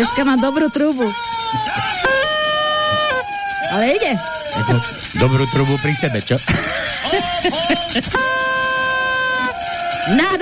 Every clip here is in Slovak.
Dneska mám dobrú trúbu. Ale ide. Dobrú trubu pri sebe, čo? Na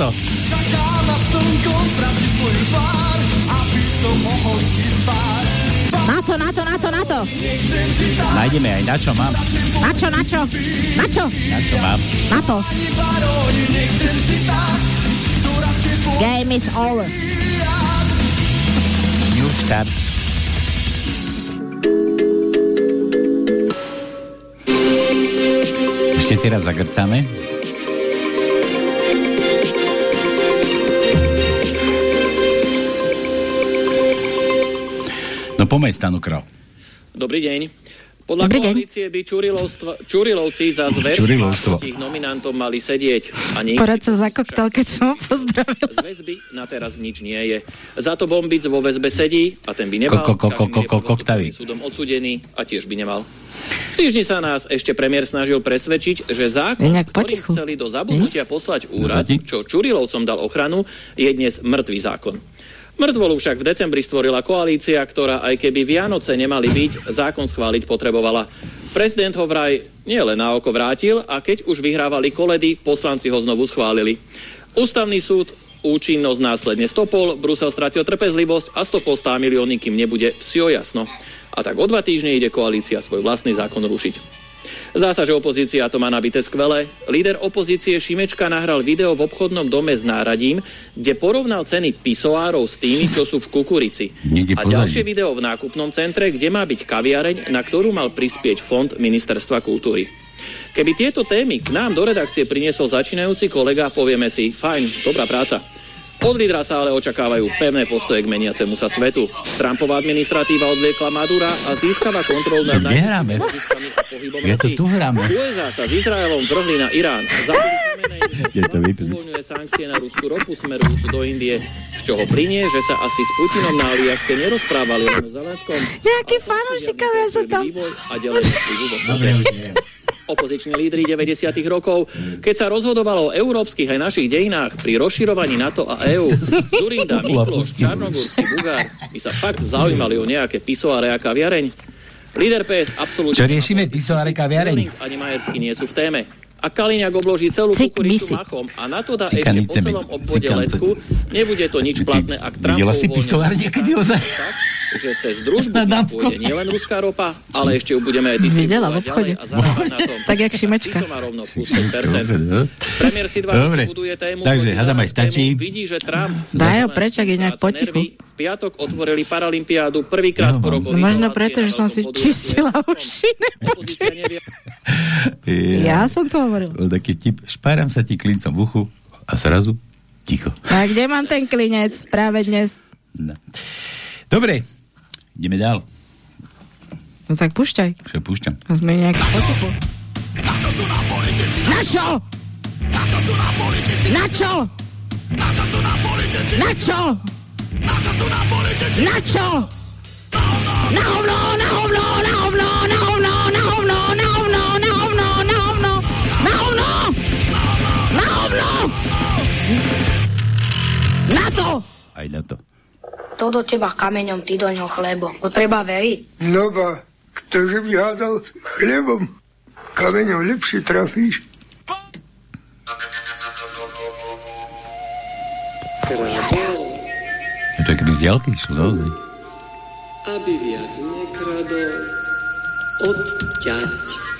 Na to. Na to, na to, na to, na to. Nájdeme aj na čo mám. Na čo, na čo? Na čo? Na čo mám. Na to. Game is over. New start. Ešte si raz zagrcáme. Pomeň stanu král. Dobrý deň. Podľa Dobrý deň. koalície by Čurilovci za zverstvo tých nominantov mali sedieť. A nie Porad sa zakoktal, keď som ho pozdravil. Z väzby na teraz nič nie je. Za to bombic vo väzbe sedí a ten by nemal. Ko- ko- ko- ko- ko- je súdom odsudený a tiež by nemal. V týždni sa nás ešte premiér snažil presvedčiť, že zákon, ktorý chceli do zabudnutia poslať úrad, čo Čurilovcom dal ochranu, je dnes mŕtvý zákon. Mŕtvolu však v decembri stvorila koalícia, ktorá aj keby Vianoce nemali byť, zákon schváliť potrebovala. Prezident ho vraj nie len na oko vrátil a keď už vyhrávali koledy, poslanci ho znovu schválili. Ústavný súd účinnosť následne stopol, Brusel stratil trpezlivosť a stopol 100 milióny, kým nebude vsio jasno. A tak o dva týždne ide koalícia svoj vlastný zákon rušiť. Zdá sa, že opozícia to má nabité skvele. Líder opozície Šimečka nahral video v obchodnom dome s náradím, kde porovnal ceny pisoárov s tými, čo sú v Kukurici. A ďalšie video v nákupnom centre, kde má byť kaviareň, na ktorú mal prispieť fond Ministerstva kultúry. Keby tieto témy k nám do redakcie priniesol začínajúci kolega, povieme si, fajn, dobrá práca. Od lídra sa ale očakávajú pevné postoje k meniacemu sa svetu. Trumpová administratíva odliekla Madura a získava kontrolu nad a pohybom Ja to tu hráme. USA sa s Izraelom vrhli na Irán. Je to vypnúť. uvoľňuje sankcie na ruskú ropu smerujúcu do Indie, z čoho plinie, že sa asi s Putinom na Aliaske nerozprávali len o Zelenskom. Nejakí fanúšikovia sú tam. Vývoj a ďalej. Opoziční lídri 90. rokov, keď sa rozhodovalo o európskych aj našich dejinách pri rozširovaní NATO a EÚ, Zurinda, Mikloš, Čarnogórsky, Bugár by sa fakt zaujímali o nejaké pisoáre a kaviareň. Líder PS absolútne... Čo riešime, pisoáre, kaviareň? Ani Majersky nie sú v téme. A Kaliňák obloží celú Cik, kukuricu machom a na to dá Cikanice ešte po celom obvode Cikance. letku, nebude to nič platné, ak Trump Videla si uvoľní pisoár niekedy ozaj? tak, že cez družbu nám pôjde nielen ruská ropa, ale ešte ju budeme aj distribuovať v obchode. ďalej a na tom. Tak jak Šimečka. Má rovno plus 5%. Premiér si dva Dobre. buduje tému Takže, hádam aj stačí. Vidí, že Trump Daj ho preč, ak je nejak potichu. V piatok otvorili Paralympiádu prvýkrát po roku. No možno preto, že som si čistila uši. Ja som to hovoril. Bol taký tip, špáram sa ti klincom v uchu a zrazu ticho. A kde mám ten klinec práve dnes? No. Dobre, ideme ďal. No tak púšťaj. Čo púšťam. A sme nejaký potichu. Na čo? Na čo? Na čo? Na čo? Na čo? Na hovno, na hovno, na hovno, na hovno, na hovno, na hovno, na hovno, na hovno, na hovno, na hovno. Na to! Aj na to. To do teba kameňom, ty do ňoho chlebom. To treba veriť. No ba, ktože by hádal chlebom, kameňom lepšie trafíš. Je to keby z diaľky išlo, naozaj. aby viac nekradol, odťať.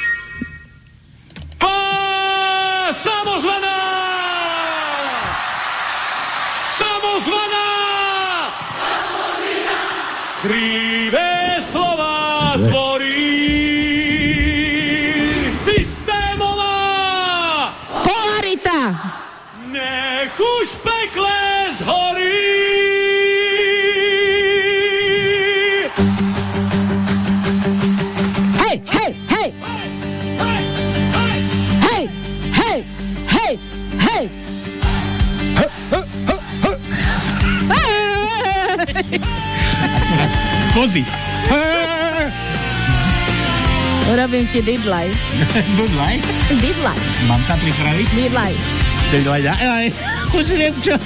A samozvaná! Samozvaná! Krivé slova tvorí Kozy. Urobím ti didlaj. Dudlaj. Didlaj. Mám sa pripraviť? Didlaj. Dudlaj, daj, aj. Už viem čo.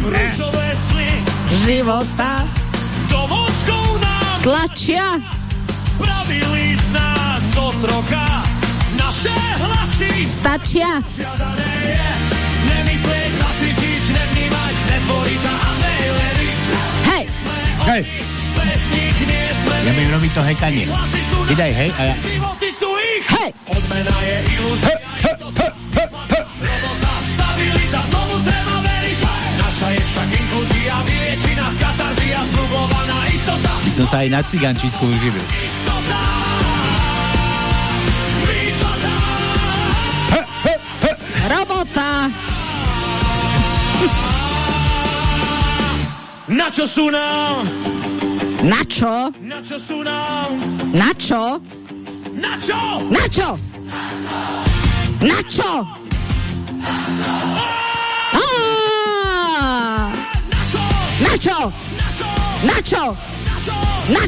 Rúžové Života do mozgov nám tlačia. spravili z nás otroka. Naše hlasy Stačia. žiadané je nemyslieť, nasičiť, nevnímať, netvoriť a neveriť. Hej, Hej, ja budem robiť to hekanie. Hlasy sú Ty daj, hej, a ja... Životy sú ich hej! Odmena je ilúzia Robota, stabilita, tomu treba veriť Naša je však inklúzia Vyliečina z katarzia Slubovaná istota By som sa aj na cigančisku uživil. Istota Robota. Na čo sú nám? Na čo? Na čo sú nám? Na čo? Na čo? Na čo? Na čo? Á! Na čo? Na čo? Na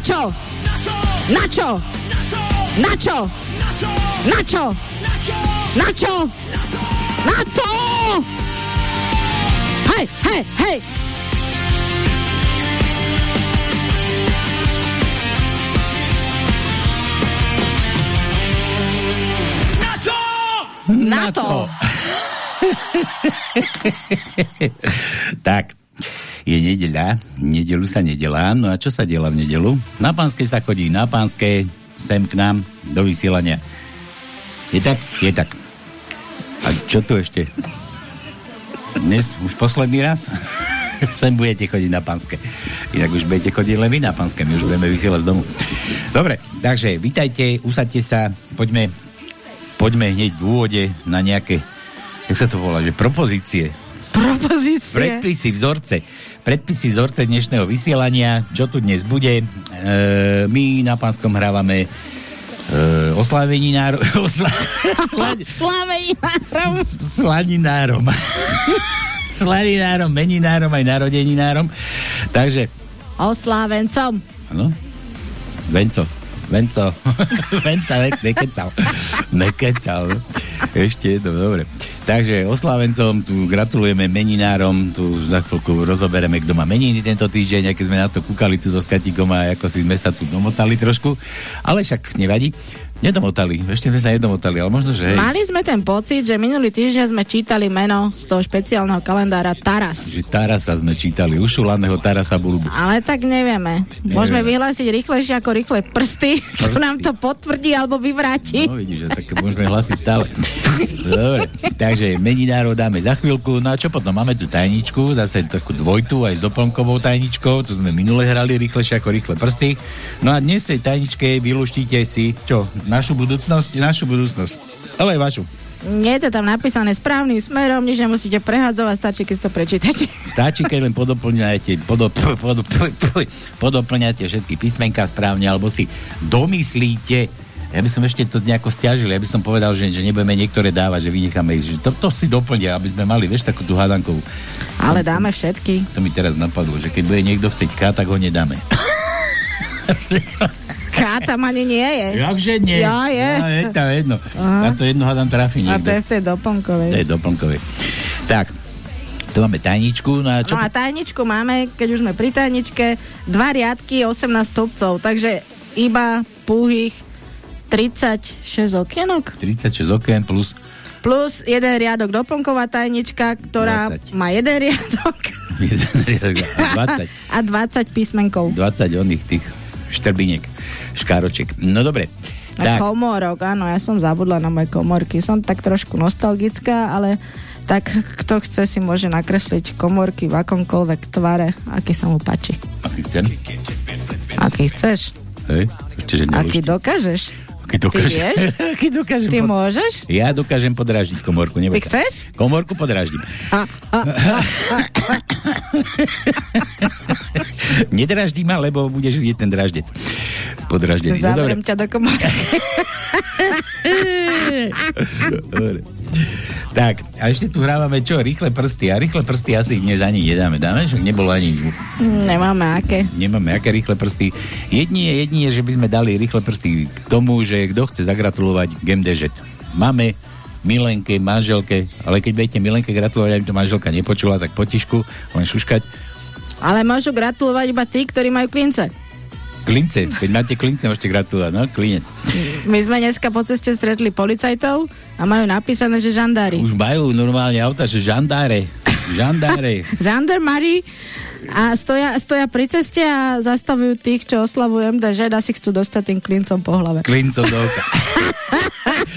Na to! tak, je nedeľa, nedelu sa nedelá, no a čo sa delá v nedelu? Na pánske sa chodí, na pánske, sem k nám, do vysielania. Je tak? Je tak. A čo tu ešte? Dnes už posledný raz? sem budete chodiť na pánske. Inak už budete chodiť len vy na pánske, my už budeme vysielať z domu. Dobre, takže vítajte, usadte sa, poďme, poďme hneď v úvode na nejaké, jak sa to volá, že propozície, Propozície. Predpisy, vzorce. Predpisy, vzorce dnešného vysielania. Čo tu dnes bude? E, my na pánskom hrávame e, oslávení náro... Osla, Slavení nárom. slaninárom. slaninárom, meninárom aj narodeninárom. Takže, Oslávencom. ano, Venco. Venco. Venca, ne, nekecal. Nekecal. Ešte jedno, dobre. Takže oslávencom tu gratulujeme meninárom, tu za chvíľku rozoberieme, kto má meniny tento týždeň, aké sme na to kúkali tu so Skatíkom a ako si sme sa tu domotali trošku, ale však nevadí. Nedomotali, ešte sme sa nedomotali, ale možno, že hej. Mali sme ten pocit, že minulý týždeň sme čítali meno z toho špeciálneho kalendára Taras. Že Tarasa sme čítali, ušulaného Tarasa Bulubu. Ale tak nevieme. Môžeme vyhlásiť rýchlejšie ako rýchle prsty, kto nám to potvrdí alebo vyvráti. No vidíš, tak môžeme hlasiť stále. Dobre, takže meninárov dáme za chvíľku. No a čo potom? Máme tu tajničku, zase takú dvojtu aj s doplnkovou tajničkou, to sme minule hrali rýchlejšie ako rýchle prsty. No a dnes tej tajničke vylúštíte si, čo, našu budúcnosť? Našu budúcnosť. Ale aj vašu. Nie je to tam napísané správnym smerom, nič nemusíte prehadzovať, stačí, keď to prečítate. Stačí, keď len podoplňate, podop, podop, podoplňate všetky písmenka správne, alebo si domyslíte, ja by som ešte to nejako stiažil, ja by som povedal, že, že nebudeme niektoré dávať, že vynecháme ich, že to, to si doplnia, aby sme mali, vieš, takú tú hádankovú. Ale dáme všetky. To mi teraz napadlo, že keď bude niekto chcieť K, tak ho nedáme. K tam ani nie je. Jakže nie? Ja, je. Ja, je to jedno. A to jedno hádam trafi A niekto. to je v tej doplnkovej. To je doplnkové. Tak, tu máme tajničku, no a čo? No a tajničku máme, keď už sme pri tajničke, dva riadky, 18 stĺpcov, takže iba púhých 36 okienok. 36 okien plus Plus jeden riadok doplnková tajnička, ktorá 20. má jeden riadok. Jeden riadok a 20. A 20 písmenkov. 20 oných tých štrbiniek, škároček. No dobre. A Tak, komorok, áno, ja som zabudla na moje komorky. Som tak trošku nostalgická, ale tak kto chce si môže nakresliť komorky v akomkoľvek tvare, aký sa mu páči. aký chcem? Aký chceš? Hej, ešte, že Aký dokážeš? Aký dokážem. vieš? aký dokážem. Ty pod- môžeš? Ja dokážem podráždiť komórku. neboj Ty chceš? Komórku podráždim. Nedraždí ma, lebo budeš vidieť ten draždec. Podráždený. No. Zavriem ťa do komorky. dobre. Tak, a ešte tu hrávame čo? Rýchle prsty. A rýchle prsty asi dnes ani nedáme. Dáme? Však nebolo ani... Nemáme aké. Nemáme aké rýchle prsty. Jednie, jednie, že by sme dali rýchle prsty k tomu, že kto chce zagratulovať GMDŽ. Máme Milenke, manželke, ale keď budete Milenke gratulovať, aby to manželka nepočula, tak potišku, len šuškať. Ale môžu gratulovať iba tí, ktorí majú klince. Klince, keď máte klince, môžete gratulovať, no, klinec. My sme dneska po ceste stretli policajtov a majú napísané, že žandári. Už majú normálne auta, že žandáre, žandáre. Žandarmári a stoja, stoja pri ceste a zastavujú tých, čo oslavujú MDŽ a si chcú dostať tým klincom po hlave. Klincom do oka.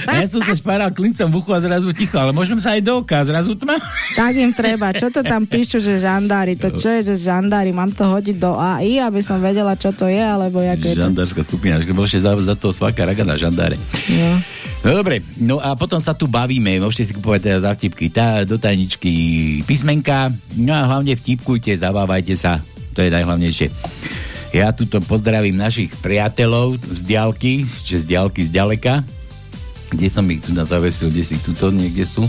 Ja som sa šparal klincom v uchu a zrazu ticho, ale môžem sa aj do oka, zrazu tma. Tak im treba. Čo to tam píšu, že žandári? To čo je, že žandári? Mám to hodiť do AI, aby som vedela, čo to je, alebo ako je to? Žandárska skupina, že bol za, za toho svaka raga na žandáre. No. No dobre, no a potom sa tu bavíme, môžete si kupovať teda za vtipky, tá, do tajničky písmenka, no a hlavne vtipkujte, zabávajte sa, to je najhlavnejšie. Ja tuto pozdravím našich priateľov z diálky, čiže z diálky, z ďaleka. Kde som ich tu na zavesil, kde si tuto, niekde sú.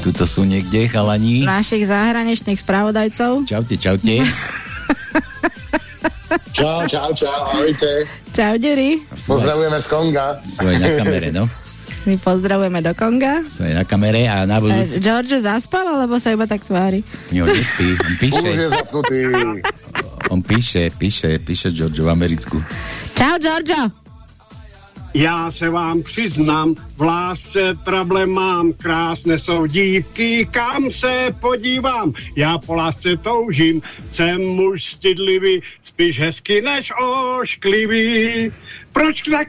Tuto sú niekde, chalani. Našich zahraničných spravodajcov. Čaute, čaute. Čau, čau, čau, ahojte. Čau, Diri. Pozdravujeme z Konga. Sú aj na kamere, no. My pozdravujeme do Konga. Aj na kamere a na E, budúci... George zaspal, alebo sa iba tak tvári? Jo, nespí, on Už píše, je zapnutý. on píše, píše, píše George v Americku. Čau, Giorgio. Já se vám přiznám, v lásce trable mám, krásné jsou dívky, kam se podívám. Já po lásce toužím, jsem muž stydlivý, spíš hezky než ošklivý. Proč tak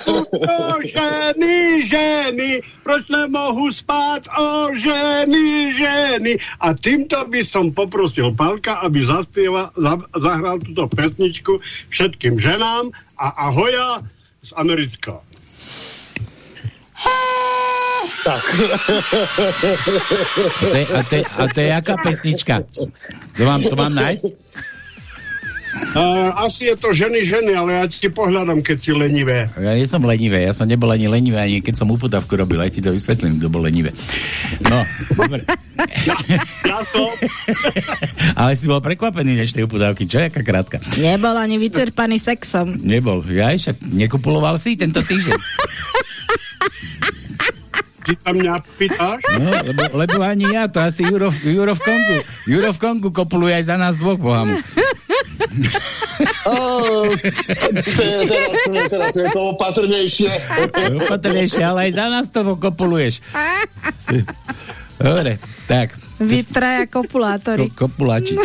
jsou to ženy, ženy, proč nemohu spát o ženy, ženy. A týmto by som poprosil Palka, aby zaspieva, za, zahral túto pesničku všetkým ženám a ahoja z Americka. To je, a, to je, a to je jaká pesnička? To mám, to mám nájsť? Uh, asi je to ženy, ženy, ale ja ti pohľadám, keď si lenivé. Ja nie som lenivé, ja som nebol ani lenivé, ani keď som uputavku robil, aj ti to vysvetlím, kto bol lenivé. No, dobre. Ja som. Ale si bol prekvapený než tej uputavky, čo je aká krátka? Nebol ani vyčerpaný sexom. Nebol, ja však nekupuloval si tento týždeň. Ty sa mňa pýtaš? No, lebo, lebo ani ja, to asi Juro, Juro v Kongu. Juro v Kongu kopuluje aj za nás dvoch, bohamu. Oh, teraz, teraz je to opatrnejšie. Opatrnejšie, ale aj za nás to kopuluješ. Dobre, tak. Vy traja kopulátori. Ko, kopuláči.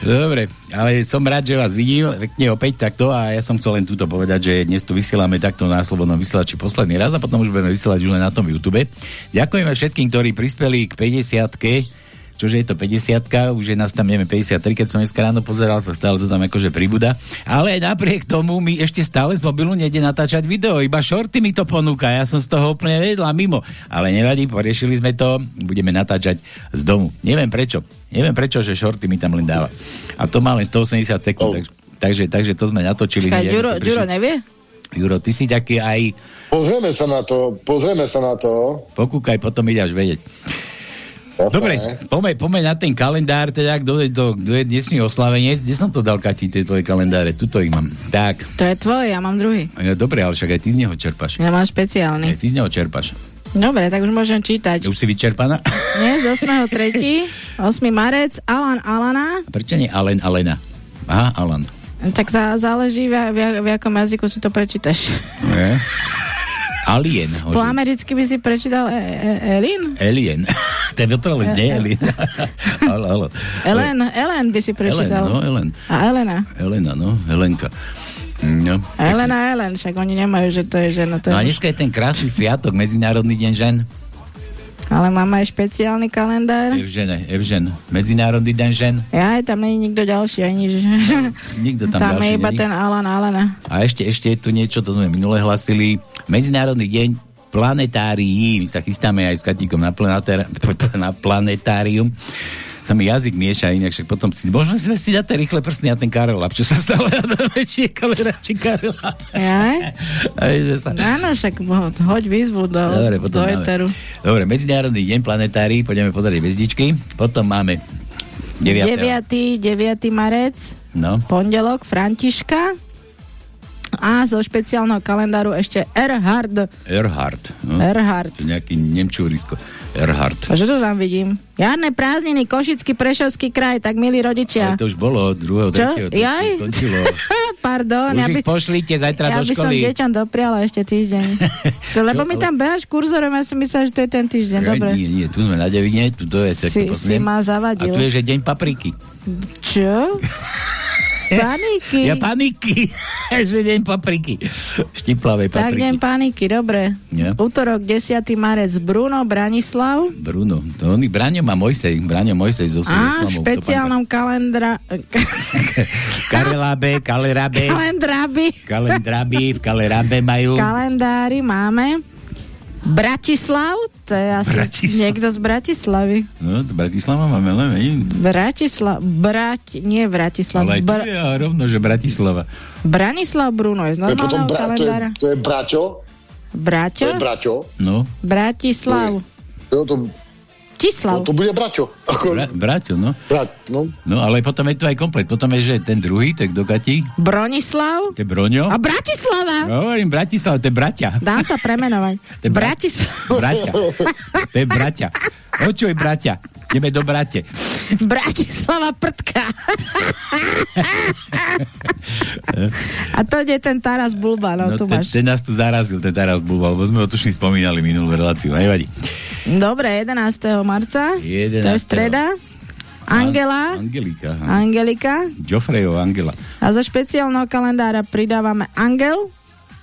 Dobre, ale som rád, že vás vidím pekne opäť takto a ja som chcel len túto povedať, že dnes tu vysielame takto na Slobodnom vysielači posledný raz a potom už budeme vysielať už len na tom YouTube. Ďakujeme všetkým, ktorí prispeli k 50 čože je to 50 už je nás tam, neviem, 53, keď som dneska ráno pozeral, sa stále to tam akože pribúda. Ale napriek tomu mi ešte stále z mobilu nejde natáčať video, iba shorty mi to ponúka, ja som z toho úplne vedla mimo. Ale nevadí, poriešili sme to, budeme natáčať z domu. Neviem prečo, neviem prečo, že shorty mi tam len dáva. A to má len 180 sekúnd, Oh. tak, takže, takže to sme natočili. Sme Ďuro prišli. nevie? Juro, ty si taký aj, Pozrieme sa na to, pozrieme sa na to. pokúkaj, potom ideš vedieť. Dobre, poďme, poďme na ten kalendár, teda kto je, to, kto je dnesný oslavenec. Kde som to dal, Kati, tie tvoje kalendáre? Tuto ich mám. Tak, To je tvoj, ja mám druhý. dobre, ale však aj ty z neho čerpaš. Ja mám Aj špeciálny. ty z neho čerpaš. Dobre, tak už môžem čítať. Už si vyčerpaná? Nie, z 8.3. 8. marec, Alan Alana. Prečo nie Alen Alena? Aha, Alan. Tak zá, záleží, v, v, v akom jazyku si to prečítaš. Nie? Alien. Po americky by si prečítal e- e- Elin? Alien. to je dotrelec, nie Alien. halo, halo. Ellen, Ellen by si prečítal. Ellen, no, Ellen. A Elena. Elena, no, Helenka. No. A Elena Ellen, však oni nemajú, že to je žena. To No a je dneska je ten krásny sviatok, Medzinárodný deň žen. Ale máme aj špeciálny kalendár. Evžene, Evžen. Medzinárodný deň žen. Ja aj tam nie je nikto ďalší, ani že... Nikto tam, Tam ďalší je iba není. ten Alan Alana. A ešte, ešte je tu niečo, to sme minule hlasili. Medzinárodný deň planetárií. My sa chystáme aj s Katíkom na, planetári- na planetárium. Sa mi jazyk mieša inak, však potom si... Možno sme si dať rýchle prsty na ten Karolab, čo sa stalo. Dáme, či je či že sa... Áno, však ho- hoď výzvu do, Dobre, do eteru. Dobre, Medzinárodný deň planetárií, poďme pozrieť hviezdičky. Potom máme 9. 9. 9. marec, No, pondelok, Františka. A zo špeciálneho kalendáru ešte Erhard. Erhard. No, Erhard. to je nejaký nemčúrisko. Erhard. A čo to tam vidím? Jarné prázdniny, Košický, Prešovský kraj, tak milí rodičia. Ale to už bolo od druhého, Čo? tretieho, to Jaj? už skončilo. Pardon, Už ja by, ich pošlite zajtra ja do by som školy. deťom dopriala ešte týždeň. to, lebo Čo? mi tam behaš kurzorom, ja som myslela, že to je ten týždeň. Ja, Dobre. Nie, nie, tu sme na devine, tu to je Si- si ma zavadil. A tu je, že deň papriky. Čo? Paniky. Ja paniky, že deň papriky. Štiplavej Tak papriky. deň paniky, dobre. Nie. Útorok 10. marec Bruno Branislav. Bruno, to on Braňo má Mojsej, Braňo Mojsej zo A v špeciálnom kalendra... Karelabe, Kalerabe, kalendrabi. Kalendrabi, v Kalerabe majú. kalendári máme Bratislav, to je asi Bratislav. niekto z Bratislavy. No, to Bratislava máme, ale vidím. Bratislav, Brati, nie Bratislav, Ale aj Br- je a rovno, že Bratislava. Branislav Bruno je z To je normálneho bra- to je, kalendára. to je Braťo. To Braťo? je Braťo. No, Bratislav. To, to, Čislav. to, to bude Braťo. Ako, bra, Braťo, no. brat, no. No, ale potom je tu aj komplet. Potom je, že ten druhý, tak do Kati, Bronislav. to je Broňo. A Bratislava. No, hovorím Bratislava, to je bratia. Dá sa premenovať. To je bra- Bratislav. Bratia. To je bratia. Očuj, bratia. Ideme do brate. Bratislava prdka. A to je ten Taras Bulba, no, No, tu ten, máš. ten nás tu zarazil, ten teraz Bulba, lebo sme ho tuším spomínali minulú reláciu. Nevadí. Dobre, 11. marca. 11.. To je streda. Angela. Angelika. aha. Angelika. Joffreyho Angela. A zo špeciálneho kalendára pridávame Angel.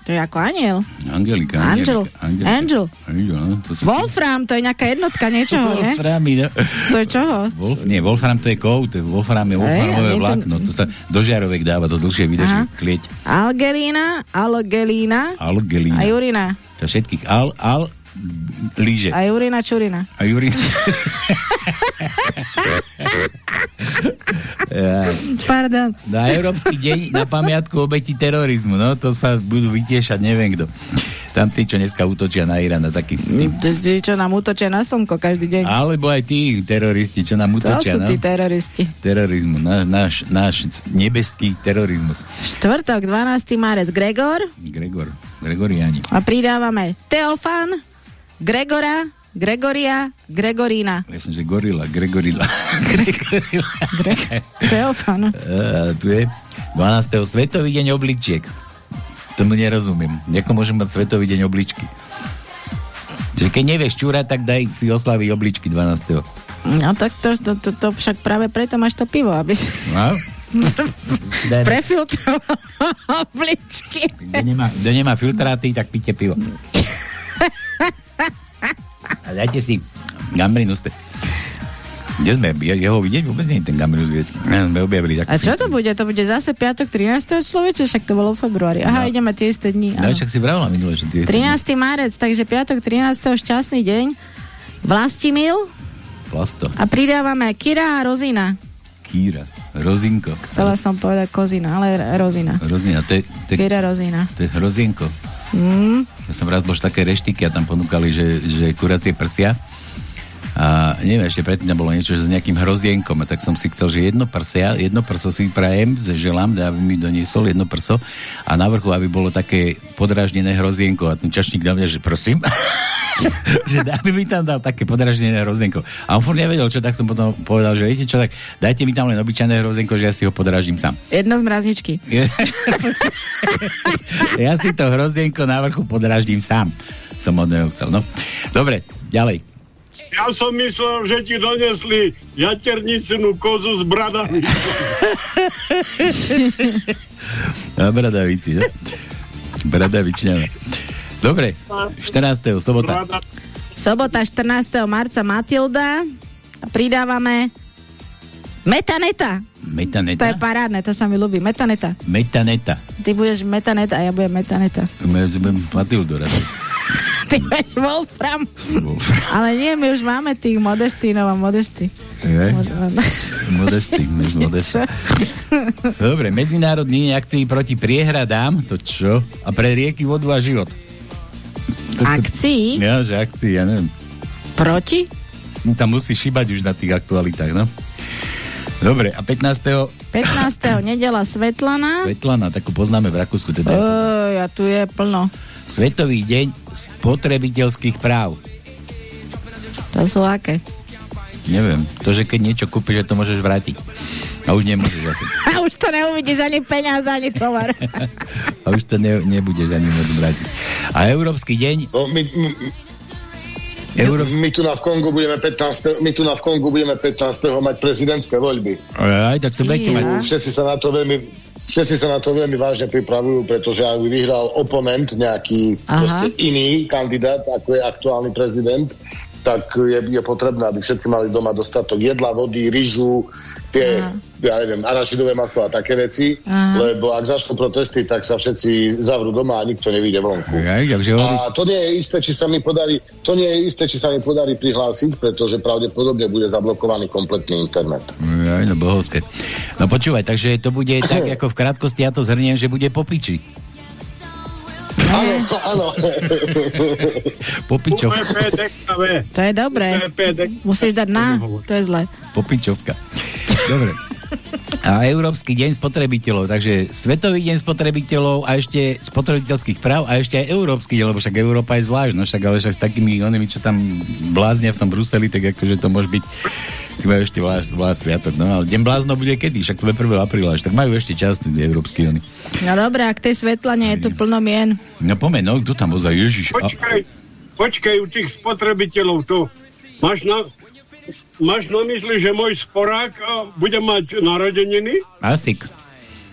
To je ako aniel. Angelika. Angel. Angelika. Angel. Angel, no, to. Wolfram, to je nejaká jednotka niečoho, ne? Wolframy, no. To je čoho? Wolf, nie, Wolfram to je kov, to je Wolfram je Wolframové Ej, nie to- vlákno. To sa do žiarovek dáva, to dlhšie vydrží klieť. Algelína, Algelína Algelína. a Jurina. To všetkých al, al, líže. A Jurina Čurina. A Jurina. ja. Pardon. Na Európsky deň na pamiatku obeti terorizmu, no to sa budú vytiešať, neviem kto. Tam tí, čo dneska útočia na Irán, a takí. To je, čo nám útočia na slnko každý deň. Alebo aj tí teroristi, čo nám To útočia, sú no. tí teroristi. Terorizmu, náš, náš, náš nebeský terorizmus. Štvrtok, 12. marec Gregor Gregor, Gregoriani. a pridávame Teofan, Gregora, Gregoria, Gregorína. Ja som, že gorila, Gregorila. Gregorila. Gre- Teofan. Uh, tu je 12. Svetový deň obličiek. Tomu nerozumiem. Ako môžem mať Svetový deň obličky? Čiže keď nevieš čúrať, tak daj si oslaviť obličky 12. No tak to, to, to, to však práve preto máš to pivo, aby si No? Prefiltroval obličky. kto, nemá, kto nemá filtráty, tak píte pivo. A dajte si gambrinus. te- Kde sme? Je, jeho vidieť? Vôbec nie ten. Ne, sme objavili A čo to bude? To bude zase piatok 13. človeče, však to bolo v februári. Aha, No. ideme tie isté dni. No, však si vravila minule, že ty 13. marec, takže piatok 13. šťastný deň. Vlastimil Plasto. a pridávame Kira a Rozina. Kýra. Rozinko. Chcela som povedať Kozina, ale Rozina. Rozina, to je, to je, Kira Rozina. to je hrozienko. Mm. Ja som raz bol také reštiky a tam ponúkali, že, že kuracie prsia. A neviem, ešte predtým bolo niečo s nejakým hrozienkom, a tak som si chcel, že jedno prso, ja jedno prso si prajem, že želám, aby mi doniesol jedno prso a na vrchu, aby bolo také podráždené hrozienko a ten čašník na mňa, že prosím, že aby mi tam dal také podraždené hrozienko. A on furt nevedel, čo, tak som potom povedal, že viete čo, tak dajte mi tam len obyčajné hrozienko, že ja si ho podražím sám. Jedno z mrazničky. ja si to hrozienko na vrchu podraždím sám. Som od neho chcel. No. Dobre, ďalej. Ja som myslel, že ti donesli jaternicinu kozu z brada. No, bradavici, no. Bradavičňana. Dobre, 14. sobota. Sobota 14. marca Matilda. A pridávame Metaneta. Metaneta? To je parádne, to sa mi ľúbi. Metaneta. Metaneta. Ty budeš Metaneta a ja budem Metaneta. Ja budem Matildu rád. Ty budeš Wolfram. Ale nie, my už máme tých Modestínov a Modesty. Je? Modesty, modesty. Dobre, medzinárodný akcií proti priehradám, to čo? A pre rieky, vodu a život. Akcií? Ja, že akcií, ja neviem. Proti? No, tam musí šíbať už na tých aktualitách, no. Dobre, a 15. 15. nedela Svetlana. Svetlana, takú poznáme v Rakúsku. Teda. Oj, a tu je plno. Svetový deň spotrebiteľských práv. To sú aké? Neviem. To, že keď niečo kúpiš, že to môžeš vrátiť. A už nemôžeš asi. A už to neuvidíš ani peniaze, ani tovar. a už to ne, nebudeš ani môcť vrátiť. A Európsky deň... No, my, my, Európsky... my, tu na v Kongu budeme 15. My tu na v Kongu budeme 15. mať prezidentské voľby. Aj, tak to budete mať. Všetci sa na to veľmi všetci sa na to veľmi vážne pripravujú, pretože ak by vyhral oponent, nejaký iný kandidát, ako je aktuálny prezident, tak je, je potrebné, aby všetci mali doma dostatok jedla, vody, ryžu, tie, Aha. ja neviem, arašidové maslo a také veci, Aha. lebo ak začnú protesty, tak sa všetci zavrú doma a nikto nevíde vonku. Aj, a to nie je isté, či sa mi podarí, to nie je isté, či sa mi podarí prihlásiť, pretože pravdepodobne bude zablokovaný kompletný internet. Aj, no bohovské. No počúvaj, takže to bude tak, ako v krátkosti ja to zhrniem, že bude po piči. Áno, áno. Popičovka. To je dobré. Musíš dať na, to je zle. Popičovka. Dobre. A Európsky deň spotrebiteľov, takže Svetový deň spotrebiteľov a ešte spotrebiteľských práv a ešte aj Európsky deň, lebo však Európa je zvlášť, no však ale však s takými onými, čo tam bláznia v tom Bruseli, tak akože to môže byť si majú ešte vlás, vlás sviatok, no ale deň blázno bude kedy, však to je 1. apríla, tak majú ešte čas Európsky oni. No dobré, ak tej svetlane je tu plno mien. No pomeň, no, kto tam ozaj, Ježiš. Počkaj, počkaj, u tých spotrebiteľov to máš na, máš na mysli, že môj sporák bude mať narodeniny? Asik.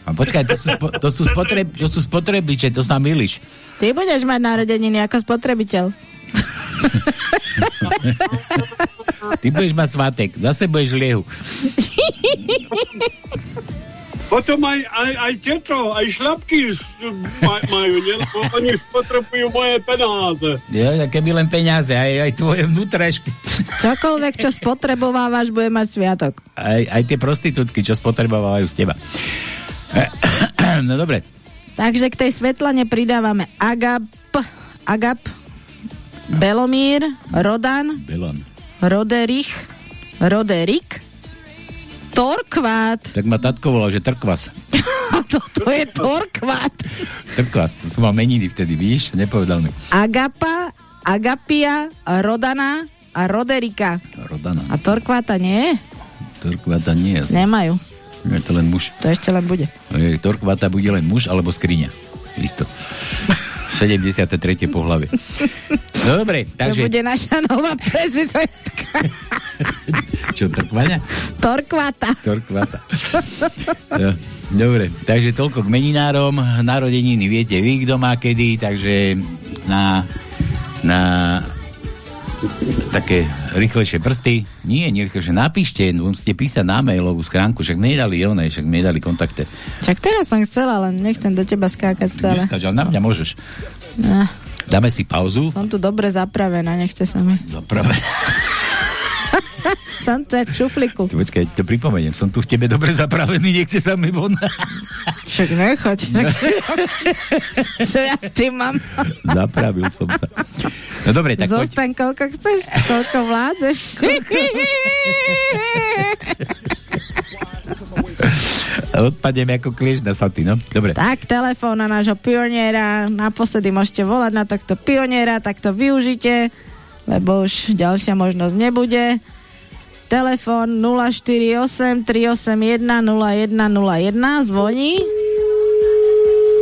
A počkaj, to sú, spo, to sú, spotreb, to sú spotrebiče, to sa milíš. Ty budeš mať narodeniny ako spotrebiteľ. Ty budeš mať svatek, zase budeš liehu. Potom aj, aj, aj tieto, aj šlapky maj, majú, nie? Oni spotrebujú moje peniaze. Ja, keby len peniaze, aj, aj tvoje vnútražky. Čokoľvek, čo spotrebovávaš, bude mať sviatok. Aj, aj tie prostitútky, čo spotrebovávajú z teba. No dobre. Takže k tej svetlane pridávame Agap, Agap, Belomír, Rodan, Belon. Roderich, Roderik, Torkvát. Tak ma tatko volal, že Trkvas. Toto je Torkvát. Trkvas, to som mal meniny vtedy, víš? Nepovedal mi. Agapa, Agapia, Rodana a Roderika. Rodana. A Torkváta nie? Torkváta nie. Nemajú. Je to len muž. To ešte len bude. Torkváta bude len muž alebo skriňa. Isto. 73. pohlavie. No dobre, takže... To bude naša nová prezidentka. Čo, Torkváňa? Torkvata. Torkvata. No, dobre, takže toľko k meninárom. Narodeniny viete vy, kto má kedy, takže na, na také rýchlejšie prsty. Nie, nie rýchlejšie. Napíšte, musíte písať na mailovú schránku, však nedali oné, však nedali kontakte. Však teraz som chcela, ale nechcem do teba skákať stále. Neskáč, ale na mňa môžeš. No. Dáme si pauzu. Som tu dobre zapravená, nechce sa mi. Zapravená. som tu jak v šufliku. Ty, počkaj, ti to pripomeniem. Som tu v tebe dobre zapravený, nechce sa mi von. Však nechoď. No. Čo ja s tým mám? Zapravil som sa. No dobre, tak poď. Zostaň koľko chceš, koľko vládzeš. Odpadnem ako klieš na saty, no. Dobre. tak, telefón na nášho pioniera. Naposledy môžete volať na tohto pioniera, tak to využite, lebo už ďalšia možnosť nebude. Telefón 048 381 0101 zvoní.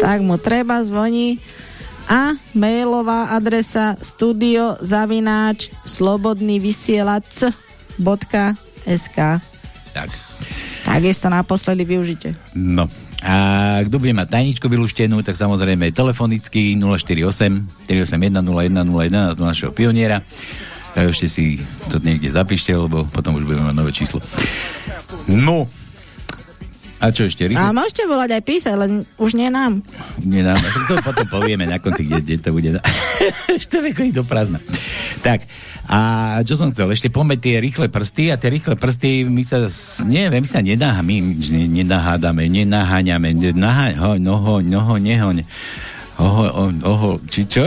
Tak mu treba, zvoní. A mailová adresa studio zavináč slobodný vysielač.sk Tak. Takisto naposledy využite. No. A kto bude mať tajničku vyluštenú, tak samozrejme telefonicky 048 381 0101 do našeho pioniera. Tak ešte si to niekde zapíšte, lebo potom už budeme mať nové číslo. No. A čo ešte? A Rýchlo? môžete volať aj písať, len už nie nám. Nie nám, to potom povieme na konci, kde, kde to bude. Ešte chodí do prázdna. Tak, a čo som chcel, ešte poďme tie rýchle prsty a tie rýchle prsty, my sa, neviem, my sa nedáha, my ne- nenahádame, nenaháňame, ne- nahá, ho, noho, noho, nehoň, oho, oho, oho, či čo?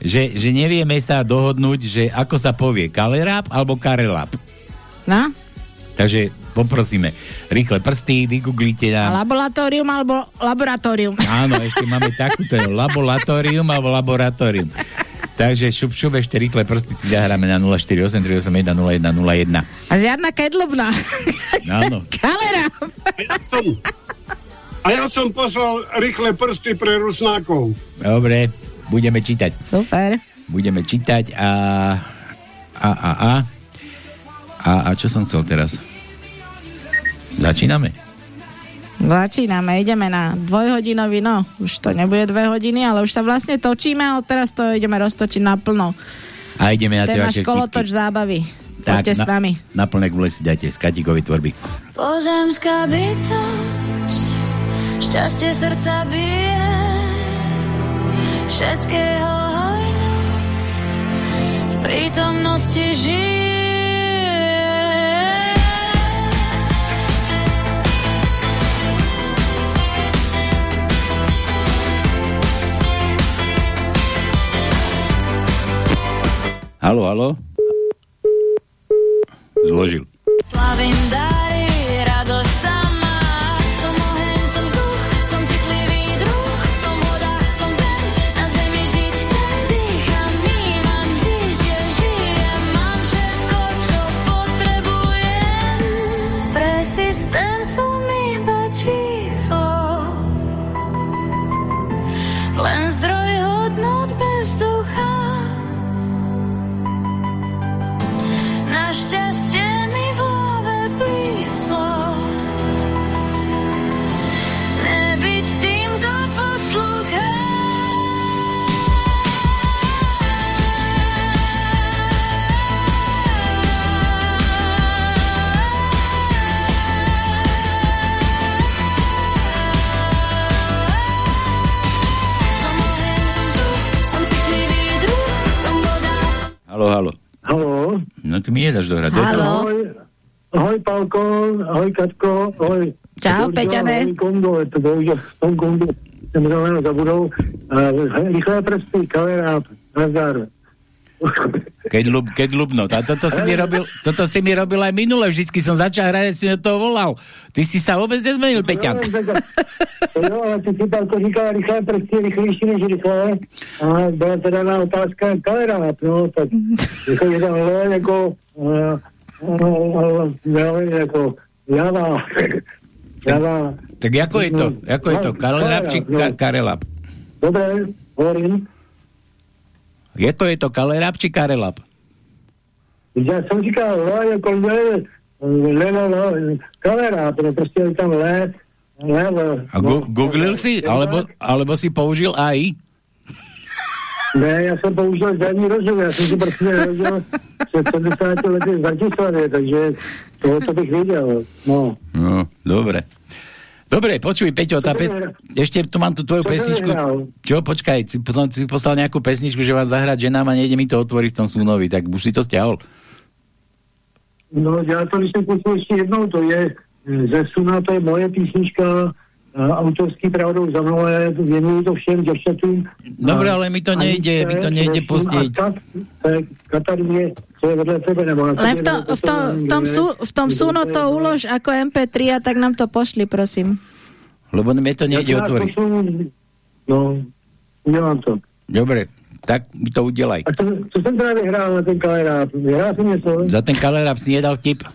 Že, že nevieme sa dohodnúť, že ako sa povie, kaleráp alebo kareláp. No? Takže poprosíme, rýchle prsty, vygooglite nám. Laboratórium alebo laboratórium. Áno, ešte máme takúto laboratórium alebo laboratórium. Takže šup, šup, ešte rýchle prsty si zahráme na 048 381 0101. A žiadna kedlubná. Áno. Kalera. Ja som, a ja som poslal rýchle prsty pre Rusnákov. Dobre, budeme čítať. Super. Budeme čítať a... A, a, a. A, a čo som chcel teraz? Začíname? Začíname, ideme na dvojhodinový, no, už to nebude dve hodiny, ale už sa vlastne točíme, ale teraz to ideme roztočiť naplno. A ideme na tie vaše kolotoč zábavy. Tak, Poďte s na, nami. na plné gule si dajte Skatikovi tvorby. Pozemská bytosť, šťastie srdca bije, všetkého hojnosť, v prítomnosti žije. Halo, halo? Zložil. Slavím dary, No ty mi nedáš dohrať. Haló. Ahoj, ahoj Pálko, ahoj Katko, ahoj. Čau, Peťane. Ahoj Kondo, je to bohužiaľ v tom Kondu jsem zrovna zabudol. Uh, rychlé prsty, kamerát, nazdar. Keď, ľub, keď ľubno. A toto si, mi robil, toto si mi robil aj minule. Vždycky som začal hrať, si to volal. Ty si sa vôbec nezmenil, Peťan. Jo, ale ty si Pálko říkal rychlé prsty, rychlejší než rychlé. A byla teda na otázka kamerát, no, tak jako jeden L jako, uh, uh, uh, jako Java, Java, Tak ako je to? Ako je to? Kalerab či ka- Karelab? Dobre, hovorím. Ako je to Kalerab či Karelab? Já jsem říkal, no, jako le, levo, no, kamera, pero prostě je tam le, levo. A gu- googlil si? Alebo, alebo si použil AI? Ne, já jsem použil žádný rozum, já jsem si prostě narodil před 70 lety v Bratislavě, takže toho to bych věděl, no. No, dobre. Dobre, počuj, Peťo, tá pe... ešte tu mám tu tvoju Čo pesničku. vyhral? Čo, počkaj, si, som si poslal nejakú pesničku, že vám zahrať ženám a nejde mi to otvoriť v tom slunovi, tak už si to stiahol. No, já to jsem počul ještě jednou, to je ze Suna, to je moje písnička, autorský pravdou za mnohé, věnuju to všem děvčatům. Dobre, ale mi to nejde, mi to nejde to je Kataríne, co je vedle tebe, nebo na Len v, to, v, to, v tom, sú, v tom súno to ulož ako MP3 a tak nám to pošli, prosím. Lebo mne to nejde Ja otvoriť. No, udělám to. Dobre, tak mi to udelaj. A co, co jsem teda vyhrál na ten kalerát? Vyhrál jsem něco? Za ten kalerab si nedal vtip.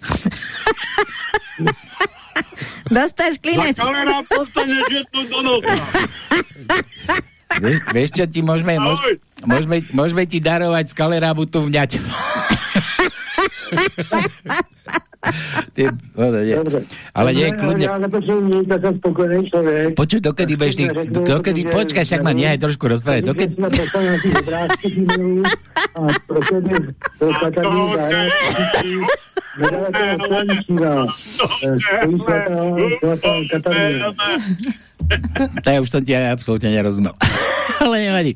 Dostáš klinec. Za kalera postaneš jednu do nosa. Vieš, vieš čo ti môžeme, môž, môžeme, môžeme ti darovať z kalerábu tu vňať. Ty, no, nie. Ale nie, kľudne. Člověk. Počuj, dokedy budeš ty, dokedy, počkaj, však ma nehaj trošku rozprávať, dokedy, to ja už som ti absolútne nerozumel. Ale nevadí.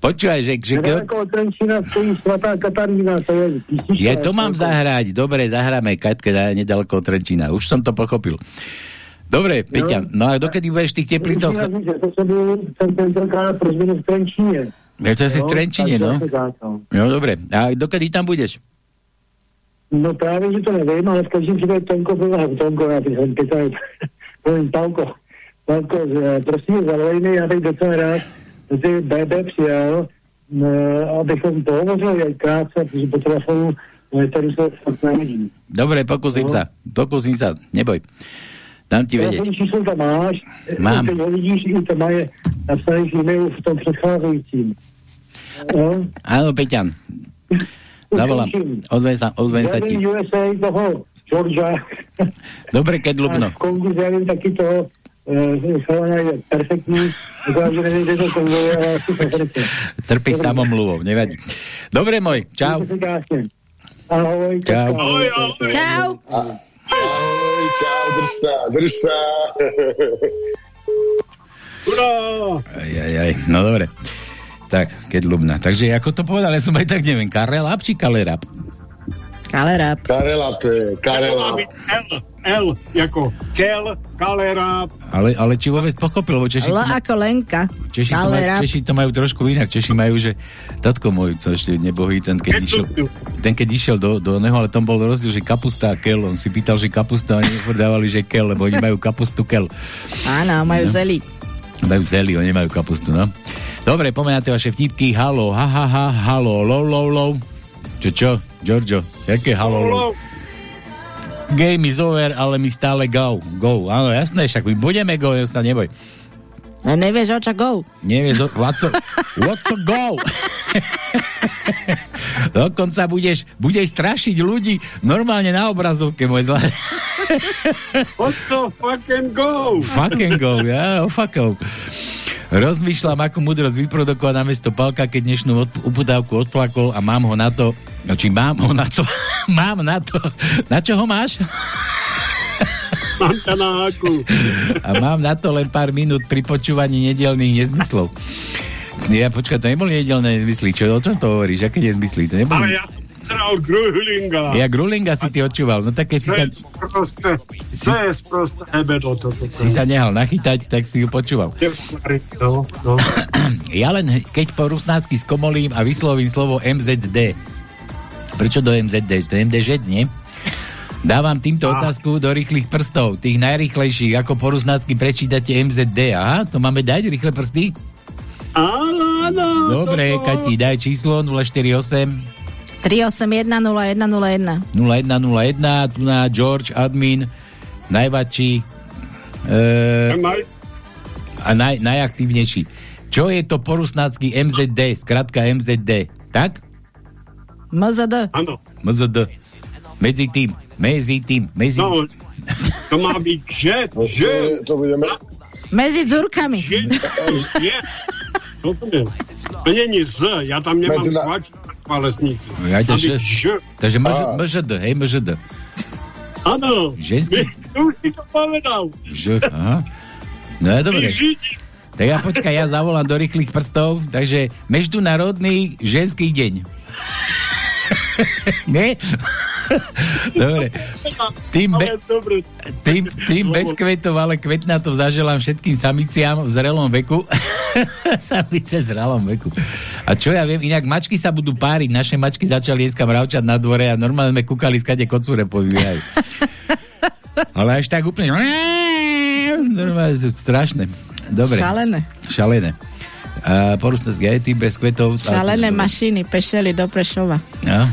Počúvaj, že, že Nedaleko od Trenčína stojí svatá Katarína, to je ja to mám zahrať. Dobre, zahráme Katke nedaleko od Trenčína. Už som to pochopil. Dobre, Peťa, no a dokedy budeš v tých že to jsem byl, tentokrát v Trenčíně. Ja to asi v No, takže no. no. No dobre, a dokedy tam budeš? No právě, že to nevím, ale v každém případě Tonko Tonko, já bych jsem pěta, povím Pauko, Pauko, že, prosím, zavolej mi, já bych docela rád, BB přijel, no, abychom pohovořili jak krátce, protože po telefonu tady se fakt nevidím. Dobre, pokúsim No. sa. Pokúsim sa, neboj. Dám ti vedieť. Telefonní číslo tam máš, Mám. Teď ho vidíš, to má je napsaný v e-mailu v tom předcházejícím. No, Áno, Peťan. Zavolám. Ozvem sa, ozvem sa ti. USA toho Georgia. Dobre, keď ľubno. A v Kongu zdravím taky toho chalana je perfektní. Akorát, že nevím, kde to Kongo je, ale asi to srdce. Trpí samomluvou, nevadí. Dobre, môj, čau. Ahoj. Čau. Ahoj, ahoj. Čau. Ahoj, čau, drž sa, drž sa. Ura! Aj, aj, aj, no dobre. Tak, keď ľubná. Takže ako to povedal, ja som aj tak neviem, Karelab či Kalerab? Kalerab. Karelap, eh, To byť L, L, ako kel, kalera, Ale, ale či vôbec pochopil, lebo Češi, L ako Lenka. Češi, to majú. Češi to majú trošku inak. Češi majú, že tatko môj, co ešte nebohý, ten keď išiel, ten keď išiel do, do neho, ale tam bol rozdiel, že kapusta a kel. On si pýtal, že kapusta a oni dávali, že kel, lebo oni majú kapustu kel. Áno, majú No. zelí. Majú zeli, oni majú kapustu, no. Dobre, tie vaše vtipky. Halo, ha, ha, ha, halo, low, low, low. Čo, čo, Giorgio? Jaké halo? Game is over, ale my stále go. Go, áno, jasné, však my budeme go, sa neboj. A nevieš, o čo go. Nevieš, o- what's a, what's a go? Dokonca budeš, budeš strašiť ľudí normálne na obrazovke, môj zlá. what's a fucking go? Fucking go, ja, oh, fuckov. Rozmýšľam, ako múdrosť vyprodukovať na mesto Palka, keď dnešnú od, uputávku odplakol a mám ho na to, no či mám ho na to, mám na to, na čo ho máš? Mám ťa na haku. A mám na to len pár minút pri počúvaní nedelných nezmyslov. Ja počkaj, to neboli nedelné nezmysly, čo, o čom to hovoríš, aké nezmysly? To neboli... Ale ja som sral Gruhlinga. Ja Grulinga si ty odčúval, no tak keď si sa, proste, to je proste hebedlo toto. si sa nehal nachytať, tak si ju počúval. No, no. Ja len keď po rusnácky skomolím a vyslovím slovo MZD. Prečo do MZD? To je MDŽ, nie? Dávam týmto otázku do rýchlych prstov, tých najrýchlejších, ako po rusnácky prečítate MZD. Aha, to máme dať, rýchle prsty? Áno, áno. Dobre. Kati, daj číslo 048 3810101. 0101, tu na George, admin, najvačší e, a naj, najaktívnejší. Čo je to po rusnácky MZD, skratka MZD, tak? MZD. Áno. MZD. Medzi tým, medzi tým, medzi... No, to má byť že, že, To budeme... Medzi dzurkami. že, je. Rozumiem. To není z, ja tam nemám Medzi na lesnici. Ja to Má byť že- že. Takže MŽ. MŽD, hej, MŽD. Áno. Ženský? Už si to povedal. Že, aha. No je dobre. Tak ja počkaj, ja zavolám do rýchlych prstov, takže Meždunárodný ženský deň. Nie? Dobre. Tým, be, tým, tým bez kvetov, ale kvetnatov zaželám všetkým samiciam v zrelom veku. Samice v zrelom veku. A čo ja viem, inak mačky sa budú páriť. Naše mačky začali dneska mravčať na dvore a normálne sme kúkali, skade kocúre povíjajú. Ale až tak úplne... Normálne sú strašné. Dobre. Šalené. Šalené. A porústne tým bez kvetov. Šalené mašiny pešeli do Prešova. No.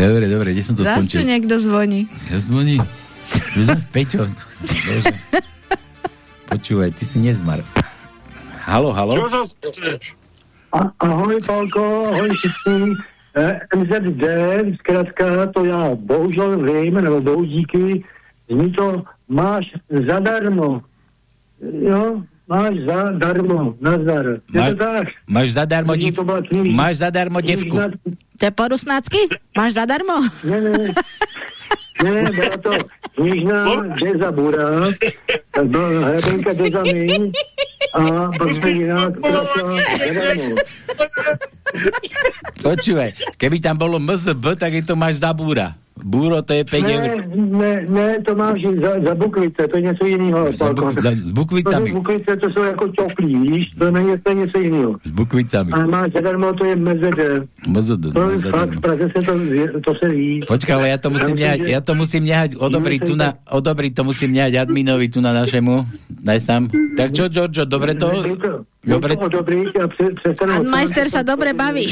dobre, dobre, kde som to Zas tu skončil? niekto zvoní. Ja zvoní. Tu zas Peťo. Bože. Počúvaj, ty si nezmar. Halo, halo? Čo zase chceš? Ahoj, Pálko, ahoj všichni. Eh, MZD, zkrátka to já bohužel vím, nebo bohu díky, zní to máš zadarmo. Jo, máš zadarmo, nazdar. Je Máš, to tak? máš zadarmo div... bola Máš zadarmo devku. To je porusnácky? Máš zadarmo? Ne, ne, ne, byla to knižná dezabura, byla hrabenka dezamín a která byla zadarmo. Počúvaj, keby tam bolo MZB, tak je to máš za búra. Búro to je 5 eur. Ne, ne, ne, to máš za, za bukvice, to je něco jiného. Za buk- za- s bukvicami. To jsou bukvice, to jsou jako čoklí, víš, to není to je něco jiného. S bukvicami. A máš zadarmo, to je MZD. MZD. To je fakt, v Praze se to, to se ví. Počkaj, ale ja to musím nehať, ja to musím nehať, odobriť tu na, odobriť to musím nehať adminovi tu na našemu. Daj sám. Tak čo, Giorgio, dobre to? Dobre, odobriť a pre, A prestanou... majster sa dobre baví.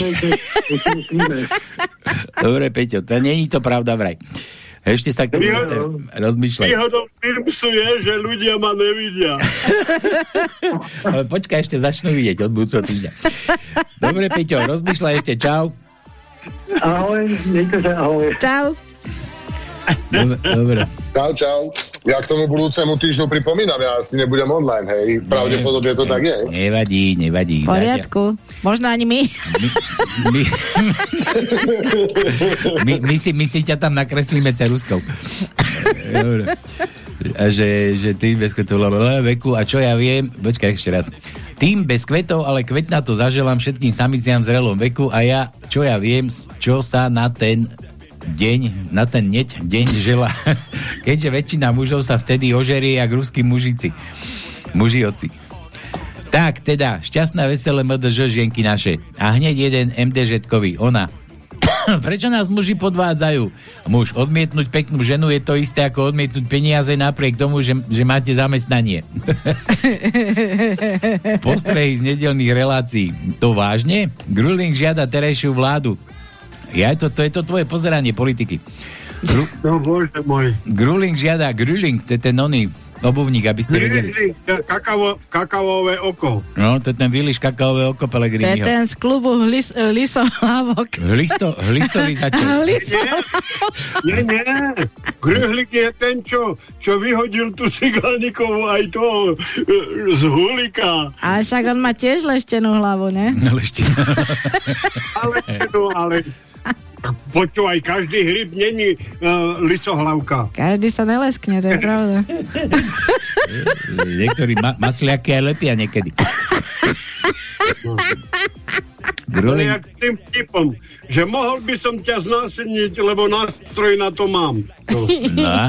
dobre, Peťo, to není to pravda vraj. Ešte sa k tomu Výhodou- rozmýšľaj. Výhodou Filmsu je, že ľudia ma nevidia. Počkaj, ešte začnú vidieť od budúceho týždňa. Dobre, Peťo, rozmýšľaj ešte, čau. Ahoj, mějte se, ahoj. Čau. Dobre. Čau, čau. Ja k tomu budúcemu týždňu pripomínam, ja asi nebudem online, hej. Pravdepodobne to tak je. Nevadí, nevadí. V poriadku. Možno ani my. My, my, my, si, my si ťa tam nakreslíme ceruskou. Dobre. A že, že tým bez kvetov veku a čo ja viem, počkaj ešte raz. Tým bez kvetov, ale kvetna to zaželám všetkým samiciam v zrelom veku a ja, čo ja viem, čo sa na ten deň, na ten neď deň žela. Keďže väčšina mužov sa vtedy ožerie jak ruskí mužici. Mužioci. Tak, teda, šťastná veselé MDŽ žienky naše. A hneď jeden MDŽ-kový, ona. Prečo nás muži podvádzajú? Muž, odmietnúť peknú ženu je to isté ako odmietnúť peniaze napriek tomu, že, že máte zamestnanie. Postrehy z nedelných relácií. To vážne? Gruling žiada terajšiu vládu. Ja, to, to je to tvoje pozeranie politiky. Gru, No bože môj. Gruling žiada, Gruling, to je ten oný obuvník, aby ste vedeli. Kakao, kakaové oko. No, to je ten Viliš kakaové oko To je Pelegriniho. ten z klubu hlis, lisohlavok. Hlisto, hlistorizateľ. Liso. Nie, nie. Grühlik je ten, čo, čo vyhodil tú cigánikovú aj toho e, z hulika. Ale však on má tiež leštenú hlavu, ne? Lešte. Ale, no, ale počúvaj, každý hryb není uh, lisohlavka. Každý sa neleskne, to je pravda. Niektorí ma- masliaky aj lepia niekedy. Ale Gruling, jak s tým vtipom, že mohol by som ťa znásilniť, lebo nástroj na to mám. No. no.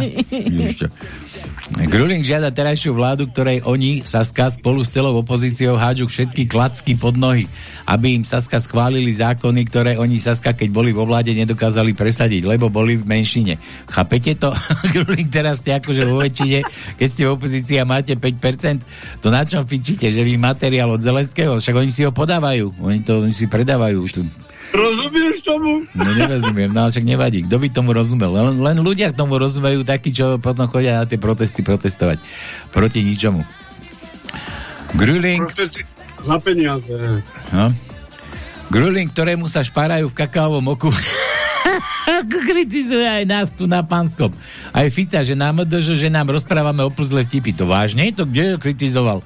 Gruling žiada terajšiu vládu, ktorej oni, Saska, spolu s celou opozíciou hádžu všetky klacky pod nohy, aby im Saska schválili zákony, ktoré oni Saska, keď boli vo vláde, nedokázali presadiť, lebo boli v menšine. Chápete to? Gruling teraz ste akože vo väčšine, keď ste v opozícii a máte 5%, to na čom fičíte, že vy materiál od Zelenského, však oni si ho podávajú, oni to oni si predávajú tu. Rozumieš tomu? No nerozumiem, no však nevadí. Kto by tomu rozumel? Len, len ľudia k tomu rozumejú takí, čo potom chodia na tie protesty protestovať. Proti ničomu. Gruling, Protesty za peniaze. no. Gruling, ktorému sa špárajú v kakaovom oku. Kritizuje aj nás tu na Pánskom. Aj Fica, že nám že nám rozprávame o plzle vtipy. To vážne? To kde kritizoval?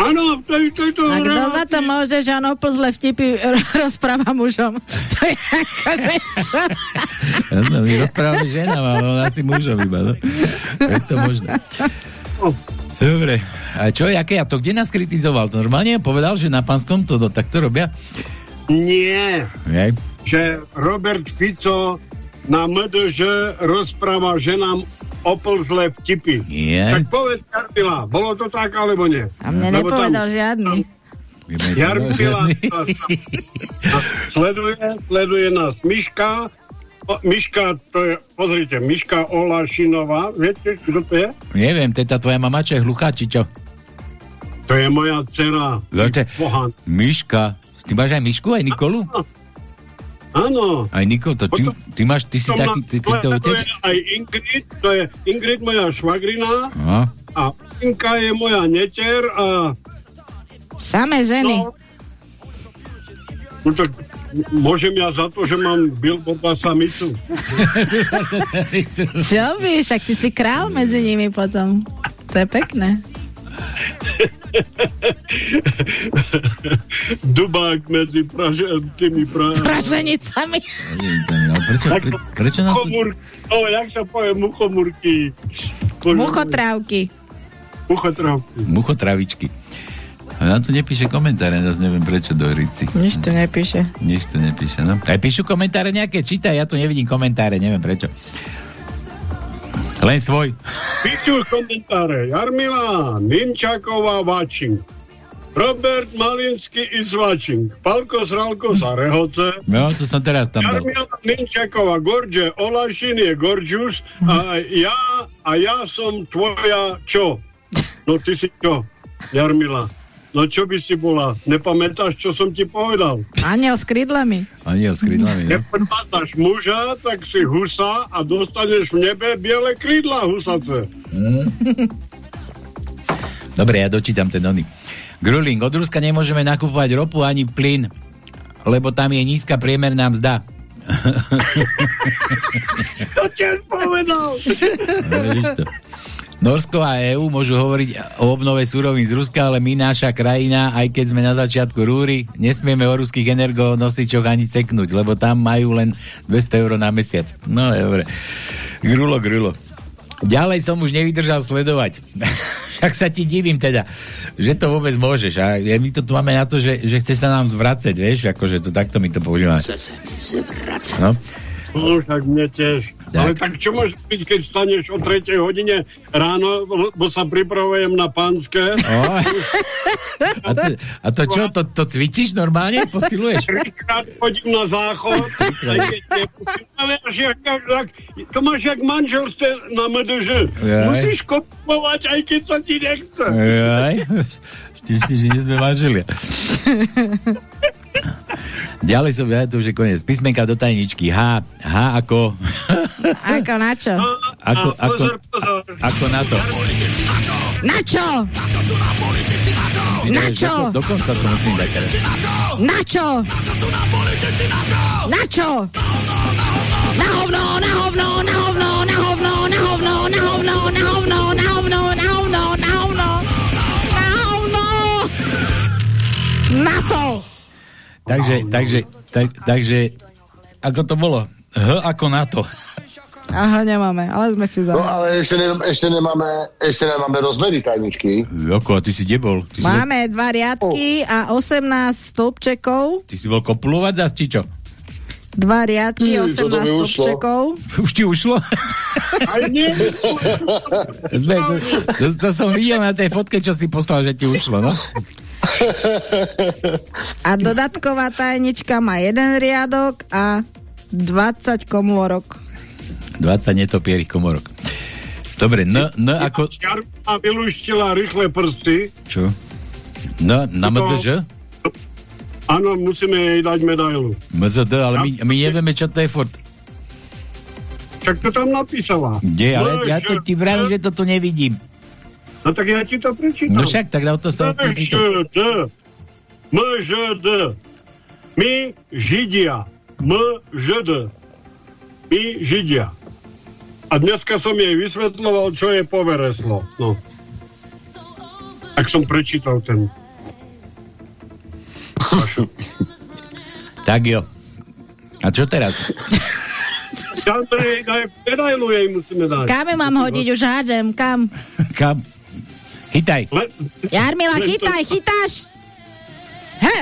Áno, to je to. To A kto za to môže, že on oplzle vtipy rozpráva mužom? To je akože čo? Jasno, my rozprávame ženám, ale on asi mužom iba. No. Je to možné. Dobre. A čo, jaké? A to kde nás kritizoval? To normálne povedal, že na pánskom to, to takto robia? Nie, Hej? že Robert Fico na MDŽ rozpráva ženám oplzlé vtipy. Nie. Tak povedz, Jarmila, bolo to tak, alebo nie? A mne Lebo tam- nepovedal žiadny. Jarmila sleduje, sleduje nás Miška. O, Miška, to je, pozrite, Miška Olašinová, viete, kto to je? Neviem, teta tvoja mama, čo je hluchá, či čo? To je moja dcera. Myška. Ty máš aj Myšku, aj Nikolu? Áno. Aj Nikol, to ty, ty máš, ty si taký, taký to to otec? je aj Ingrid, to je Ingrid moja švagrina No. a Inka je moja neter a Samé ženy. No, no tak môžem ja za to, že mám billboarda samicu. Čo by, však ty si král medzi nimi potom. To je pekné. Dubák medzi praže, tými pra... Praženicami. Ale prečo, pre, prečo nám to... No, jak sa povie, muchomurky. Bože, Muchotrávky. Muchotravky. Muchotravičky. A nám tu nepíše komentáre, zase neviem prečo do Rici. Nič tu nepíše. Nič tu nepíše, no. Aj píšu komentáre nejaké, čítaj, ja tu nevidím komentáre, neviem prečo. Len svoj. Píšu komentáre. Jarmila Ninčáková watching. Robert Malinsky is watching. Palko Sralko sa rehoce. No, to som teraz tam. Jarmila Ninčáková Gorže Olašin je Gorgeous a ja, a ja som tvoja čo? No ty si čo, Jarmila? No čo by si bola? Nepamätáš, čo som ti povedal? Aniel s krídlami. Aniel s krídlami, no. Nepamätáš muža, tak si husa a dostaneš v nebe biele krídla husace. Dobre, ja dočítam ten oný. Gruling, od Ruska nemôžeme nakupovať ropu ani plyn, lebo tam je nízka priemerná mzda. To tiež povedal. No. Norsko a EÚ môžu hovoriť o obnove súrovín z Ruska, ale my, naša krajina, aj keď sme na začiatku rúry, nesmieme o ruských energonosičoch ani ceknúť, lebo tam majú len 200 eur na mesiac. No, dobre. Grulo, grulo. Ďalej som už nevydržal sledovať. Však sa ti divím teda, že to vôbec môžeš. A my to tu máme na to, že, že chce sa nám zvracať, vieš, akože to takto mi to používame. Chce sa mi zvracať. No. No, však mne tiež. Tak. Ale tak čo môže byť, keď staneš o 3 hodine ráno, lebo sa pripravujem na pánske? O, a, to, a to čo, to, to cvičíš normálne? Posiluješ? Trikrát chodím na záchod, jak, jak, jak, to máš jak manželstve na. Jaj. Musíš kopovať, aj keď sa ti nechce. Aj, ešte, ešte, že nie sme manželia. Ďalej som ja to už je koniec. Písmenka do tajničky. H. H ako... Ako na čo? Ako, ako, pozor, pozor. ako na to. Na čo? Na čo? Do, dokonca to musím dať. teraz. Na čo? Na čo? Na hovno, na hovno, na hovno, na hovno, na hovno, na hovno, na hovno, na hovno, na hovno, na hovno, na hovno. Na to. Takže, takže, tak, takže, ako to bolo? H ako na to. Aha, nemáme, ale sme si No zahrali. ale ešte, ne, ešte, nemáme, ešte nemáme rozmery tajničky. Joko, a ty si kde bol? Ty si, Máme dva riadky a 18 stĺpčekov. ty si bol kopulovať zas, či čo? Dva riadky, to 18 mi ušlo. stĺpčekov. Už ti ušlo? Aj nie. Sme, to, to som videl na tej fotke, čo si poslal, že ti ušlo, no? A dodatková tajnička má jeden riadok a 20 komórok. 20 netopierých komorok. Dobre, N, N ako... Jarmila vylúštila rýchle prsty. Čo? N, na MDŽ? Áno, musíme jej dať medailu. MZD, ale my, my nevieme, čo to je furt. Však to tam napísala. Kde, ale ja to ti vravím, že to tu nevidím. No tak ja ti to prečítam. No však, tak na to sa... MŽD. MŽD. My Židia. MŽD. My Židia. A dneska som jej vysvetloval, čo je povereslo. No. Tak som prečítal ten. Tak jo. A čo teraz? Andrej, aj medailu jej musíme dať. Kam mám hodiť? Už hádžem. Kam? Kam? Chytaj. Le, Jarmila, Len chytaj, chytáš? He!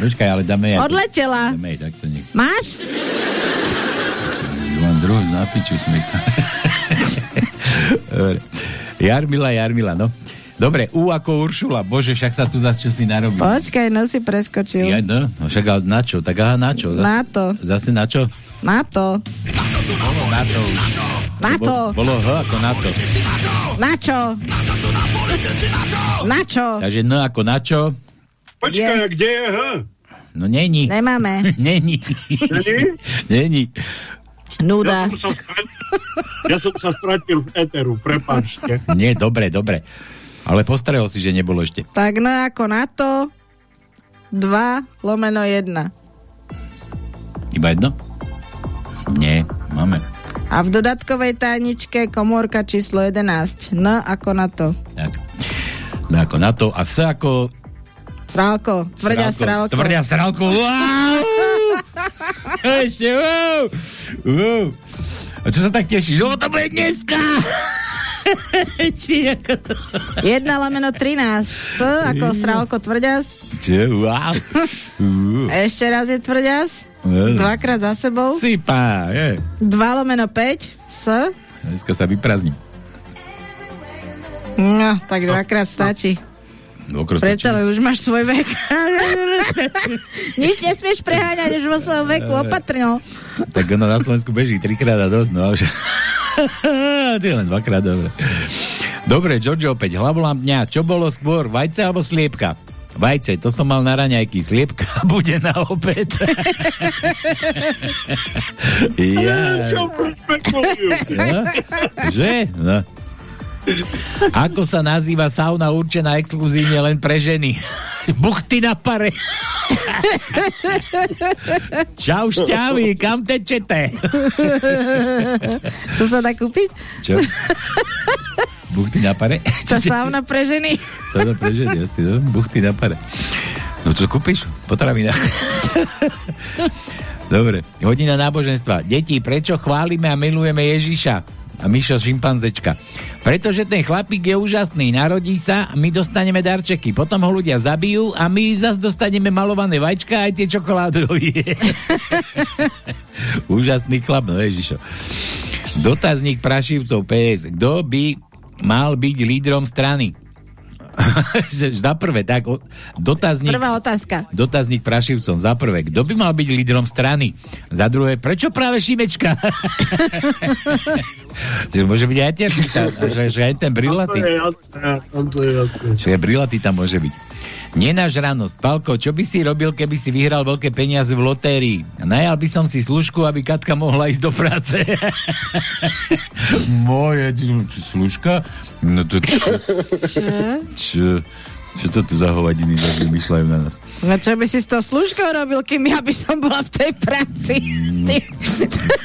Počkaj, ale dáme aj... Odletela. Dáme aj takto nech. Máš? Mám druhú na piču smyk. Dobre. Jarmila, Jarmila, no. Dobre, U ako Uršula. Bože, však sa tu zase čo si narobil. Počkaj, no si preskočil. Ja, no, no, však na čo? Tak aha, na čo? Na to. Zase na čo? Na to. Bolo na to už. Na to. Bolo, bolo H ako na to. Na čo? Na čo? Takže N ako na čo? Počkaj, kde je H? No není. Nemáme. není. není. Nuda. Ja som, sa, strat- ja som sa stratil v éteru, prepáčte. Nie, dobre, dobre. Ale postrehol si, že nebolo ešte. Tak no ako na to 2 lomeno 1. Iba jedno? Nie, máme. A v dodatkovej tajničke komórka číslo 11. No ako na to. No ako na to. A S ako... Srálko. Tvrdia srálko. Tvrdia srálko. Wow! Ešte, wow! wow! A čo sa tak tešíš? O, to bude dneska! Či ako to... 1 lomeno 13. S ako srálko tvrďas. Čo? Wow! Ešte raz je tvrďas. Dvakrát za sebou. Sypá, je. 2 lomeno 5. S. Dneska sa vyprázdnim. No, tak dvakrát stačí. Dvokrát Predsa len už máš svoj vek. Nič nesmieš preháňať už vo svojom veku, opatrno. Tak ono na Slovensku beží trikrát a dosť, no. Ty len dvakrát, dobre. Dobre, Giorgio opäť, hlavolám dňa. Čo bolo skôr, vajce alebo sliepka? Vajce, to som mal na raňajky. Sliepka bude na obed. ja. Spekulujú? No, že? No. Ako sa nazýva sauna určená exkluzívne len pre ženy? Buchty na pare. Čau šťavy, kam tečete? To sa dá kúpiť? Čo? Buchty na pare? Tá sauna pre ženy. Sauna pre ženy, asi, no? Buchty na pare. No čo kúpiš? Potravina. Dobre, hodina náboženstva. Deti, prečo chválime a milujeme Ježiša? A Mišo šimpanzečka. Pretože ten chlapík je úžasný, narodí sa my dostaneme darčeky. Potom ho ľudia zabijú a my zase dostaneme malované vačka aj tie čokoládové. Úžasný chlap, no Ježišo. Dotazník prašivcov PS. Kto by mal byť lídrom strany? Že Za prvé, tak o- dotazník, Prvá otázka. dotazník prašivcom. Za prvé, kto by mal byť lídrom strany? Za druhé, prečo práve Šimečka? že môže byť aj ten, že, že aj ten brilatý. je jasné. Že brilatý tam môže byť. Nenažranosť. Palko, čo by si robil, keby si vyhral veľké peniaze v lotérii? Najal by som si služku, aby Katka mohla ísť do práce. Moje, služka? No to čo? Čo? Čo, čo to tu za hovadiny vymýšľajú na nás? No čo by si s tou služkou robil, kým ja by som bola v tej práci? Ty,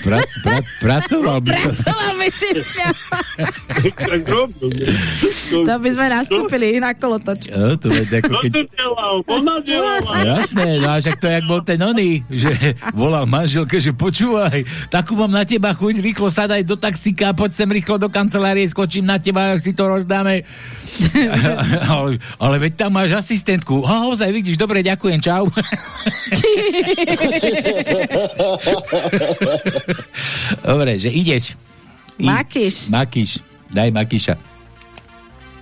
Prac, pra, pracoval by pracoval by si s. To by sme nastúpili na kolotoč. Jo, to je ako keď... Jasné, no a však to jak bol ten oný, že volal manželke, že počúvaj, takú mám na teba chuť, rýchlo sadaj do taxíka, poď sem rýchlo do kancelárie, skočím na teba, ak si to rozdáme. Ale, ale veď tam máš asistentku. A ozaj, vidíš, dobre, ďakujem, čau. dobre, že ideš. I- Makiš. Makiš. Daj Makiša.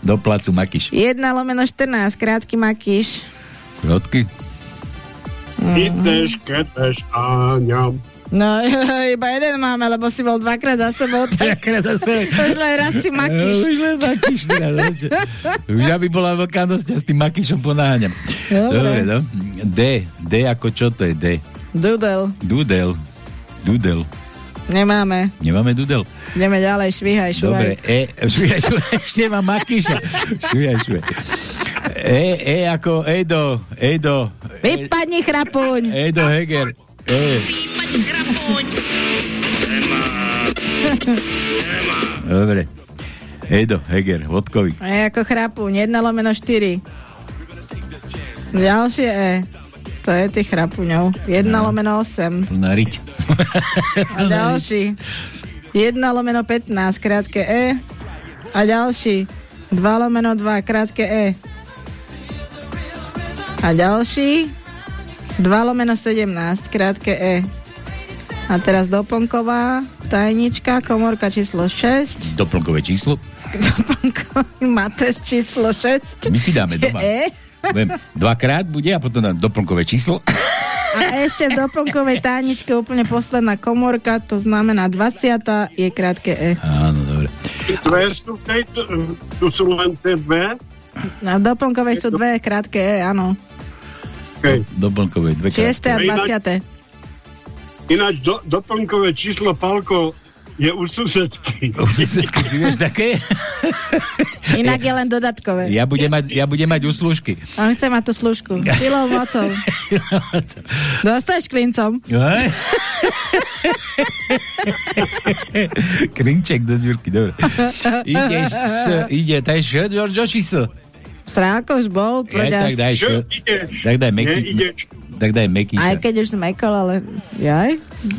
Do placu Makiš. 1 lomeno 14, krátky Makiš. Krotky. Ideš, keteš, áňam. No, iba jeden máme, lebo si bol dvakrát za sebou, tak Dvakrát za sebou. už len raz si Makiš. Už len Makiš teraz. Už aby bola veľká nosť, ja s tým Makišom ponáhňam. Dobre. Dobre, no. D. D ako čo to je D? Dudel. Dudel. Dudel. Nemáme. Nemáme dudel? Ideme ďalej, švíhaj, šúhaj. Dobre, E. Švíhaj, švíhaj, ešte mám Makiša. Švíhaj, švíhaj. E, E ako Edo. Edo. Vypadni chrapuň. Edo Heger. E. Dobre. Edo Heger, vodkový. E ako chrapuň, 1 lomeno 4. Ďalšie E. To je tých chrapuňov. 1 lomeno 8. Plná riť. A ďalší. 1 lomeno 15, krátke E. A ďalší. 2 lomeno 2, krátke E. A ďalší. 2 lomeno 17, krátke E. A teraz doplnková tajnička, komorka číslo 6. Doplnkové číslo. Doplnkový mater číslo 6. My si dáme doma. E. Dvakrát bude a potom dám doplnkové číslo. A ešte v doplnkovej tajničke úplne posledná komorka, to znamená 20. je krátke E. Áno, dobre. Dve sú tu sú len tie dve. Na doplnkovej sú dve krátke E, áno. Okay. Doplnkové dvakrát. 6. a 20. Ináč do, doplnkové číslo Palko je u susedky. U susedky, ty vieš také? Inak je len dodatkové. Ja budem mať, ja budem mať úslužky. On chce mať tú služku. Silou mocou. Dostaješ klincom. Aj? Krinček do ďurky, dobre. Ideš, š- ide, to je š, Giorgio, číslo? Sráko už bol, Ja, tvrďas. tak daj š. Tak daj meky. Tak daj mekyša. Aj keď už smekol, ale jaj,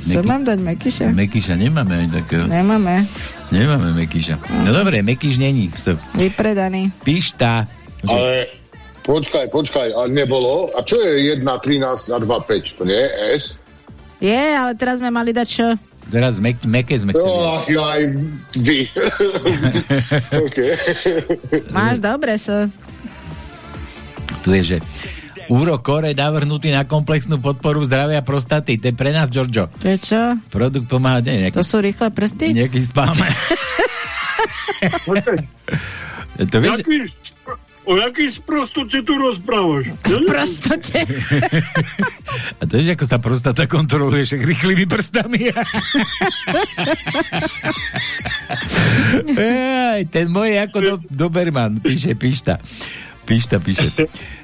Meky- mám dať Mekyša? Mekyša nemáme ani takého. Nemáme. Nemáme Mekyša. No dobre, Mekyš není. So. Vypredaný. Pišta. Ale počkaj, počkaj, a nebolo? A čo je 1, 13 a 2, 5? To nie je S? Je, ale teraz sme mali dať š. Teraz mek, meké sme chceli. Ach, aj vy. Máš dobre s. Tu je, že úrok kore navrhnutý na komplexnú podporu zdravia prostaty. To je pre nás, Giorgio. To je čo? Produkt pomáha, nie, nejaký, To sú rýchle prsty? nejaký spám. to vieš, Jaký, o jaký sprostote tu rozprávaš? Sprostote. a to vieš, ako sa prostata kontroluje, však rýchlymi prstami. Ej, ten môj je ako do, Doberman, píše Pišta. Pišta píše.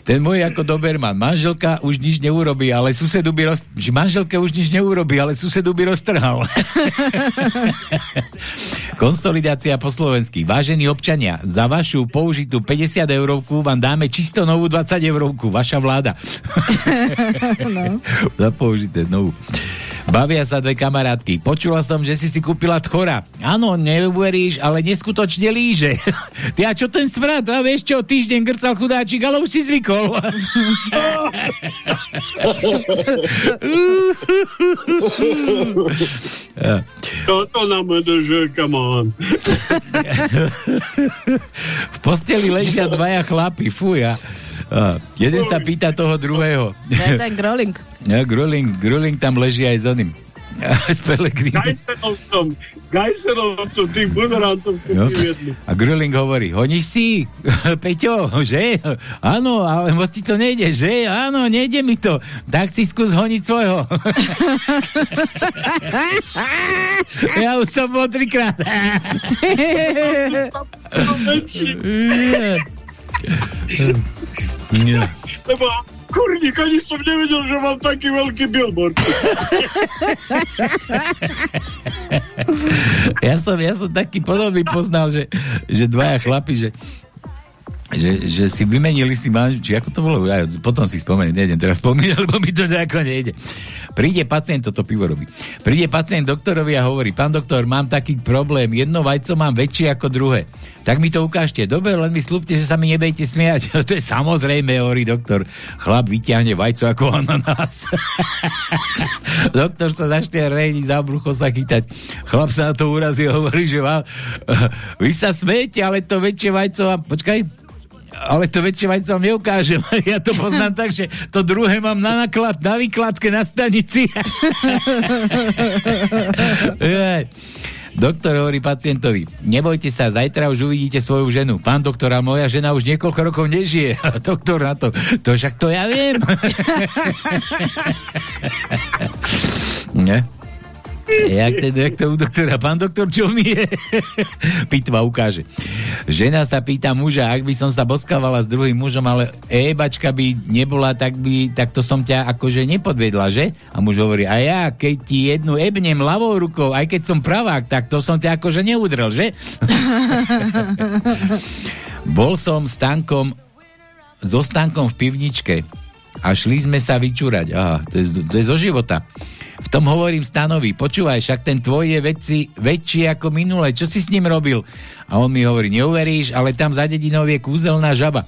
Ten môj ako Doberman. Manželka už nič neurobí, ale susedu by roz... že manželka už nič neurobí, ale susedu by roztrhal. Konsolidácia po slovensky. Vážení občania, za vašu použitú 50 eurovku vám dáme čisto novú 20 eurovku. Vaša vláda. no. Za použité novú. Bavia sa dve kamarátky. Počula som, že si si kúpila tchora. Áno, neuveríš, ale neskutočne líže. Ty a čo ten smrad? A vieš čo, týždeň grcal chudáčik, ale už si zvykol. Toto na že kamán. v posteli ležia dvaja chlapi, fuja. A jeden sa pýta toho druhého. To je ten groling. Ja, Gruling, Gruling tam leží aj s oným. s Pelegrínom. Gajsenovcom, Gajsenovcom, tým buzerantom, No, a Gruling hovorí, honíš si, Peťo, že? Áno, ale moc ti to nejde, že? Áno, nejde mi to. Tak si skús honiť svojho. ja už som bol trikrát. Nie. Lebo kurník, ani som nevedel, že mám taký veľký billboard. ja som, ja som taký podobný poznal, že, že dvaja chlapi, že že, že si vymenili si manžel, ako to bolo, ja potom si spomeniem, nejdem teraz spomínať, lebo mi to nejako nejde. Príde pacient, toto pivo robí. Príde pacient doktorovi a hovorí, pán doktor, mám taký problém, jedno vajco mám väčšie ako druhé. Tak mi to ukážte. Dobre, len mi slúbte, že sa mi nebejte smiať. to je samozrejme, hovorí doktor. Chlap vyťahne vajco ako ananás. doktor sa začne rejniť, za brucho sa chytať. Chlap sa na to urazí hovorí, že vám, vy sa smejete, ale to väčšie vajco vám, počkaj, ale to väčšie vajco vám neukážem. Ja to poznám tak, že to druhé mám na naklad, na výkladke na stanici. Doktor hovorí pacientovi, nebojte sa, zajtra už uvidíte svoju ženu. Pán doktor, a moja žena už niekoľko rokov nežije. A doktor na to, to však to ja viem. ne? Jak, ten, jak to u doktora? Pán doktor, čo mi je? Pitva ukáže. Žena sa pýta muža, ak by som sa boskávala s druhým mužom, ale ebačka by nebola, tak by, tak to som ťa akože nepodvedla, že? A muž hovorí, a ja, keď ti jednu ebnem ľavou rukou, aj keď som pravák, tak to som ťa akože neudrel, že? Bol som s tankom so stankom v pivničke a šli sme sa vyčúrať. Aha, to je, to je zo života. V tom hovorím stanovi, počúvaj, však ten tvoj je väčší, väčší ako minule, čo si s ním robil? A on mi hovorí, neuveríš, ale tam za dedinou je kúzelná žaba.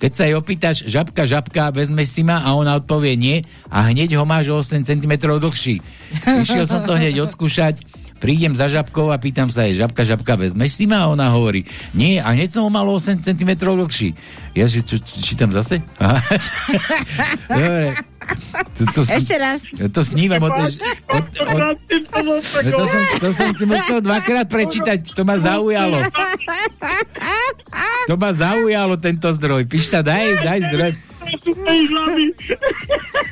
Keď sa jej opýtaš, žabka, žabka, vezmeš si ma a ona odpovie nie a hneď ho máš o 8 cm dlhší. Išiel som to hneď odskúšať, prídem za žabkou a pýtam sa jej, žabka, žabka, vezmeš si ma? A ona hovorí, nie, a hneď som ho mal o 8 cm dlhší. Ja že, čo, čítam zase? Dobre. To, to, Ešte raz. To snívam o tej... O, o, to, som, to som si musel dvakrát prečítať, to ma zaujalo. To ma zaujalo, tento zdroj. Pišta, daj, daj zdroj.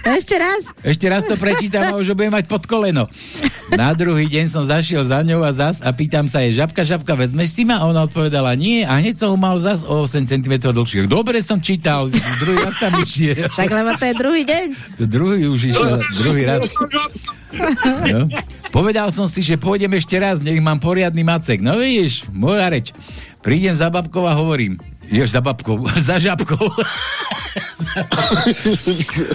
Ešte raz. Ešte raz to prečítam a už ho budem mať pod koleno. Na druhý deň som zašiel za ňou a zas a pýtam sa jej, žabka, žabka, vezmeš si ma? A ona odpovedala, nie. A hneď som ho mal zas o 8 cm dlhšie. Dobre som čítal, druhý raz tam išiel. Však lebo to je druhý deň. To druhý už išiel, druhý raz. No. Povedal som si, že pôjdem ešte raz, nech mám poriadny macek. No vidíš, moja reč. Prídem za babkou a hovorím, Jež za babkou, za žabkou.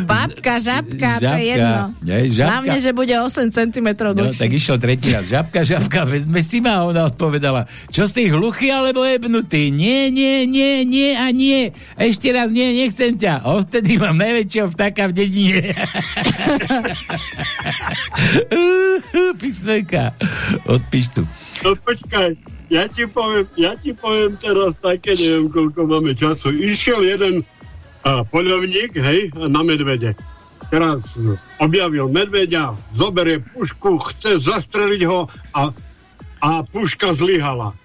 Babka, žabka, to je Žabka, jedno. nie, žabka. Hlavne, že bude 8 cm No, dlhší. tak išiel tretí raz. Žabka, žabka, vezme si ma. A ona odpovedala, čo si hluchý alebo ebnutý? Nie, nie, nie, nie a nie. Ešte raz nie, nechcem ťa. Odtedy mám najväčšieho vtáka v dedine. Písmenka. Odpíš tu. No počkaj, ja ti poviem, ja ti poviem teraz také, neviem koľko máme času. Išiel jeden a, poľovník, hej, na medvede. Teraz objavil medveďa, zoberie pušku, chce zastreliť ho a, a puška zlyhala.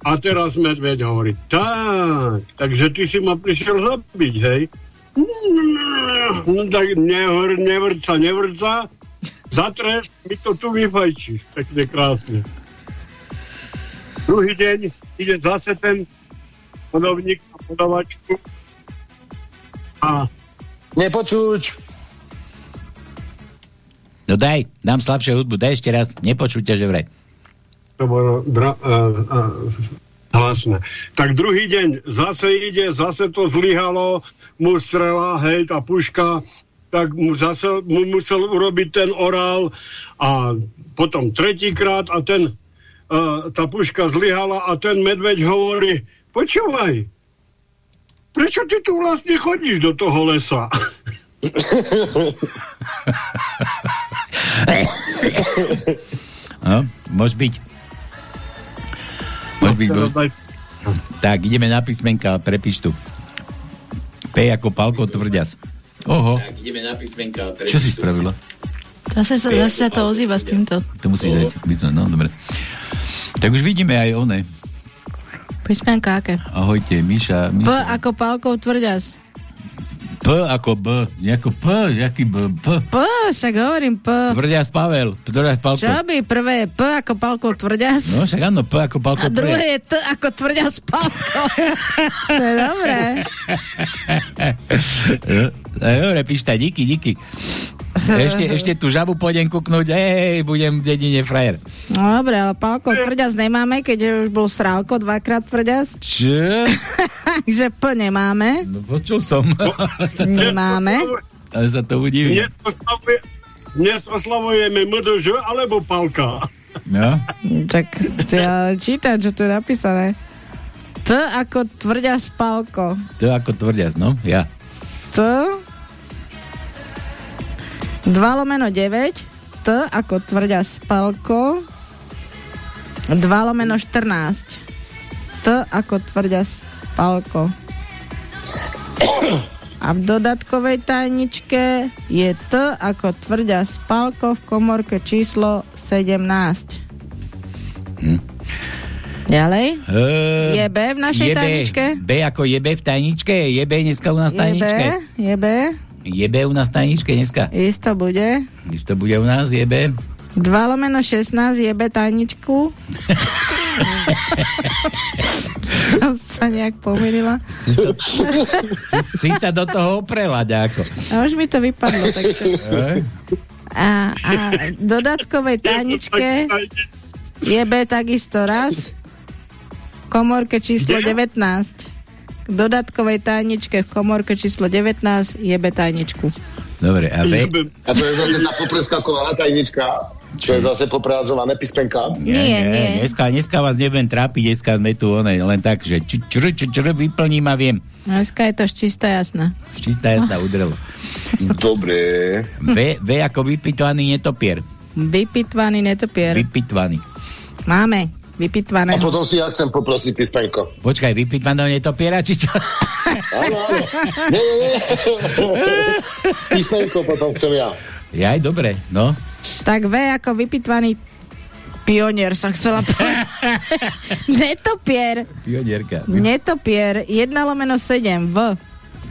A teraz medveď hovorí, tak, takže ty si ma prišiel zabiť, hej? No tak nehr, nevrca, nevrca, za trest mi to tu vyfajčíš, pekne krásne. Druhý deň ide zase ten podovník na podavačku a Nepočuť. No daj, dám slabšie hudbu, daj ešte raz. Nepočuť ťa, že vraj. to bolo dra, a, a, hlasné. Tak druhý deň zase ide, zase to zlyhalo, mu strela, hej, tá puška, tak mu zase mu musel urobiť ten orál a potom tretíkrát a ten, a, tá puška zlyhala a ten medveď hovorí, počúvaj, prečo ty tu vlastne chodíš do toho lesa? No, môže byť. Môže byť. Môže... Tak, ideme na písmenka, prepíš tu. P ako palko tvrďas. Oho. Tak, ideme na písmenka, prepíš Čo si spravila? Zase sa, zase sa to ozýva s týmto. To musíš dať. No, dobre. Tak už vidíme aj one. Písmenka aké? Ahojte, Miša. P Miša. ako pálkov tvrďas. P ako B. Ako P, jaký B? P. P, však hovorím P. Tvrďas Pavel. Tvrďas Palko. Čo by prvé P ako pálkov tvrďas? No však áno, P ako Palko. A druhé je T ako tvrďas pálkov. to je dobré. Dobre, píšta, díky, díky. Ešte, ešte tú žabu pôjdem kúknúť, hej, budem v dedine frajer. No dobre, ale pálkov tvrďas nemáme, keď už bol strálko dvakrát tvrďas. Čo? Takže P nemáme. No počul som. Nemáme. Ale sa to udivím. Dnes, oslavuje, dnes oslavujeme MDŽ alebo Palka. No. Tak to ja čítam, čo tu je napísané. T ako tvrďas pálko. To ako tvrdiac, no, ja. T 2 lomeno 9 T ako tvrďa spalko 2 lomeno 14 T ako tvrďa spalko a v dodatkovej tajničke je T ako tvrďa spalko v komorke číslo 17 Hm. Ďalej Uh, Je B v našej je B. tajničke? B ako je B v tajničke? Je B dneska u nás tajničke? Je B? Je B u nás v tajničke dneska? Isto bude Isto bude u nás, je B? 2 lomeno 16 jebe tajničku. Som sa nejak pomýlila. Si sa, si sa do toho oprela, ďako. A už mi to vypadlo, takže... A, a v dodatkovej tajničke jebe takisto raz. V komorke číslo 19. K dodatkovej tajničke v komorke číslo 19 jebe tajničku. Dobre, a B? A to je zase tá popreskakovaná tajnička. To je zase poprázované písmenka. Nie, nie. Dneska, dneska vás nebudem trápiť, dneska sme tu one, len tak, že č, čr, č, čr, vyplním a viem. Dneska je to čistá jasná. Čistá jasná udrelo. Dobre. V, v ako vypitvaný netopier. Vypitvaný netopier. Vypitvaný. Máme. A Vypitvaného. potom si ja chcem poprosiť písmenko. Počkaj, vypitvaného netopiera, či čo? Áno, áno. Nie, nie, nie. Písmenko potom chcem ja. Jaj, dobre, no. Tak V ako vypitvaný pionier som chcela povedať. netopier. Pionierka. Vy, Netopier. 1 lomeno 7. V.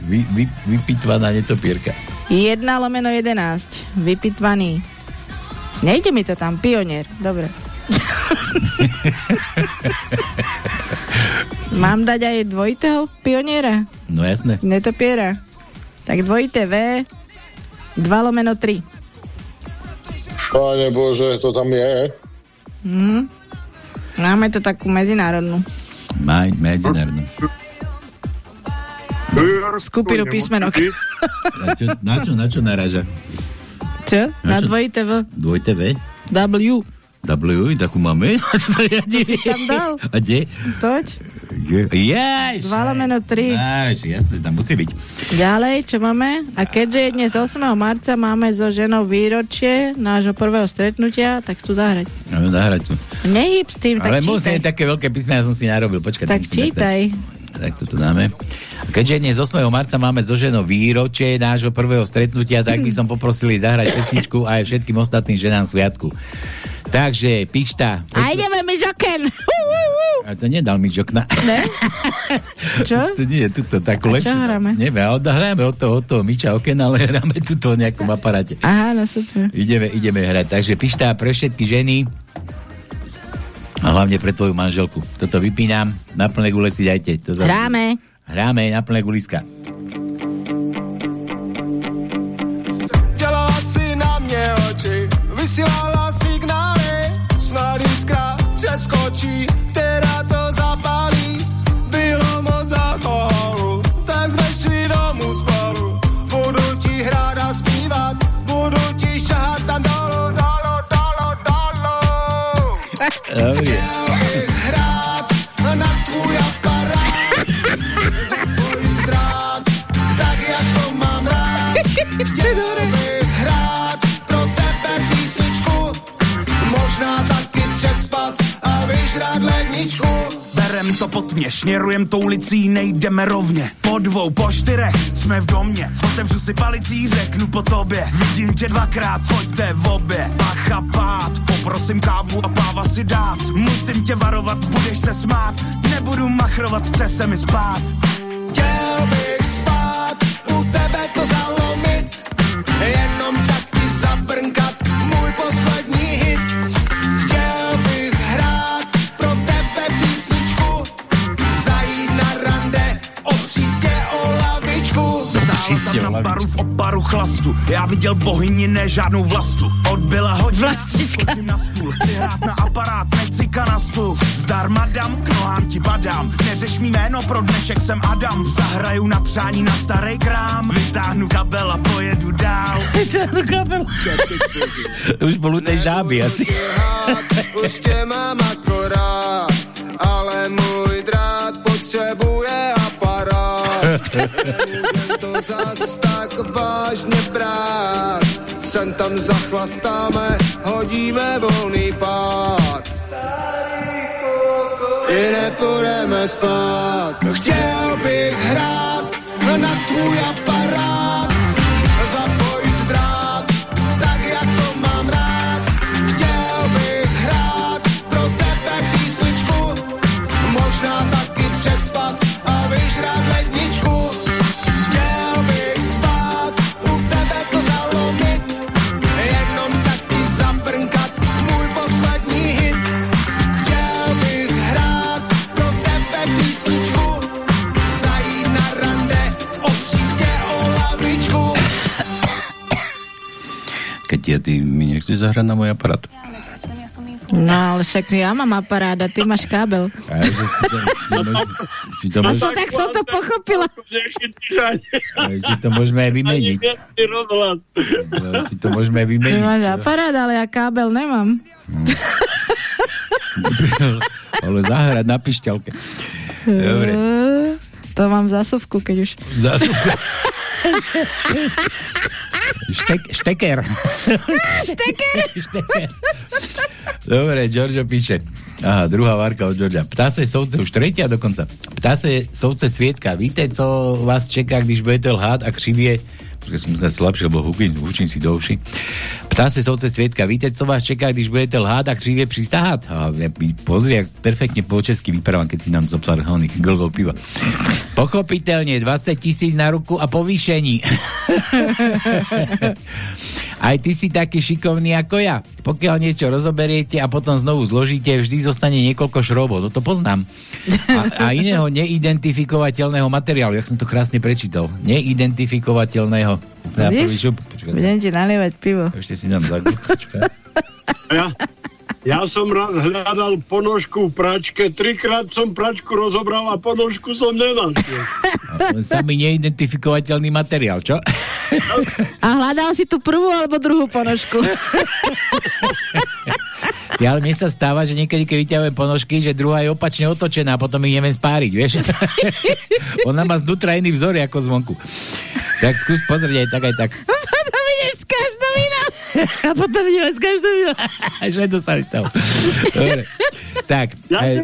vy, vy, vypitvaná netopierka. 1 lomeno 11. Vypitvaný. Nejde mi to tam. Pionier. Dobre. Mám dať aj dvojitého pioniera? No jasné. Netopiera. Tak dvojité V. 2 lomeno 3. Pane Bože, to tam je. Hm. Máme to takú medzinárodnú. Maj, medzinárodnú. Skupinu písmenok. Na čo, na čo, na čo? Na Na čo? dvojité V. Dvojte V? W. W, takú máme? To si tam dal. A kde? Toď. Jaj! 2 lomeno 3. Jaj, jasné, tam musí byť. Ďalej, čo máme? A keďže je dnes 8. marca, máme so ženou výročie nášho prvého stretnutia, tak chcú zahrať. No, nahrať tu. Nehyb s tým, tak Ale čítaj. musím také veľké písmena som si narobil. Počkaj. Tak čítaj. Tak, tak toto dáme. A Keďže dnes 8. marca máme so ženou výročie nášho prvého stretnutia, tak by som poprosil jej zahrať pesničku aj všetkým ostatným ženám sviatku. Takže, Pišta. A ideme my žoken. A to nedal mi žokna. Ne? Čo? To nie je tuto takú A lepšiu. čo hráme? Neviem, hráme od toho, od toho Miča Oken, ale hráme tuto o nejakom aparáte. Aha, no super. Ideme, ideme hrať. Takže Pišta pre všetky ženy a hlavne pre tvoju manželku. Toto vypínam, na plné gule si dajte. To Hráme. Hráme na plné guliska. Šněrujem tou ulicí, nejdeme rovně. Po dvou, po čtyřech jsme v domě. Otevřu si palicí, řeknu po tobě. Vidím tě dvakrát, pojďte v obě. Bacha pát, poprosím kávu a páva si dát. Musím tě varovat, budeš se smát. Nebudu machrovat, chce se mi spát. Chtěl bych spát, u tebe to zalomit, jenom Na baru v oparu chlastu. Já viděl bohyni, ne žádnou vlastu. Odbyla hodina, chodím na stůl. Chci hrát na aparát, nechci kanastu. Zdarma dám, k nohám ti padám. Neřeš mi jméno, pro dnešek jsem Adam. Zahraju na přání na starý krám. Vytáhnu kabel a pojedu dál. Vytáhnu kabel. Už bol u tej žáby asi. Už tě mám akorát, ale můj drát potřebuje aparát. Zas tak vážně brát. Sem tam zachlastáme, hodíme volný pád. I nepůjdeme spát. Chtěl Ty mi nechceš zahrať na môj aparát? No, ale však ja mám aparát a ty máš kábel. Ja, si to, si, to, môž, Aspoň tak som to pochopila. si to môžeme aj vymeniť. No, si to môžeme aj Ty vymeniť. máš aparát, ale ja kábel nemám. Ale zahrať na pišťalke. Dobre. To mám zásuvku, keď už. Zásuvku. Štek, šteker. Šteker. Dobre, Giorgio píše. Aha, druhá várka od Georgia. Ptáse sovce, už tretia dokonca. Ptáse sovce Svietka, víte, co vás čeká, když budete lhát a křivie Počkaj, som sa slabšie, lebo hučím, hučím si do uši. Ptá sa sovce Svietka, víte, co vás čeká, když budete lhát a křivie pristahat? A pozri, jak perfektne po česky vyprávam, keď si nám zopsal hlavných glgov piva. Pochopiteľne, 20 tisíc na ruku a povýšení. Aj ty si taký šikovný ako ja. Pokiaľ niečo rozoberiete a potom znovu zložíte, vždy zostane niekoľko šrobov. No to poznám. A, a iného neidentifikovateľného materiálu. Jak som to krásne prečítal. Neidentifikovateľného. No, víš, budem ti nalievať pivo. Ešte si dám zagúť. Ja, ja som raz hľadal ponožku v pračke, trikrát som pračku rozobral a ponožku som nenašiel. Samý neidentifikovateľný materiál, čo? A hľadal si tú prvú alebo druhú ponožku? Ja, ale mne sa stáva, že niekedy, keď vyťahujem ponožky, že druhá je opačne otočená a potom ich neviem spáriť, vieš? Ona má znútra iný vzor ako zvonku. Tak skús pozrieť aj tak, aj tak. A potom ideš s každou inou. A potom ideš s každou inou. Že to sa mi stalo. Dobre. Tak. Ja aj,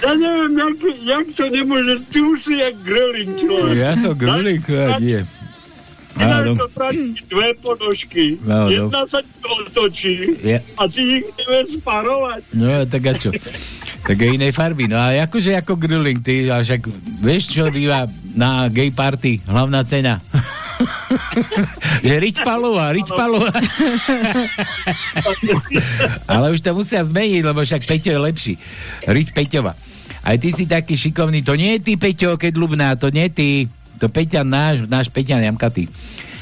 ja neviem, jak, jak to nemôže, ty už si jak grilling človek. ja som grulik, a nie. Ináč to pračky dve ponožky, No, no. jedna sa ti otočí Je. a ty ich nevieš sparovať. No, tak a čo? Tak je inej farby. No a akože ako grilling, ty, a však vieš, čo býva na gay party, hlavná cena? že riť palová, riť palová. Ale už to musia zmeniť, lebo však Peťo je lepší. Riť Peťova. Aj ty si taký šikovný. To nie je ty, Peťo, keď ľubná, to nie ty. To Peťan náš, náš Peťan Jamkatý.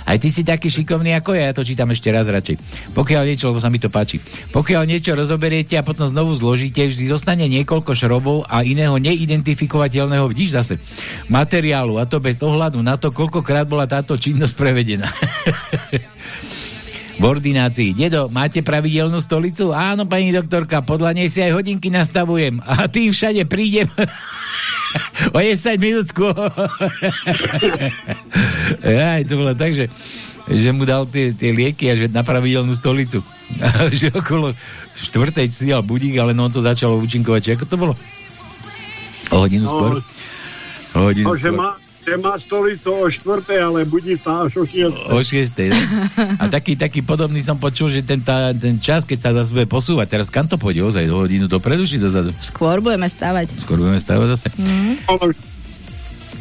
Aj ty si taký šikovný ako ja, ja to čítam ešte raz radšej. Pokiaľ niečo, lebo sa mi to páči. Pokiaľ niečo rozoberiete a potom znovu zložíte, vždy zostane niekoľko šrobov a iného neidentifikovateľného, vidíš zase, materiálu a to bez ohľadu na to, koľkokrát bola táto činnosť prevedená. v ordinácii. Dedo, máte pravidelnú stolicu? Áno, pani doktorka, podľa nej si aj hodinky nastavujem. A tým všade prídem o 10 minút skôr. Aj, to bolo tak, že, že mu dal tie, tie lieky a že na pravidelnú stolicu. Že okolo štvrtej dal budík, ale no on to začalo účinkovať. Či ako to bolo? O hodinu No, skôr? O hodinu No, že skôr. má, že má stolicu o štvrtej, ale budí sa až o šiestej. O 6. no. A taký, taký podobný som počul, že ten, tá, ten čas, keď sa zase bude posúvať, teraz kam to pôjde ozaj, do hodinu dopredu či dozadu? Skôr budeme stávať. Skôr budeme stávať zase. Mm.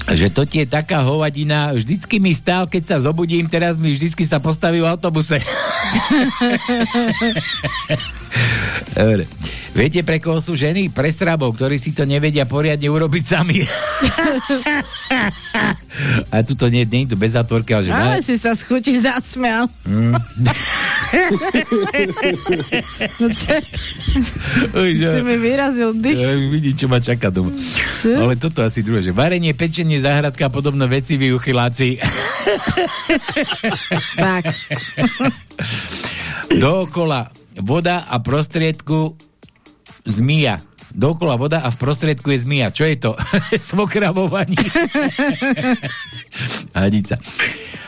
Že to ti je taká hovadina, vždycky mi stál, keď sa zobudím, teraz mi vždycky sa postaví v autobuse. Dobre. Viete, pre koho sú ženy? Pre strabov, ktorí si to nevedia poriadne urobiť sami. A tu to nie, nie tu bez zatvorky, ale že... Ale si sa z chuti zasmial. Mm. No si mi vyrazil dých. Ja vidím, čo ma čaká doma. Čo? Ale toto asi druhé, že varenie, pečenie, záhradka a podobné veci vy uchyláci. tak. Dookola voda a prostriedku zmija. Dookola voda a v prostriedku je zmija. Čo je to? Smokravovanie. Hadica.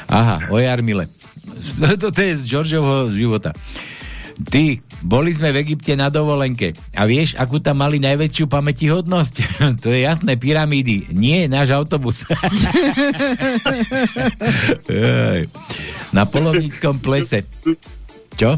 Aha, o Jarmile. Toto je z Georgeovho života. Ty, boli sme v Egypte na dovolenke a vieš, akú tam mali najväčšiu pamätihodnosť? to je jasné, pyramídy. Nie, náš autobus. Na polovníckom plese. Čo?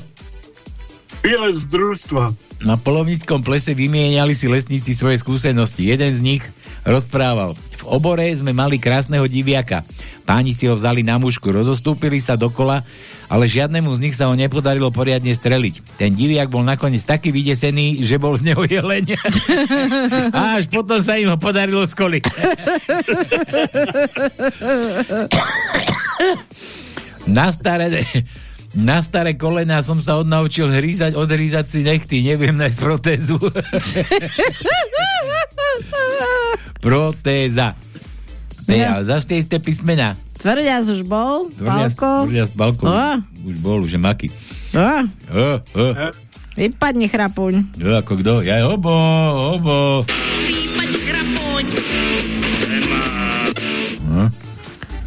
Výlet z družstva. Na polovníckom plese vymieniali si lesníci svoje skúsenosti. Jeden z nich rozprával. V obore sme mali krásneho diviaka. Páni si ho vzali na mušku, rozostúpili sa dokola, ale žiadnemu z nich sa ho nepodarilo poriadne streliť. Ten diviak bol nakoniec taký vydesený, že bol z neho jeleň. A až potom sa im ho podarilo skoliť. Na staré, na staré kolená som sa odnaučil hrízať, odhrízať si nechty. Neviem nájsť protézu. Protéza. Ja, zase tie isté písmená. Tvrďas už bol, Tvrdias- Palko. Tvrdias Balko. Á. Už bol, už je maky. Á, O, o, vypadni chrapuň. o, ako kto? Ja, obo, obo.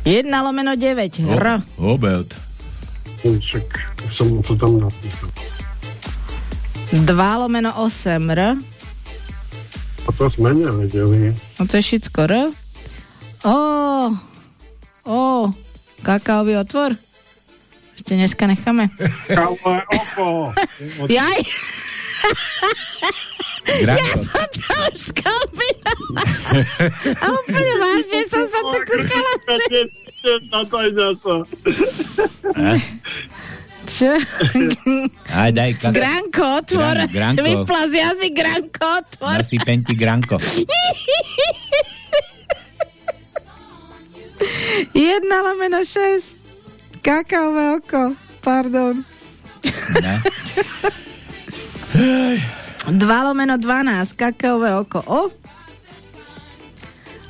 1 lomeno 9. R. Obed. Však som to tam napísal. 2 lomeno 8. R. A to sme nevedeli. No to je všetko R. O, o, kakaový otvor. Ešte dneska necháme. Kále oko. Jaj! Granko. Ja som to už skalpila. A úplne vážne som sa tu kúkala. A? Čo? Aj daj kaka. Granko, otvor. Gran- Granko. Vypla z jazyk Granko, otvor. Nasypem ti granko. Jedna lomeno 6. Kakaové oko. Pardon. Ne? 2 lomeno 12. Kakaové oko. O.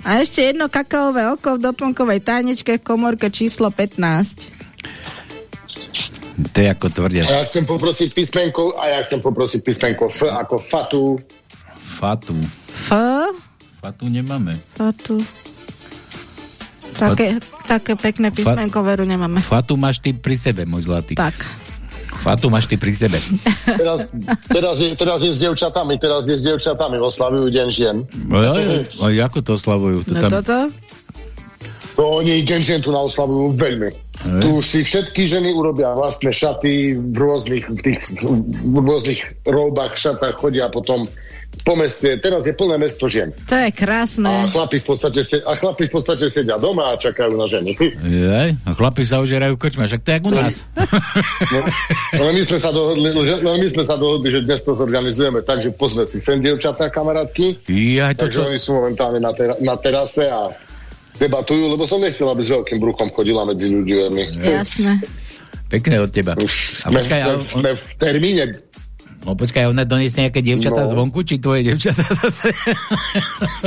A ešte jedno kakaové oko v doplnkovej tajničke v komorke číslo 15. To je ako tvrdia. A ja chcem poprosiť písmenko, a ja chcem poprosiť písmenko F ako Fatu. Fatu. F. Fatu nemáme. Fatu. Také, také pekné písmenko veru nemáme. Fatu máš ty pri sebe, môj zlatý. Tak. Fatu máš ty pri sebe. Teraz, teraz, je, teraz je s devčatami, teraz je s devčatami, oslavujú deň žien. No, ja, ako to oslavujú? To No tam... toto? No, oni deň žien tu naoslavujú veľmi. Hej. Tu si všetky ženy urobia vlastné šaty v rôznych, v tých, v rôznych róbach, šatách chodia potom po meste. Teraz je plné mesto žien. To je krásne. A chlapi v podstate, se, a chlapi v podstate sedia doma a čakajú na ženy. Jej, a chlapi sa ožerajú kočma, však to je jak u nás. No, ale my sme sa dohodli, že- len my sme sa dohodli, že dnes to zorganizujeme tak, že pozve si sem dievčatá kamarátky. Ja, Takže toto... oni sú momentálne na, tera- na terase a debatujú, lebo som nechcel, aby s veľkým bruchom chodila medzi veľmi. Jasné. Pekné od teba. A Sme, počkaj, sme, a on, sme v termíne. No, počkaj, ona doniesie nejaké dievčatá No. zvonku, či tvoje dievčatá zase?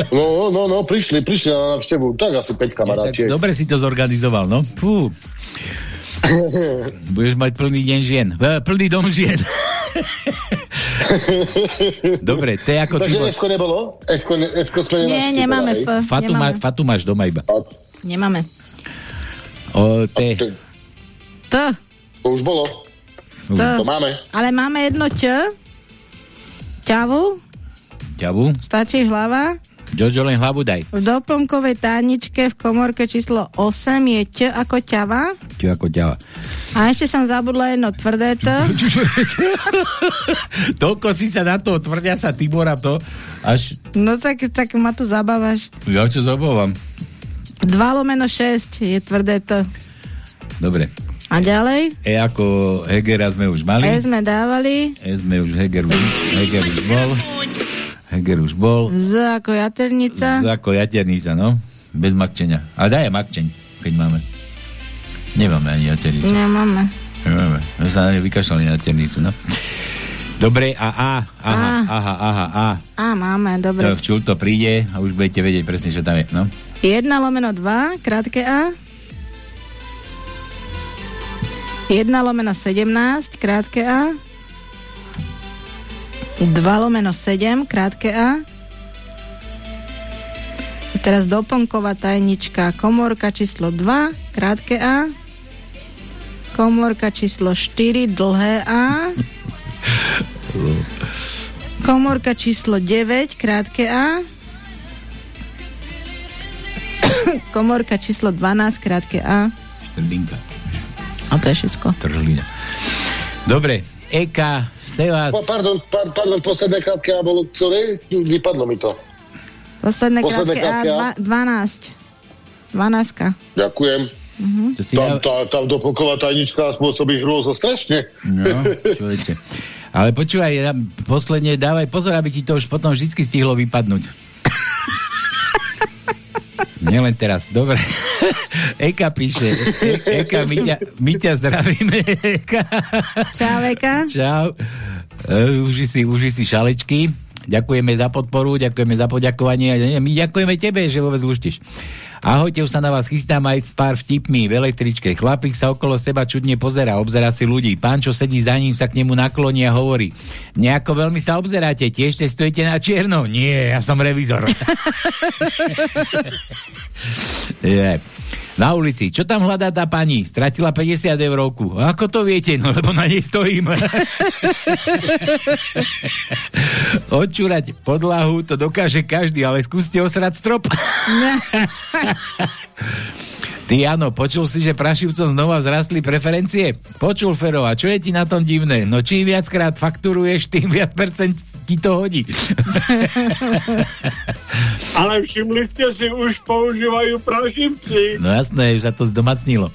No, no, no, prišli, prišli na návštevu, tak asi 5 tak, kamarátiek. dobre si to zorganizoval, no. Fú. Budeš mať plný deň žien. E, plný dom žien. dobre, to je ako. Takže F-ko nebolo? F-ko, ne, F-ko sme Nie, nemáme F. Fatu, má, Nemáme. fatu máš doma iba. A Nemáme. O, te, to, T. to už bolo. T. To máme. Ale máme jedno Č. Ťavu. ťavu. Stačí hlava. Jojo, len hlavu daj. V doplnkovej táničke v komorke číslo 8 je Č ako ťava. Čo ako ťava. A ešte som zabudla jedno tvrdé T. Toľko si sa na to tvrdia sa Tibora to, až No tak, tak ma tu zabávaš. ja čo zabávam. 2 lomeno 6 je tvrdé T. Dobre. A ďalej? E ako Hegera sme už mali. E sme dávali. E sme už Heger, Heger už bol. Heger už bol. Z ako jaternica. Z ako jaternica, no. Bez makčenia. A daj makčeň, keď máme. Nemáme ani jaternicu. Nemáme. Nemáme. My sa vykašľali na jaternicu, no. Dobre, a A. Aha, A. aha, aha, A. A máme, To dobre. včul to príde a už budete vedieť presne, čo tam je, no. 1 lomeno 2, krátke A. 1 lomeno 17, krátke A. 2 lomeno 7, krátke A. Teraz doplnková tajnička, komórka číslo 2, krátke A. Komórka číslo 4, dlhé A. Komórka číslo 9, krátke A. Komórka číslo 12, krátke A. Štrbinka. A to je všetko. Tržlina. Dobre, Eka, Sevas. Pa, pardon, par, pardon, posledné krátke A bolo, ktoré? Vypadlo mi to. Posledné, Posledné krátke krátke A. dva, 12. 12. Ďakujem. Mhm. To si Tam tá, tá doplnková tajnička spôsobí hrôzo strašne. No. Ale počúvaj, posledne dávaj pozor, aby ti to už potom vždy stihlo vypadnúť. Nielen teraz, dobre. Eka píše. E- Eka, my ťa, my ťa zdravíme. Eka. Čau, Eka. Čau. Uh, uži si, uži si šalečky. Ďakujeme za podporu, ďakujeme za poďakovanie. My ďakujeme tebe, že vôbec luštiš. Ahojte, už sa na vás chystám aj s pár vtipmi v električke. Chlapík sa okolo seba čudne pozera, obzera si ľudí. Pán, čo sedí za ním, sa k nemu nakloní a hovorí. Nejako veľmi sa obzeráte, tiež testujete na čierno? Nie, ja som revizor. Je. Na ulici. Čo tam hľadá tá pani? Stratila 50 eurovku. Ako to viete? No lebo na nej stojím. Odčúrať podlahu to dokáže každý, ale skúste osrať strop. Ty áno, počul si, že Prašivcom znova vzrastli preferencie? Počul Fero, a čo je ti na tom divné? No čím viackrát fakturuješ, tým viac percent ti to hodí. Ale všimli ste si, už používajú Prašivci. No jasné, už sa to zdomacnilo.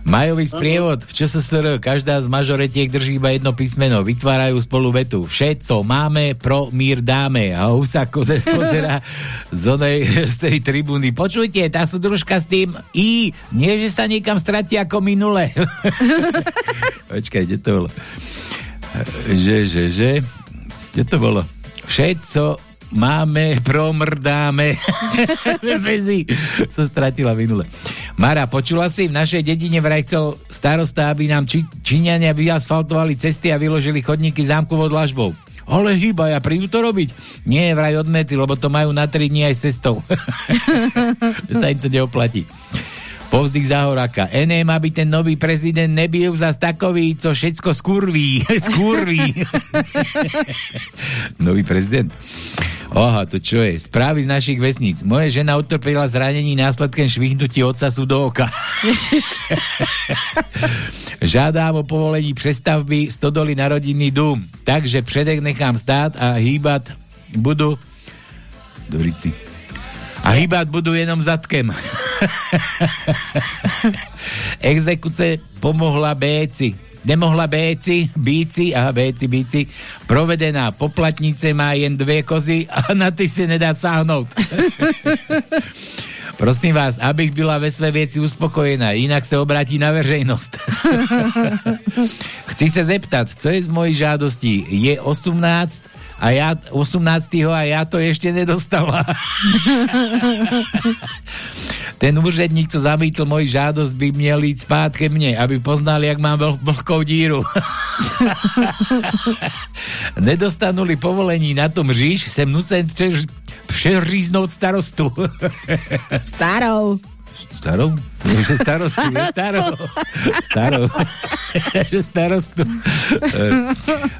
Majový sprievod v ČSSR, každá z mažoretiek drží iba jedno písmeno, vytvárajú spolu vetu. Všetko máme, pro mír dáme. A Husák koze, pozera z, onej, z tej tribúny. Počujte, tá sú družka s tým I, nie že sa niekam stratí ako minule. Počkaj, kde to bolo? Že, že, že. Kde to bolo? Všetko máme, promrdáme. Bezi. Som stratila minule. Mara, počula si, v našej dedine vraj chcel starosta, aby nám či, Číňania vyasfaltovali cesty a vyložili chodníky zámkovou dlažbou. Ale chyba, ja prídu to robiť. Nie, vraj odmety, lebo to majú na 3 dní aj s cestou. im to neoplatí. Povzdych Zahoráka. Enem, aby ten nový prezident nebyl zas takový, co všetko skurví. skurví. nový prezident. Oha, to čo je? Správy z našich vesníc. Moje žena utrpela zranení následkem švihnutí ocasu do oka. Žádám o povolení prestavby stodoly na rodinný dům. Takže předek nechám stát a hýbat budu Dorici. A hýbat budu jenom zadkem. Exekuce pomohla Béci. Nemohla Béci, Bíci, aha, Béci, Bíci, provedená poplatnice má jen dvě kozy a na ty si nedá sáhnout. Prosím vás, abych byla ve své věci uspokojená, jinak se obrátí na veřejnost. Chci se zeptat, co je z mojej žádostí? Je 18 a ja 18. a ja to ešte nedostala. Ten úředník, co zamítl moji žádosť, by měl ísť spát ke mne, aby poznal, jak mám vl- vlhkou díru. Nedostanuli povolení na tom říš, sem nucen přeříznout starostu. Starou. Starou? Že starostu, je. Starou. Že starostu. Eh,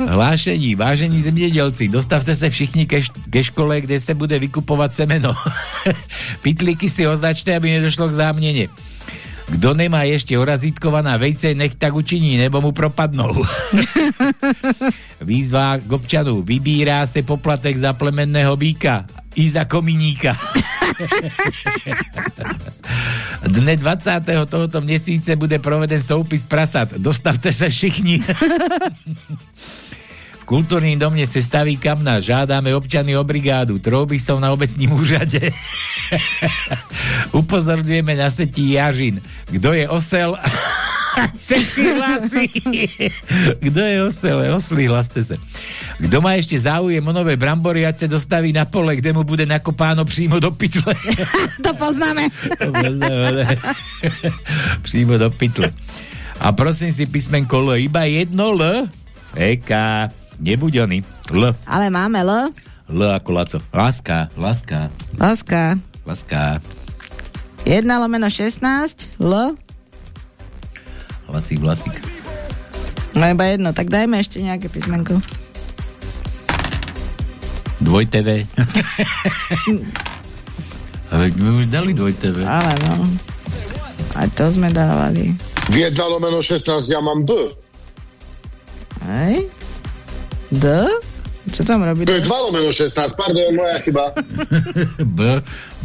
Hlášení. Vážení zemědělci, dostavte se všichni ke, ke škole, kde se bude vykupovat semeno. Pitlíky si označte, aby nedošlo k záměně. Kdo nemá ještě orazítkovaná vejce, nech tak učiní, nebo mu propadnou. Výzva k občanu. Vybírá se poplatek za plemenného býka i za komíníka. Dne 20. tohoto měsíce bude proveden soupis prasat. Dostavte se všichni. V kultúrnym domne se staví kamna. Žádáme občany o brigádu. Trouby sú na obecním úřade. Upozorňujeme na setí Jažin. Kdo je osel? se prihlási. Kdo je osel? Oslí, hlaste sa. Kto má ešte záujem o nové brambory, ať sa dostaví na pole, kde mu bude nakopáno prímo do pytle. To poznáme. prímo do pytle. A prosím si písmenko L, iba jedno L. Eka, nebuď oný. L. Ale máme L. L ako Laco. Láska, láska, Láska. láska. 1 lomeno 16. L. Hlasík, hlasík. No iba jedno, tak dajme ešte nejaké písmenko. Dvoj TV. Ale my už dali dvoj TV. Ale no. Aj to sme dávali. V 1 lomeno 16 ja mám D. Hej? D? Čo tam robí? To je 2 lomeno 16, pardon, moja chyba. B.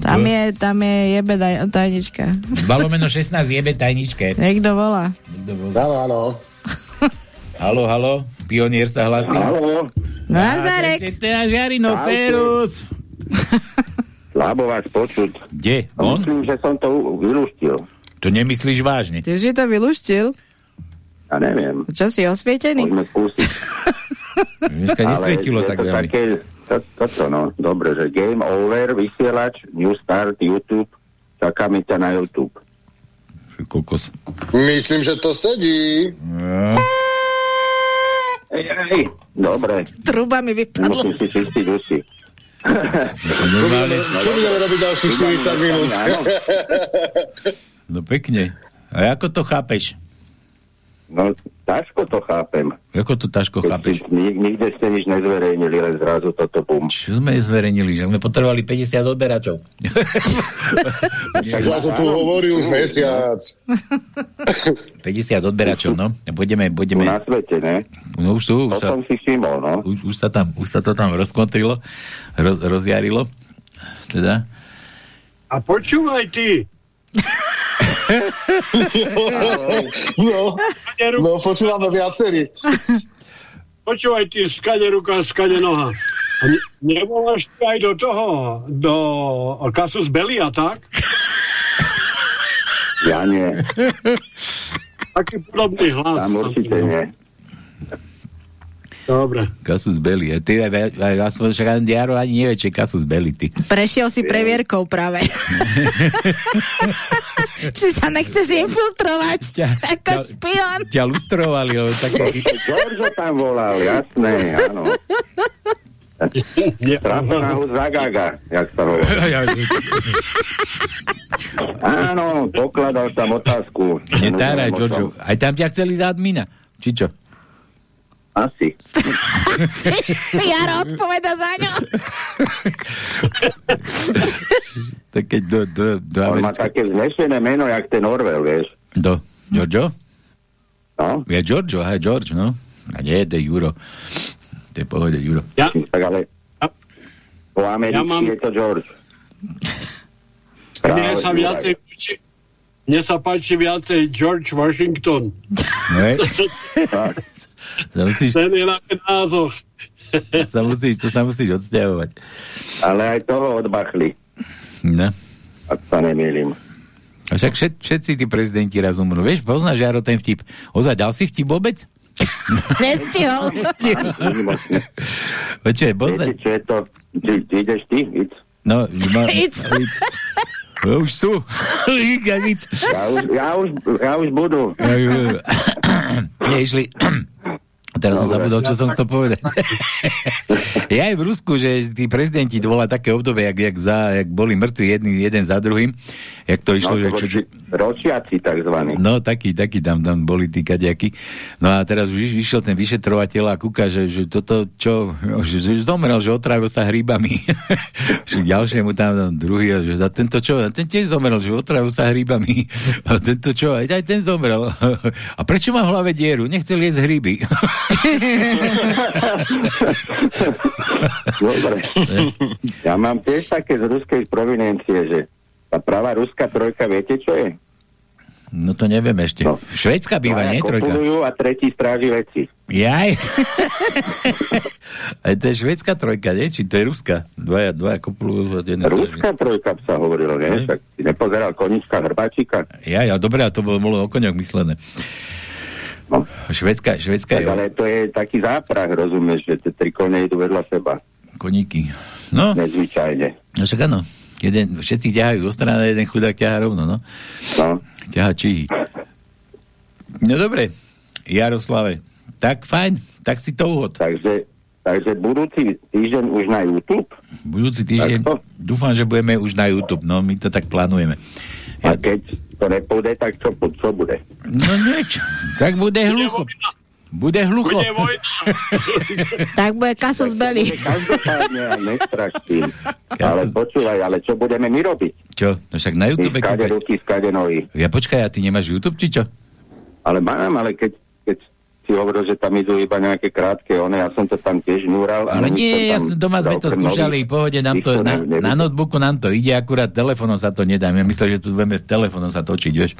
Tam B. je, tam je jebe daj, tajnička. 2 lomeno 16 jebe tajničke. Niekto volá. Áno, áno. Halo, halo. Pionier sa hlasí. Halo. Nazarek. Teraz Jarino Ferus. Slabo vás počuť. Kde? On? Myslím, že som to vylúštil. To nemyslíš vážne? Ty si to vyluštil? Ja neviem. Čo si osvietený? Môžeme skúsiť. Dneska nesvietilo tak to veľmi. Také, to, toto, no, dobre, že game over, vysielač, new start, YouTube, čakáme ťa na YouTube. Kokos. Myslím, že to sedí. No. Ej, ej, dobre, Truba mi vypadla. musím si čistiť uši. Normálne. Čo budeme robiť ďalších 40 minút? No pekne. A ako to chápeš? No, ťažko to chápem. Ako to ťažko chápeš? Nik, nikde ste nič nezverejnili, len zrazu toto bum. Čo sme zverejnili? Že sme potrebovali 50 odberačov. Tak ja to tu hovorí už mesiac. 50 odberačov, no. Budeme, budeme... Na svete, ne? No už sú, už sa, si všimol, no. už, už, sa tam, už sa to tam rozkontrilo, roz, rozjarilo. Teda. A počúvaj ty, No, no počúvame viacerí. počúvaj ty, skade ruka, skade noha. A ne, nevoláš ty aj do toho, do kasus belli a tak? Ja nie. Taký podobný hlas. Tam určite nie. Dobre. Kasus Belli. A ty, aj, aj, aspoň však ani Jaro ani nevie, čo je Kasus Belli, ty. Prešiel si previerkou práve. Či sa nechceš infiltrovať ako špion. Ťa lustrovali, lebo také... Giorgio tam volal, jasné, áno. Trafná Zagaga, jak sa hovorí. Áno, pokladal tam otázku. Netáraj, Giorgio. Aj tam ťa chceli za admina. Či čo? Asi. Jaro odpoveda za ňo. Tak keď do, do, do On má Americké... také vznešené meno, jak ten Orwell, vieš. Do? Giorgio? No? Je Giorgio, hej, George, no. A nie, to je Juro. To je pohode, Juro. Ja, Tak ale po americky Ja mám- je to George. mne sa viacej páči, mne sa páči viacej George Washington. No je? sa musíš, Ten je na názov. sa musíš, to sa musíš odsťahovať. Ale aj toho odbachli, No. ak sa nemýlim. A však všet, všetci tí prezidenti raz umrú. Vieš, poznáš, Jaro, ten vtip. Ozaj, dal si vtip vôbec? Nestihol. Počkaj, poznáš? Viete, čo je to? Ty, ty ideš ty? Ic. No, no, Ic. Ic. No, už sú. Ja. Ja už, ja už, ja už budú. Nie, išli... Teraz som zabudol, čo som chcel povedať. je aj v Rusku, že tí prezidenti, to bola také obdobie, jak, jak, za, jak boli mŕtvi jedný, jeden za druhým, jak to išlo, No, že to čo, čo, Ročiaci takzvaní. No, taký, taký tam, tam boli tí kaďaky. No a teraz už iš- išiel ten vyšetrovateľ a kúka, že, že toto, čo, že, že zomrel, že otrávil sa hríbami. ďalšiemu tam druhý, že za tento čo, a ten tiež zomrel, že otrávil sa hríbami. A tento čo, aj, aj ten zomrel. a prečo má v hlave dieru? Nechcel jesť hríby. Dobre. Ja mám tiež také z ruskej provinencie, že tá pravá ruská trojka, viete čo je? no to neviem ešte. No. Švédska býva, nie? Trojka. a tretí stráži veci. Jaj. Aj to je švédska trojka, nie? Či to je ruská? Dvaja, dvaja kopulujú. jeden stráži. Ruská trojka sa hovorilo, nie? Však si nepozeral konička hrbáčika. Ja, ja, dobre, a to bolo, bolo o koňoch myslené. No. Švedská, švedská Tak, je ale to je taký záprah, rozumieš, že tie tri kone idú vedľa seba. koníky. No, Nezvyčajne. no však áno. Jeden, všetci ťahajú do strany, jeden chudák ťahá rovno, no. No. Ťahá čihy. No dobre, Jaroslave. Tak fajn, tak si to uhod. Takže, takže budúci týždeň už na YouTube. Budúci týždeň, dúfam, že budeme už na YouTube, no my to tak plánujeme. A keď to nepôjde, tak čo, čo bude? No nič, tak bude hlucho. Bude hlucho. Bude vojna. Tak bude kasus belli. Každopádne. Ale počúvaj, ale čo budeme my robiť? Čo? No však na YouTube skade ruky, skade nohy. Ja počkaj, a ty nemáš YouTube, či čo? Ale mám, ale keď si hovoril, že tam idú iba nejaké krátke one, ja som to tam tiež núral. Ale a nie, ja doma sme to skúšali, pohode, nám to, na, na notebooku nám to ide, akurát telefónom sa to nedá. Ja myslím, že tu budeme telefónom sa točiť, vieš.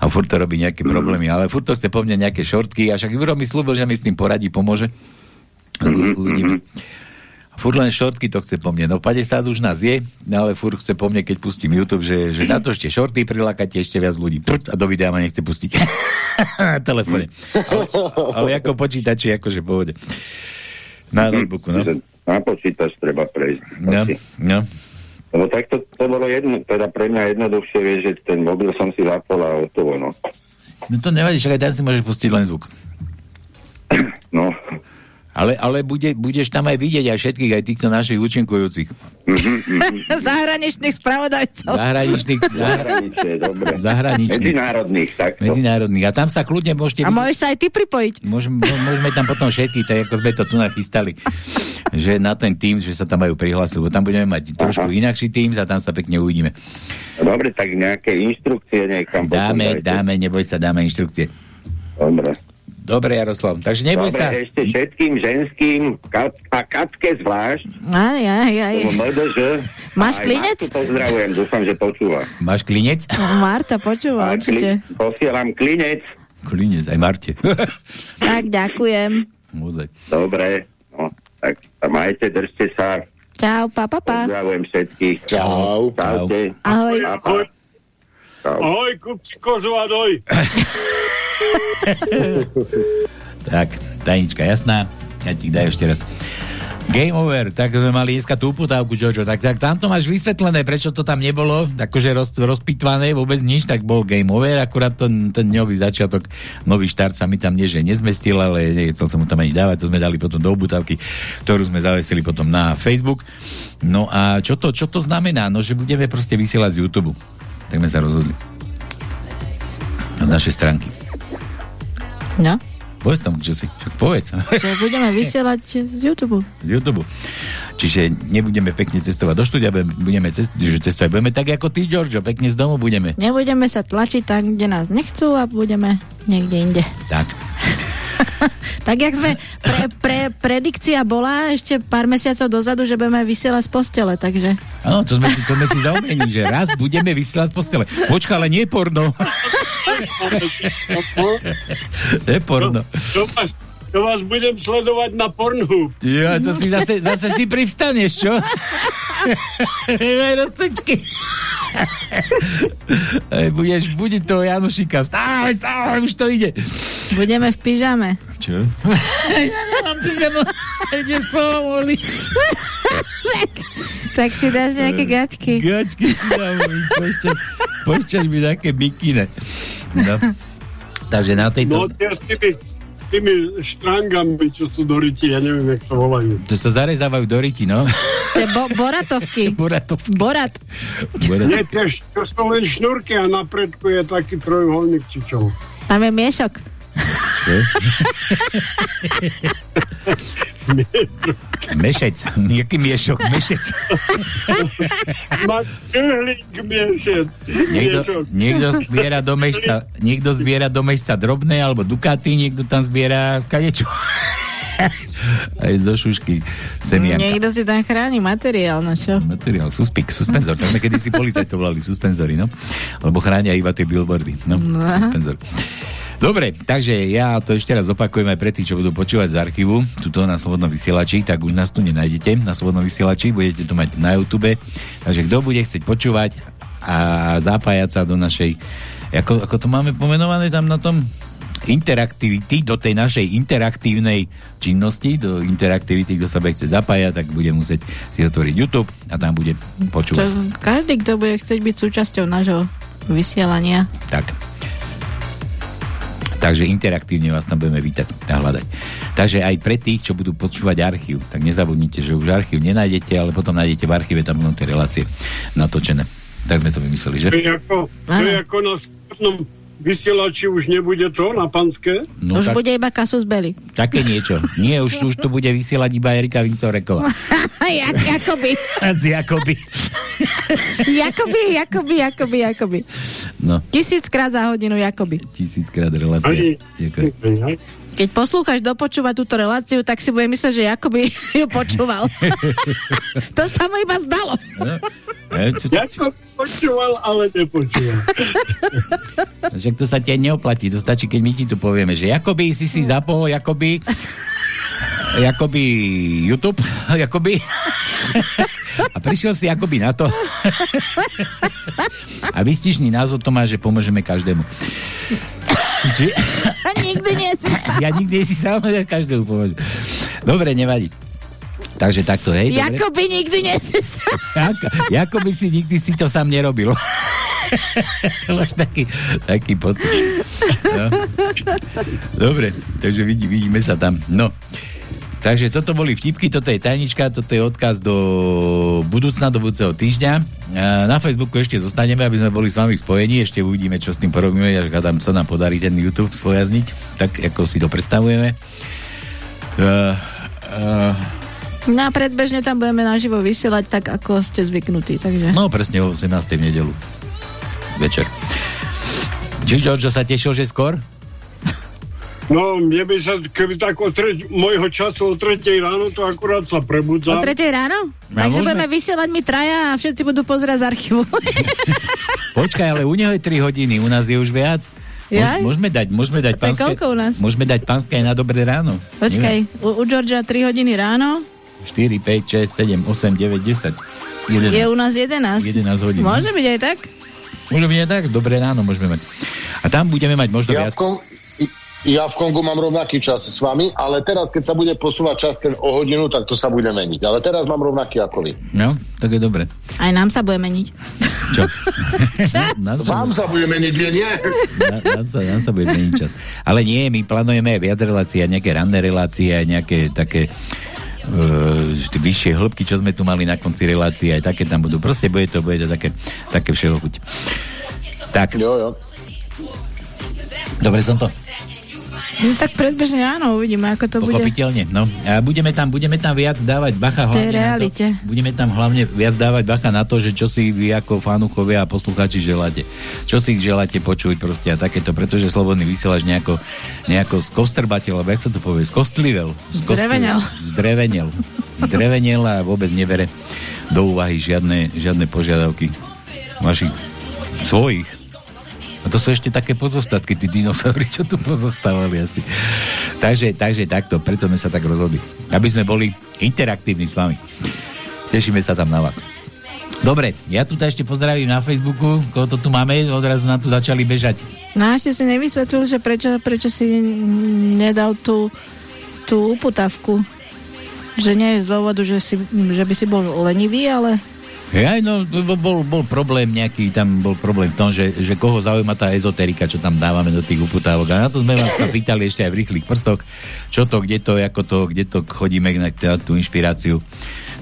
A furt to robí nejaké problémy, ale furt to chce po mne nejaké šortky, a však Juro mi slúbil, že mi s tým poradí, pomôže. U- Uvidíme. Furt len šortky to chce po mne. No 50 už nás je, ale furt chce po mne, keď pustím YouTube, že, že na to ešte šorty prilákate ešte viac ľudí. Prd, a do videa ma nechce pustiť. na telefóne. Ale, ale ako počítači, akože pohode. Na notebooku, no. Na počítač treba prejsť. No, no. Lebo tak to, to bolo jedno, teda pre mňa jednoduchšie, vieš, že ten mobil som si zapol a hotovo, no. No to nevadí, však aj tam si môžeš pustiť len zvuk. No, Ale, ale bude, budeš tam aj vidieť aj všetkých, aj týchto našich účinkujúcich. Zahraničných spravodajcov. Zahraničných, Zahraničné, dobre. Zahraničných. Medzinárodných, takto. Medzinárodných. A tam sa kľudne môžete... A môžeš sa aj ty pripojiť. Môžeme, môžeme tam potom všetky, tak ako sme to tu nachystali, že na ten Teams, že sa tam majú prihlásiť, lebo tam budeme mať trošku inakší Teams a tam sa pekne uvidíme. Dobre, tak nejaké inštrukcie niekam potom Dáme, dáme, neboj sa, dáme inštrukcie. Dobre. Dobre, Jaroslav, takže neboj Dobre, sa. ešte všetkým ženským kat, a Katke zvlášť. Aj, aj, aj. MDŽ. Máš Aj klinec? Martu pozdravujem, dúfam, že počúva. Máš klinec? Marta, počúva, A určite. kli- posielam klinec. Klinec, aj Marte. Tak, ďakujem. Mozek. Dobre, no, tak majte, držte sa. Čau, pa, pa, pa. Pozdravujem všetkých. Čau. Ahoj. Pa. Čau. Ahoj, kupci kozu a doj. Tak, tajnička jasná. Ja ti daj ešte raz. Game over, tak sme mali dneska tú uputávku, Jojo, tak, tak to máš vysvetlené, prečo to tam nebolo, akože roz, rozpitvané, vôbec nič, tak bol game over, akurát ten, ten dňový začiatok, nový štart sa mi tam nie, že nezmestil, ale nechcel som mu tam ani dávať, to sme dali potom do obutávky, ktorú sme zavesili potom na Facebook. No a čo to, čo to znamená? No, že budeme proste vysielať z YouTube. Tak sme sa rozhodli. Na našej stránky. No, Povedz tam, čo si, čo povedz. že budeme vysielať z YouTube. z YouTube. Čiže nebudeme pekne cestovať do štúdia, budeme- budeme cest, že cestovať budeme tak ako ty, Giorgio, pekne z domu budeme. Nebudeme sa tlačiť tam, kde nás nechcú a budeme niekde inde. Tak. Tak jak sme, pre, pre, predikcia bola ešte pár mesiacov dozadu, že budeme vysielať z postele, takže... Áno, to sme, si- to sme si zaumienili, že raz budeme vysielať z postele. Počka, ale nie porno. je porno. to vás budem sledovať na Pornhub. Ja, to si zase, zase si privstaneš, čo? Aj rozcečky. Budeš budiť toho Janušika. Stávaj, stávaj, už to ide. Budeme v pyžame. Čo? ja nemám pyžamo. Dnes pomohli. Tak si dáš nejaké gačky. Gačky si dám. Pošťaš, mi také bikine. No. Takže na No tejto... s tými, štrangami, čo sú do ryti, ja neviem, jak sa volajú. To sa zarezávajú do ryti, no. To je bo- boratovky. Boratovky. Borat. Nie, tie, š- to sú len šnúrky a na predku je taký trojuholník, či čo. Tam je miešok. Mešec. Jaký miešok? Mešec. Má kľúhlik miešec. Niekto, niekto zbiera do mešca, niekto zbiera do mešca drobné alebo dukaty, niekto tam zbiera kadečo. Aj zo šušky semianka. Niekto si tam chráni materiál, no čo? Materiál, suspik, suspenzor. Tak sme kedysi policajt to volali, suspenzory, no. Lebo chránia iba tie billboardy, no. No. Suspenzor. Dobre, takže ja to ešte raz opakujem aj pre tých, čo budú počúvať z archívu, tuto na Slobodnom vysielači, tak už nás tu nenájdete na Slobodnom vysielači, budete to mať na YouTube. Takže kto bude chcieť počúvať a zapájať sa do našej, ako, ako to máme pomenované tam na tom interaktivity, do tej našej interaktívnej činnosti, do interaktivity, kto sa bude chce zapájať, tak bude musieť si otvoriť YouTube a tam bude počúvať. každý, kto bude chcieť byť súčasťou nášho vysielania. Tak. Takže interaktívne vás tam budeme vítať a hľadať. Takže aj pre tých, čo budú počúvať archív, tak nezabudnite, že už archív nenájdete, ale potom nájdete v archíve tam budú tie relácie natočené. Tak sme to vymysleli, že? To je ako, to je ako na vysielači už nebude to na panské? No Už tak, bude iba kasus belli. také niečo. Nie, už, už to bude vysielať iba Erika Vincoreková. Jak, Jakoby. Z Jakoby. Jakoby, Jakoby, Jakoby, Jakoby. No, Tisíckrát za hodinu Jakoby. tisíckrát relácie. Ďakujem. Keď poslúchaš dopočúvať túto reláciu, tak si bude myslieť, že Jakoby ju počúval. to sa mu iba zdalo. E, čo, Ja som počúval, ale nepočúval. Však to sa ti neoplatí, to stačí, keď my ti tu povieme, že Jakoby si si zapol, Jakoby Jakoby YouTube, Jakoby a prišiel si Jakoby na to a vystižný názov to má, že pomôžeme každému. Či, A nikdy nie si sa. ja nikdy si sám, ja každému pomôžem. Dobre, nevadí. Takže takto, hej. Jakoby nikdy nie si sa. Jako, si nikdy si to sám nerobil. Máš taký, taký pocit. No. Dobre, takže vidí, vidíme sa tam. No. Takže toto boli vtipky, toto je tajnička, toto je odkaz do budúcna, do budúceho týždňa. Na Facebooku ešte zostaneme, aby sme boli s vami spojení, ešte uvidíme, čo s tým porobíme, až tam sa nám podarí ten YouTube spojazniť, tak ako si to predstavujeme. Uh, uh, No a predbežne tam budeme naživo vysielať tak, ako ste zvyknutí, takže... no presne o 18. v nedelu. Večer. Či Giorgio sa tešil, že skôr? No, mne by sa, keby tak o treť, môjho času o tretej ráno, to akurát sa O prebudzam. tretej ráno? No, Takže budeme vysielať my traja a všetci budú pozerať z archívu. Počkaj, ale u neho je 3 hodiny, u nás je už viac. Jaj? Môž- Môžeme dať, môžeme dať pánske, koľko u nás? môžeme dať pánske aj na dobré ráno. Počkaj, u, u Georgia 3 hodiny ráno, 4, 5, 6, 7, 8, 9, 10. 11. je u nás 11. 11 hodín. Môže byť aj tak? Môžeme byť aj tak, dobré ráno môžeme mať. A tam budeme mať možno Ja viac. v, Kon- ja v Kongu mám rovnaký čas s vami, ale teraz, keď sa bude posúvať čas ten o hodinu, tak to sa bude meniť. Ale teraz mám rovnaký ako vy. No, tak je dobre. Aj nám sa bude meniť. Čo? nám, sa, Vám sa bude meniť, nie? nie? na- nám, sa, nám sa bude meniť čas. Ale nie, my plánujeme viac relácií, nejaké ranné relácie, nejaké také uh, vyššie hĺbky, čo sme tu mali na konci relácie, aj také tam budú. Proste bude to, bude to také, také všeho chuť. Tak. Jo, jo. Dobre som to. No, tak predbežne áno, uvidíme, ako to bude. No. A budeme tam, budeme tam viac dávať bacha V tej hlavne realite. To, budeme tam hlavne viac dávať bacha na to, že čo si vy ako fanúchovia a poslucháči želáte. Čo si želáte počuť proste a takéto, pretože slobodný vysielač nejako, nejako skostrbateľ, alebo jak sa to povie, skostlivel. Zdrevenel. Zdrevenel. Zdrevenel a vôbec nebere do úvahy žiadne, žiadne požiadavky vašich svojich. A to sú ešte také pozostatky, tí dinosaury, čo tu pozostávali asi. Takže, takže takto, preto sme sa tak rozhodli. Aby sme boli interaktívni s vami. Tešíme sa tam na vás. Dobre, ja tu ešte pozdravím na Facebooku, koho to tu máme, odrazu nám tu začali bežať. No a ešte si nevysvetlil, že prečo, prečo si nedal tú, tú uputavku. Že nie je z dôvodu, že, si, že by si bol lenivý, ale Aj, no, bol, bol, problém nejaký, tam bol problém v tom, že, že koho zaujíma tá ezoterika, čo tam dávame do tých uputávok. A na to sme vás sa pýtali ešte aj v rýchlych prstoch, čo to, kde to, ako to, kde to chodíme na tú inšpiráciu.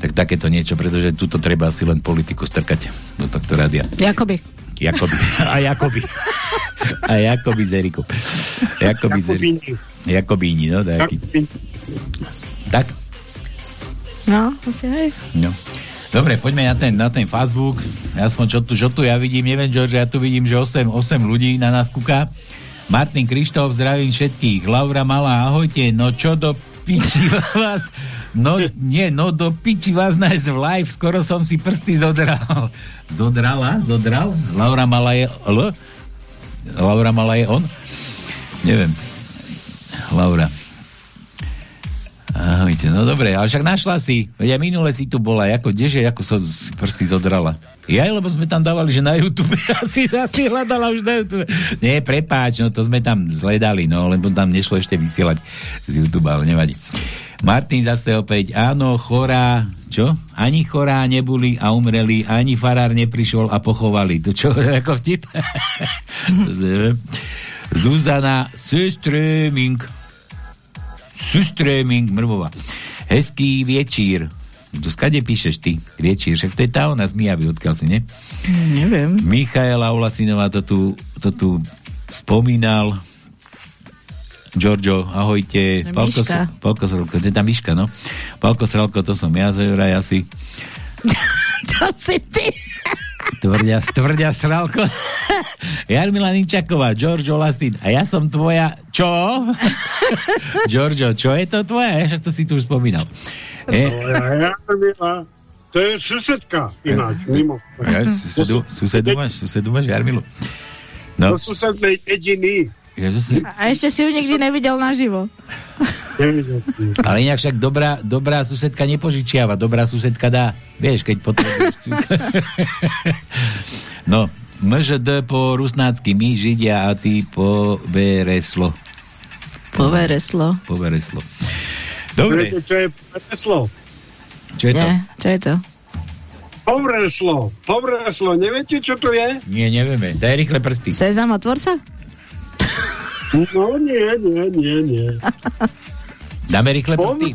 Tak takéto niečo, pretože tuto treba asi len politiku strkať do tohto rádia. Jakoby. Jakoby. A Jakoby. A Jakoby z Eriku. Jakoby z Eriku. Jakobíni, no, taký. Tak? No, asi aj. No. Dobre, poďme na ten, na ten Facebook. Aspoň čo tu, čo tu ja vidím, neviem, George, ja tu vidím, že 8, 8 ľudí na nás kúka. Martin Krištof, zdravím všetkých. Laura Malá, ahojte. No čo do piči vás... No nie, no do piči vás nájsť v live. Skoro som si prsty zodral. Zodrala? Zodral? Laura Malá je L? Laura Malá je on? Neviem. Laura. Ahojte, no dobre, ale však našla si. Aj minule si tu bola, ako, kdeže, ako som si prsty zodrala. Ja, lebo sme tam dávali, že na YouTube, asi, asi hľadala už na YouTube. Nie, prepáč, no to sme tam zhledali, no, lebo tam nešlo ešte vysielať z YouTube, ale nevadí. Martin zase opäť, áno, chorá, čo? Ani chorá neboli a umreli, ani farár neprišiel a pochovali. To čo, ako vtip? Zuzana Söströming Suströming Mrvova. Hezký viečír. Tu skade píšeš ty, viečír, však to je tá ona z Mijavy, odkiaľ si, ne? Neviem. Michaela Ulasinová to tu, to tu spomínal. Giorgio, ahojte. Palko. Palko Srelko, to je tá Miška, no. Palko Srelko, to som ja, Zajuraj asi. to si ty. Tvrdia, tvrdia Sralko. Jarmila Ninčaková, Giorgio Lasin. A ja som tvoja... Čo? Giorgio, čo je to tvoja? Však to si tu už spomínal. E, Jarmila, to je susedka ináč, mimo. ja, susedu, susedu máš, susedu máš Jarmilu. No, Do susednej dediny. Ja, si, A ešte si ju nikdy nevidel naživo. ale inak však dobrá, dobrá susedka nepožičiava, dobrá susedka dá. Vieš, keď potrebuješ. no, MŽD po rusnácky, my Židia a ty po Vereslo. Povereslo. Po Vereslo. Dobre, Viete, čo je povreslo? čo je to? Nie, čo je to? Povreslo, povreslo, neviete, čo to je? Nie, nevieme. Daj rýchle prsty. Sezam, otvor sa? No nie, nie, nie, nie. Dáme rýchle prsty.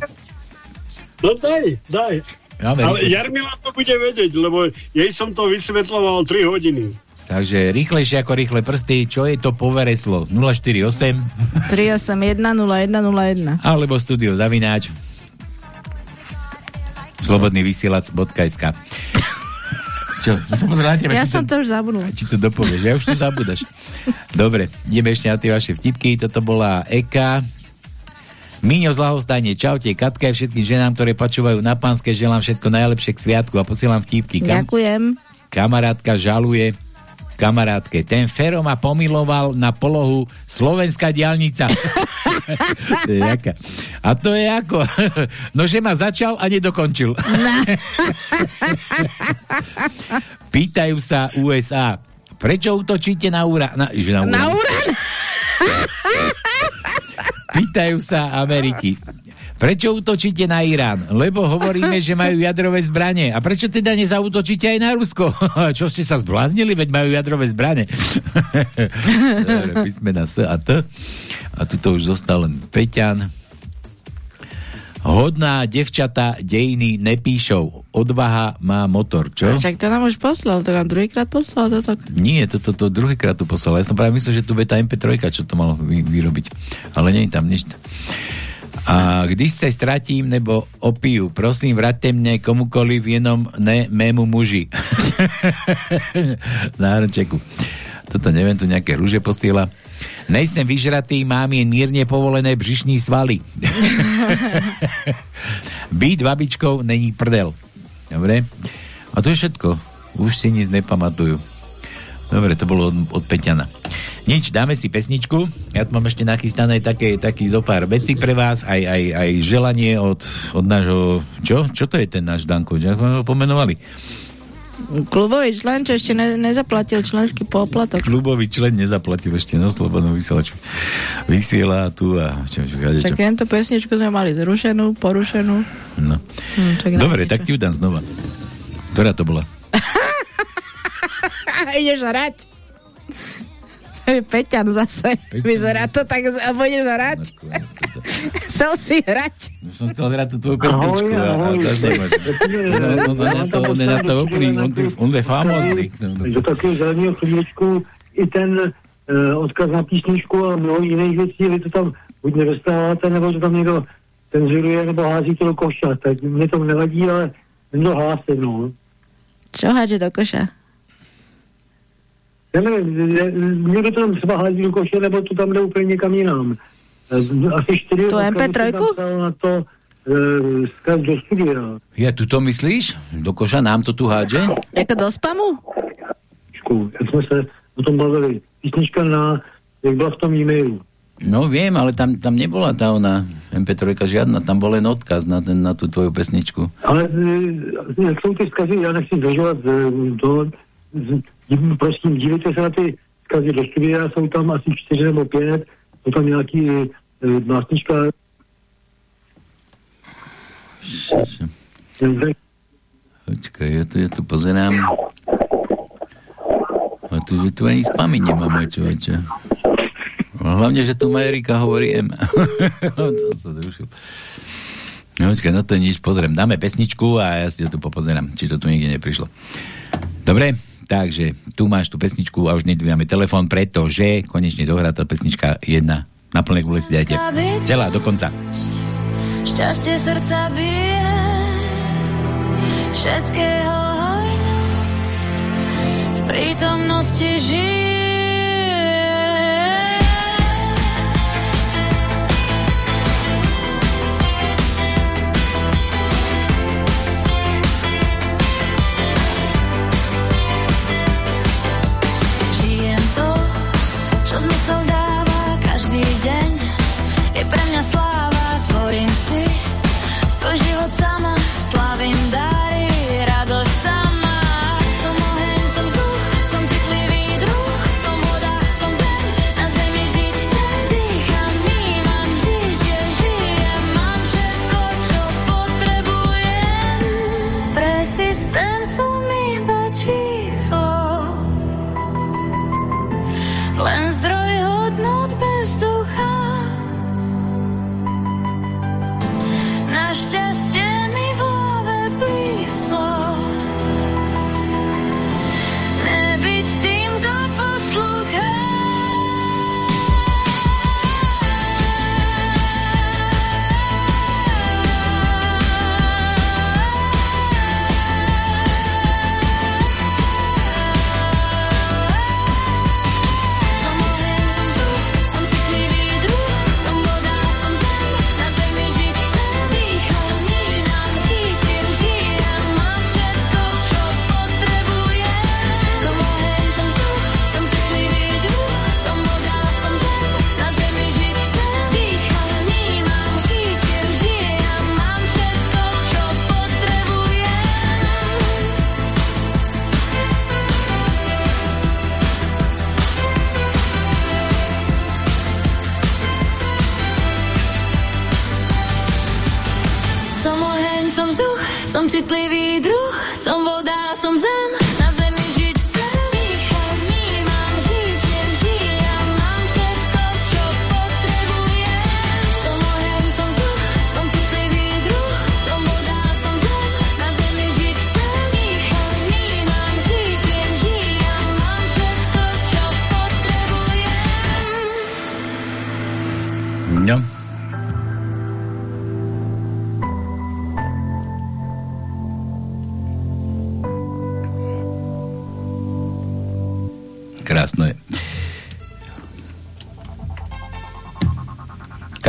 No daj, daj. Dáme Ale rýchle- Jarmila to bude vedieť, lebo jej som to vysvetloval 3 hodiny. Takže rýchlejšie ako rýchle prsty, čo je to povereslo? 048 381 0101. alebo studio zavináč slobodný vysielač.sk Čo? Som na teba, Ja som to už zabudla. Či to dopovieš, ja už to zabudaš. Dobre, ideme ešte na tie vaše vtipky. Toto bola Eka. Míňo z Lahostajne, čaute, Katka a všetkým ženám, ktoré počúvajú na pánske, želám všetko najlepšie k sviatku a posielam vtipky. Kam, Ďakujem. kamarátka žaluje kamarátke. Ten Fero ma pomiloval na polohu Slovenská diálnica. To je jaká. a to je ako? No, že ma začal a nedokončil. Pýtajú sa USA, prečo útočíte na úra... Na, že na, Na urán? Pýtajú sa Ameriky. Prečo útočíte na Irán? Lebo hovoríme, že majú jadrové zbranie. A prečo teda nezautočíte aj na Rusko? Čo ste sa zbláznili? Veď majú jadrové zbranie. Dobre, písmena S a T. A tu to už zostal len Peťan. Hodná devčata dejiny nepíšou. Odvaha má motor, čo? Však to nám už poslal, to nám druhýkrát poslal toto. Nie, toto to, to druhýkrát tu poslal. Ja som práve myslel, že tu bude tá MP3, čo to malo vy, vyrobiť. Ale nie je tam nič. A když se ztratím nebo opiju, prosím, vraťte mne komukoliv, jenom ne mému muži. Na hrnčeku. Toto neviem, tu nejaké rúže posiela. Nejsem vyžratý, mám jen mírne povolené břišní svaly. Byť babičkou není prdel. Dobre? A to je všetko. Už si nic nepamatujú. Dobre, to bolo od, od Peťana. Nič, dáme si pesničku. Ja tu mám ešte nachystané také, taký zo pár vecí pre vás, aj, aj, aj želanie od, od nášho... Čo? Čo to je ten náš Danko? Jak sme ho pomenovali? Klubový člen, čo ešte ne, nezaplatil členský poplatok. Klubový člen nezaplatil ešte na slobodnú vysielačku. Vysiela tu a čo, čo, čo, Tak čo. tento pesničku sme mali zrušenú, porušenú. No. Hm, tak Dobre, tak ti ju dám znova. Ktorá to bola? ideš hrať. To Peťan zase. Peťan Vyzerá to tak, budeš hrať. Chcel si hrať. Už som chcel hrať tú tvoju pesničku. a, a zase nemáš. No, no, no, to, on je na to oplý, on, je- famózny. No, no. Do takového zeleného chvíličku i ten uh, odkaz na písničku a mnoho jiných věcí, vy to tam buď nedostáváte, nebo to tam někdo cenzuruje, nebo hází to do koša. Tak mě to nevadí, ale někdo hlásí, no. Čo háže do koša? Já nevím, je- někdo to tam třeba do koše, nebo to tam jde úplně někam jinam. Eh, Asi čtyři odkazy MP3? jsem tam psal na to zkaz do studia. Ja, tu to myslíš? Do koša nám to tu hádže? Jako do spamu? Jak jsme se o tom bavili. Písnička na, jak byla v tom e-mailu. No viem, ale tam, tam nebola tá ona MP3 žiadna, tam bol len odkaz na, ten, na tú tvoju pesničku. Ale jak jsou ty vzkazy, já nechci zdržovat eh, to, prosím, dívejte se na ty vzkazy do studia, jsou tam asi čtyři nebo pět, jsou tam nějaký eh, básnička, Počkaj, ja tu, ja tu pozerám. A tu, že tu ani spamy nemáme, človeče. A hlavne, že tu Majerika hovorí M. no, to sa zrušil. No, počkaj, no to nič, pozriem. Dáme pesničku a ja si to tu popozerám, či to tu niekde neprišlo. Dobre, takže tu máš tú pesničku a už nedvíjame telefón, pretože konečne dohrá tá pesnička jedna. Na plné gule si dajte. Celá, do konca. Šťastie srdca bije, všetkého hojnosť, v prítomnosti žije. Svoj život sama, slavím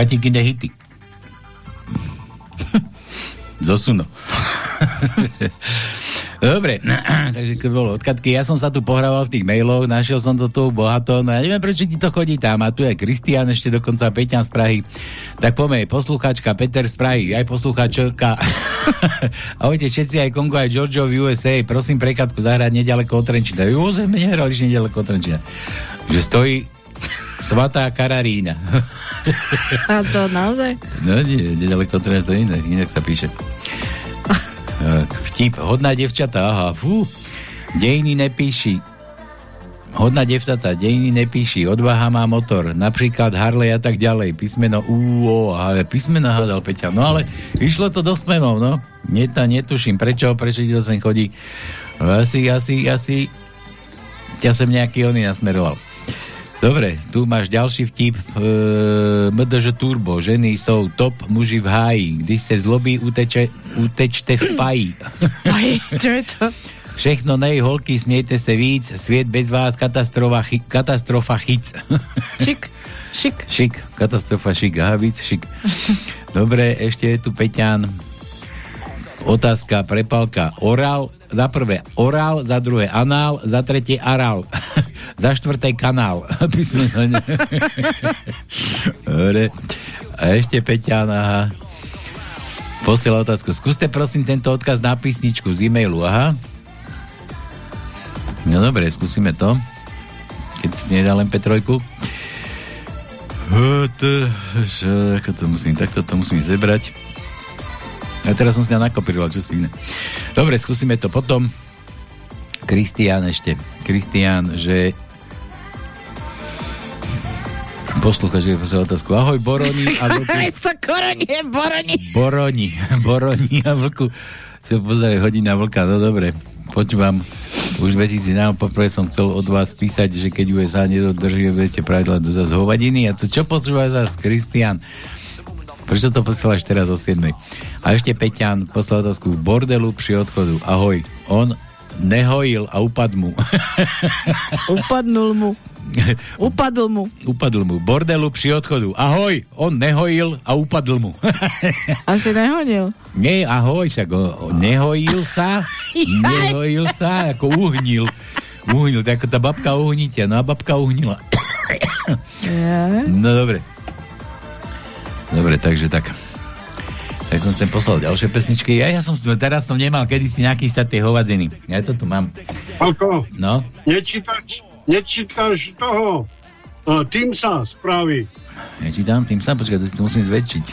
Katikine hity. Zosuno. Dobre, takže keď bolo odkatky, ja som sa tu pohrával v tých mailoch, našiel som to tu bohato, no ja neviem, prečo ti to chodí tam, a tu je Kristian, ešte dokonca Peťan z Prahy, tak poďme, poslucháčka Peter z Prahy, aj poslucháčka, ahojte všetci, aj Kongo, aj Giorgio v USA, prosím prekatku zahrať nedaleko od Trenčina, jo, sme nehrali nedaleko od Trenčina, že stojí svatá Kararína. A to naozaj? No nie, nedaleko od Trenčina, to inak, inak sa píše. Eh, Vtip, hodná devčata, aha, fú. Dejiny nepíši. Hodná devčata, dejiny nepíši. Odvaha má motor. Napríklad Harley a tak ďalej. Písmeno U, O, ale písmeno hádal Peťa. No ale išlo to do smenov, no. Neta, netuším, prečo, prečo ti to sem chodí. Asi, asi, asi ťa sem nejaký oný nasmeroval. Dobre, tu máš ďalší vtip. E, MDŽ Turbo. Ženy sú top, muži v háji. Když se zlobí, uteče, utečte v paji. Paji, čo je to? Všechno nej, holky, smiejte se víc. Sviet bez vás, katastrofa, chy, katastrofa chyc. Šik, šik. Šik, katastrofa šik, aha, víc šik. Dobre, ešte je tu Peťan. Otázka, prepalka. Oral, za prvé orál, za druhé anál, za tretie arál, za štvrté kanál. Ne? Dobre. A ešte Peťan, aha. Posiela otázku. Skúste prosím tento odkaz na písničku z e-mailu, aha. No dobre, skúsime to. Keď si nedá len Petrojku. Ako to musím, takto to musím zebrať. A teraz som si ja nakopíroval, čo si iné. Dobre, skúsime to potom. Kristián ešte. Kristián, že Poslúchač je posiel otázku. Ahoj, Boroni a vlku. Aj sa koronie, boroni. Boroni, Boroni a vlku. Si pozeraj, hodina vlka, no dobre. Počúvam, už 2000 nám poprvé som chcel od vás písať, že keď USA nedodrží, budete pravidla do zase hovadiny. A to čo počúva zase, Kristián? Prečo to posielaš teraz o 7? A ešte Peťan poslal otázku bordelu pri odchodu. Ahoj, on nehojil a upad mu. Upadnul mu. Upadl mu. Upadl mu. Bordelu pri odchodu. Ahoj, on nehojil a upadl mu. Asi nehodil. Nie, ahoj, však nehojil sa, nehojil sa, ako uhnil. Uhnil, tak tá babka uhnitia. No a babka uhnila. No dobre. Dobre, takže tak. Tak som sem poslal ďalšie pesničky. Ja, ja som teraz som nemal kedysi nejaký sa tie hovadziny. Ja to tu mám. Palko, No, nečítaš, nečítaš toho uh, Teamsa správy. nečítam tým sa, počkaj, to si musím zväčšiť.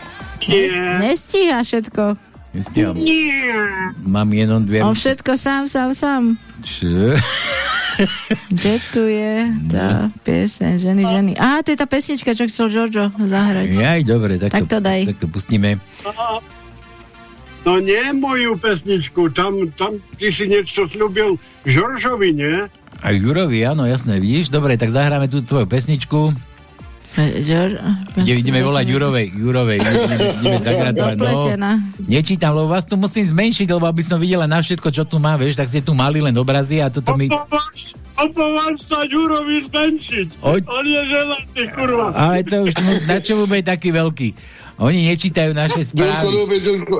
Nestíha všetko. Nestiam. Nie. Mám jenom dve... On všetko sám, sám, sám. Čo? Kde tu je tá pieseň Ženy, ženy. Á, to je tá pesnička, čo chcel Giorgio zahrať. Jaj, dobre, tak, Tak to daj. Tak to pustíme. No nie moju pesničku, tam, tam ty si niečo slúbil Žoržovi, nie? A Jurovi, áno, jasné, vidíš? Dobre, tak zahráme tú tvoju pesničku. Giorgio. Ide, ideme volať Jurovej, Jurovej, ideme, ideme zagratovať. No, nečítam, lebo vás tu musím zmenšiť, lebo aby som videla na všetko, čo tu má, vieš, tak ste tu mali len obrazy a toto mi... Opováž, sa Ďurovi zmenšiť. Oj. On je ženatý, kurva. Ale to už, na čo bude taký veľký? Oni nečítajú naše správy. Ďurko.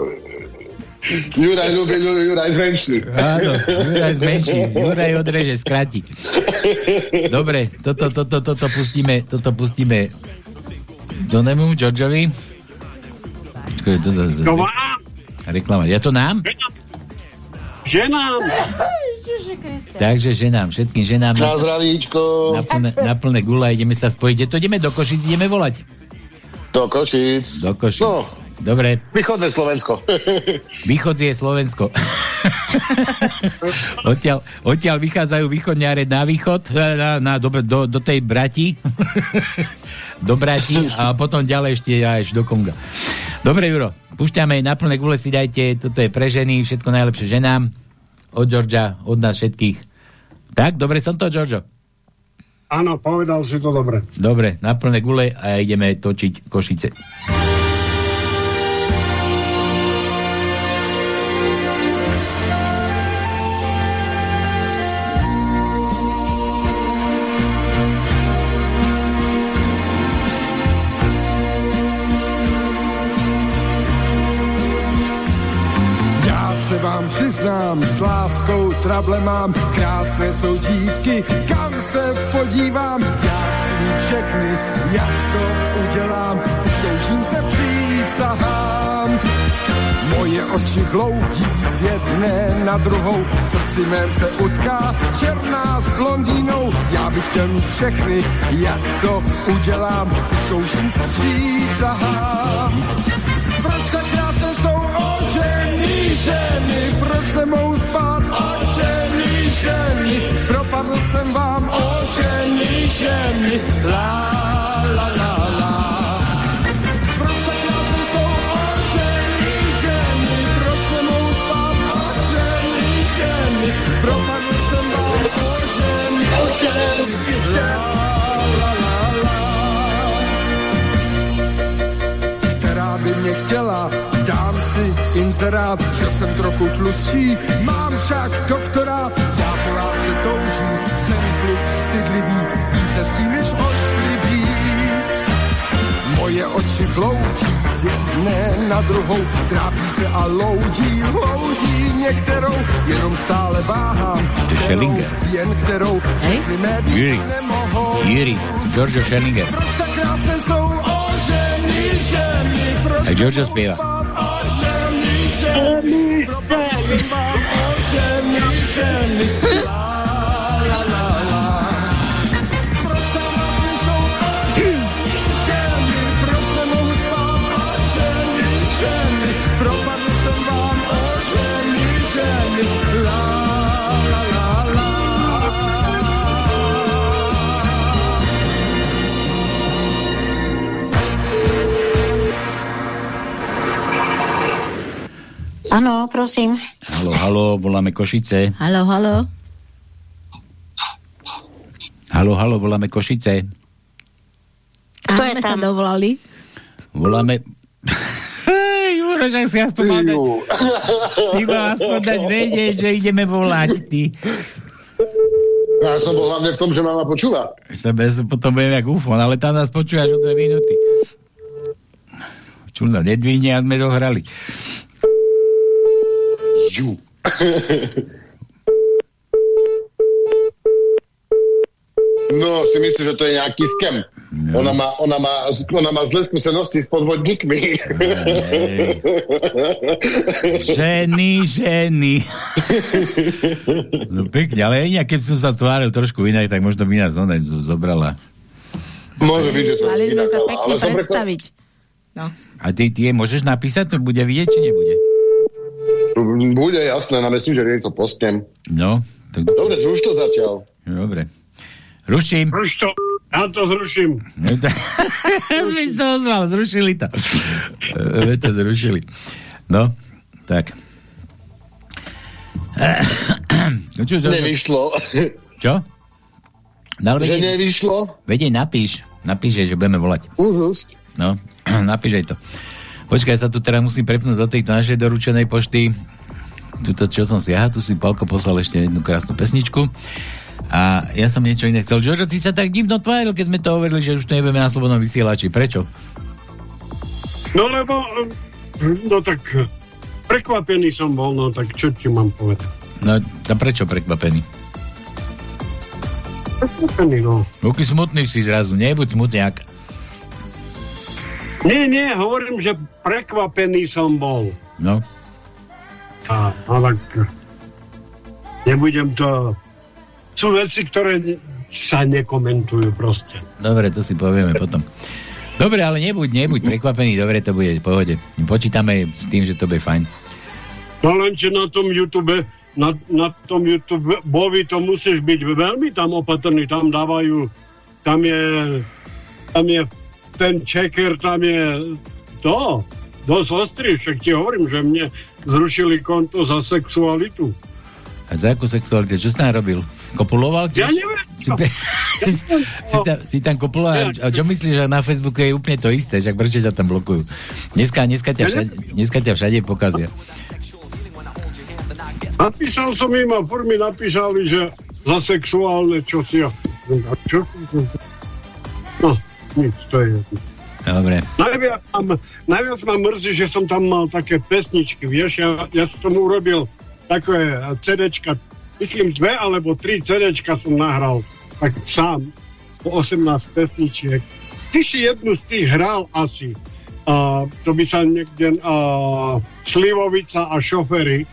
Juraj ľúbi, ľúbi, Juraj zmenší. Áno, Juraj zmenší, Juraj odreže, skráti. Dobre, toto, toto, toto pustíme, toto pustíme Donemu, Georgeovi. To, vám, reklama. Ja to nám? ženám. Takže ženám, všetkým ženám Na na, zdravíčko. na, plné, na plné gula ideme sa spojiť. Je to ideme do Košic, ideme volať. Do Košic. Do Košic. No, Dobre. Východné Slovensko. Východ je Slovensko. odtiaľ, odtiaľ vychádzajú východňare na východ, na, na, do, do, do tej brati. do brati a potom ďalej ešte až do Konga. Dobre, Juro, púšťame na plné gule si dajte, toto je pre ženy, všetko najlepšie ženám. Od Georgia, od nás všetkých. Tak, dobre som to, Giorgio? Áno, povedal si to dobre. Dobre, na plné gule a ideme točiť Košice. Přiznám, s láskou trable mám, krásné jsou dívky, kam se podívám, já chci mít všechny, jak to udělám, usoužím se přísahám. Moje oči hloudí z jedné na druhou, srdci mém se utká černá s blondýnou. Já bych chtěl všechny, jak to udělám, usoužím se přísahám. Proč tak krásné jsou ožený ženy, proč nemohou spát. Ožený ženy, propadl jsem vám. Ožený ženy, la inzerát, že jsem trochu tlustší, mám však doktora, já po lásce toužím, jsem kluk stydlivý, více s tím než ošklivý. Moje oči vloudí z jedné na druhou, trápí se a loudí, loudí některou, jenom stále váhám, To je Schellinger. jen kterou všechny média Jiri. nemohou. Jiri, Giorgio Schellinger. Proč tak krásné jsou oženy ženy, proč A Giorgio spieva. Ženy, ženy, Áno, prosím. Halo, halo, voláme Košice. Halo, halo. Halo, halo, voláme Košice. Kto je sa dovolali? Voláme... Hej, Juro, že si aspoň mal dať, si mal aspoň dať vedieť, že ideme volať, ty. Ja som bol hlavne v tom, že mama počúva. Sebe potom budem jak ufon, ale tam nás počúvaš o dve minúty. Čulno nedvíne a sme dohrali. Ju. No, si myslíš, že to je nejaký skem. No. Ona, má, ona, má, ona má zlé skúsenosti s podvodníkmi. Ženy, ženy. No pekne, ale inak, keď som sa tváril trošku inak, tak možno by nás ona zobrala. Môže byť, že som Mali sme sa ale- pekne predstaviť. No. A ty, ty môžeš napísať, to bude vidieť, či nebude? Bude jasné, na Messenger je to postnem. No, tak... Dobre, zruš to zatiaľ. Dobre. Ruším. Ruš to, ja to zruším. No, My sa ozval, zrušili to. My to zrušili. No, tak. No čo, čo, Nevyšlo. Čo? No, Že vedej, nevyšlo? vedej, napíš. Napíš jej, že budeme volať. Už, už. No, napíš aj to. Počkaj, sa tu teraz musím prepnúť do tejto našej doručenej pošty. Tuto, čo som si, aha, tu si Palko poslal ešte jednu krásnu pesničku. A ja som niečo iné chcel. Jožo, ty sa tak divno tváril, keď sme to hovorili, že už to nebudeme na slobodnom vysielači. Prečo? No lebo, eh, no tak eh, prekvapený som bol, no tak čo ti mám povedať? No, a prečo prekvapený? Prekvapený, no. Aký smutný si zrazu, nebuď smutňák. Nie, nie, hovorím, že prekvapený som bol. No. A, a tak nebudem to... Sú veci, ktoré sa nekomentujú proste. Dobre, to si povieme potom. Dobre, ale nebuď, nebuď prekvapený, dobre to bude v pohode. Počítame s tým, že to bude fajn. No lenže na tom YouTube, na, na tom YouTube bovi to musíš byť veľmi tam opatrný, tam dávajú, tam je, tam je ten checker, tam je to, dosť ostrý, však ti hovorím, že mne zrušili konto za sexualitu. A za akú sexualitu? Čo si tam robil? Kopuloval tiež? Ja neviem. Si, si, si, tam, si tam kopuloval a čo myslíš, že na Facebooku je úplne to isté, však prečo ťa tam blokujú? Dneska, dneska, ťa, všade, dneska ťa všade pokazia. Napísal som im a furt mi napísali, že za sexuálne čo si ja. A čo? No, nič, to je. Dobre. Najviac, ma, najviac ma mrzí, že som tam mal také pesničky, vieš, ja, ja som urobil také CDčka, myslím dve alebo tri CDčka som nahral, tak sám, po 18 pesničiek. Ty si jednu z tých hral asi. Uh, to by sa niekde uh, Slivovica a šofery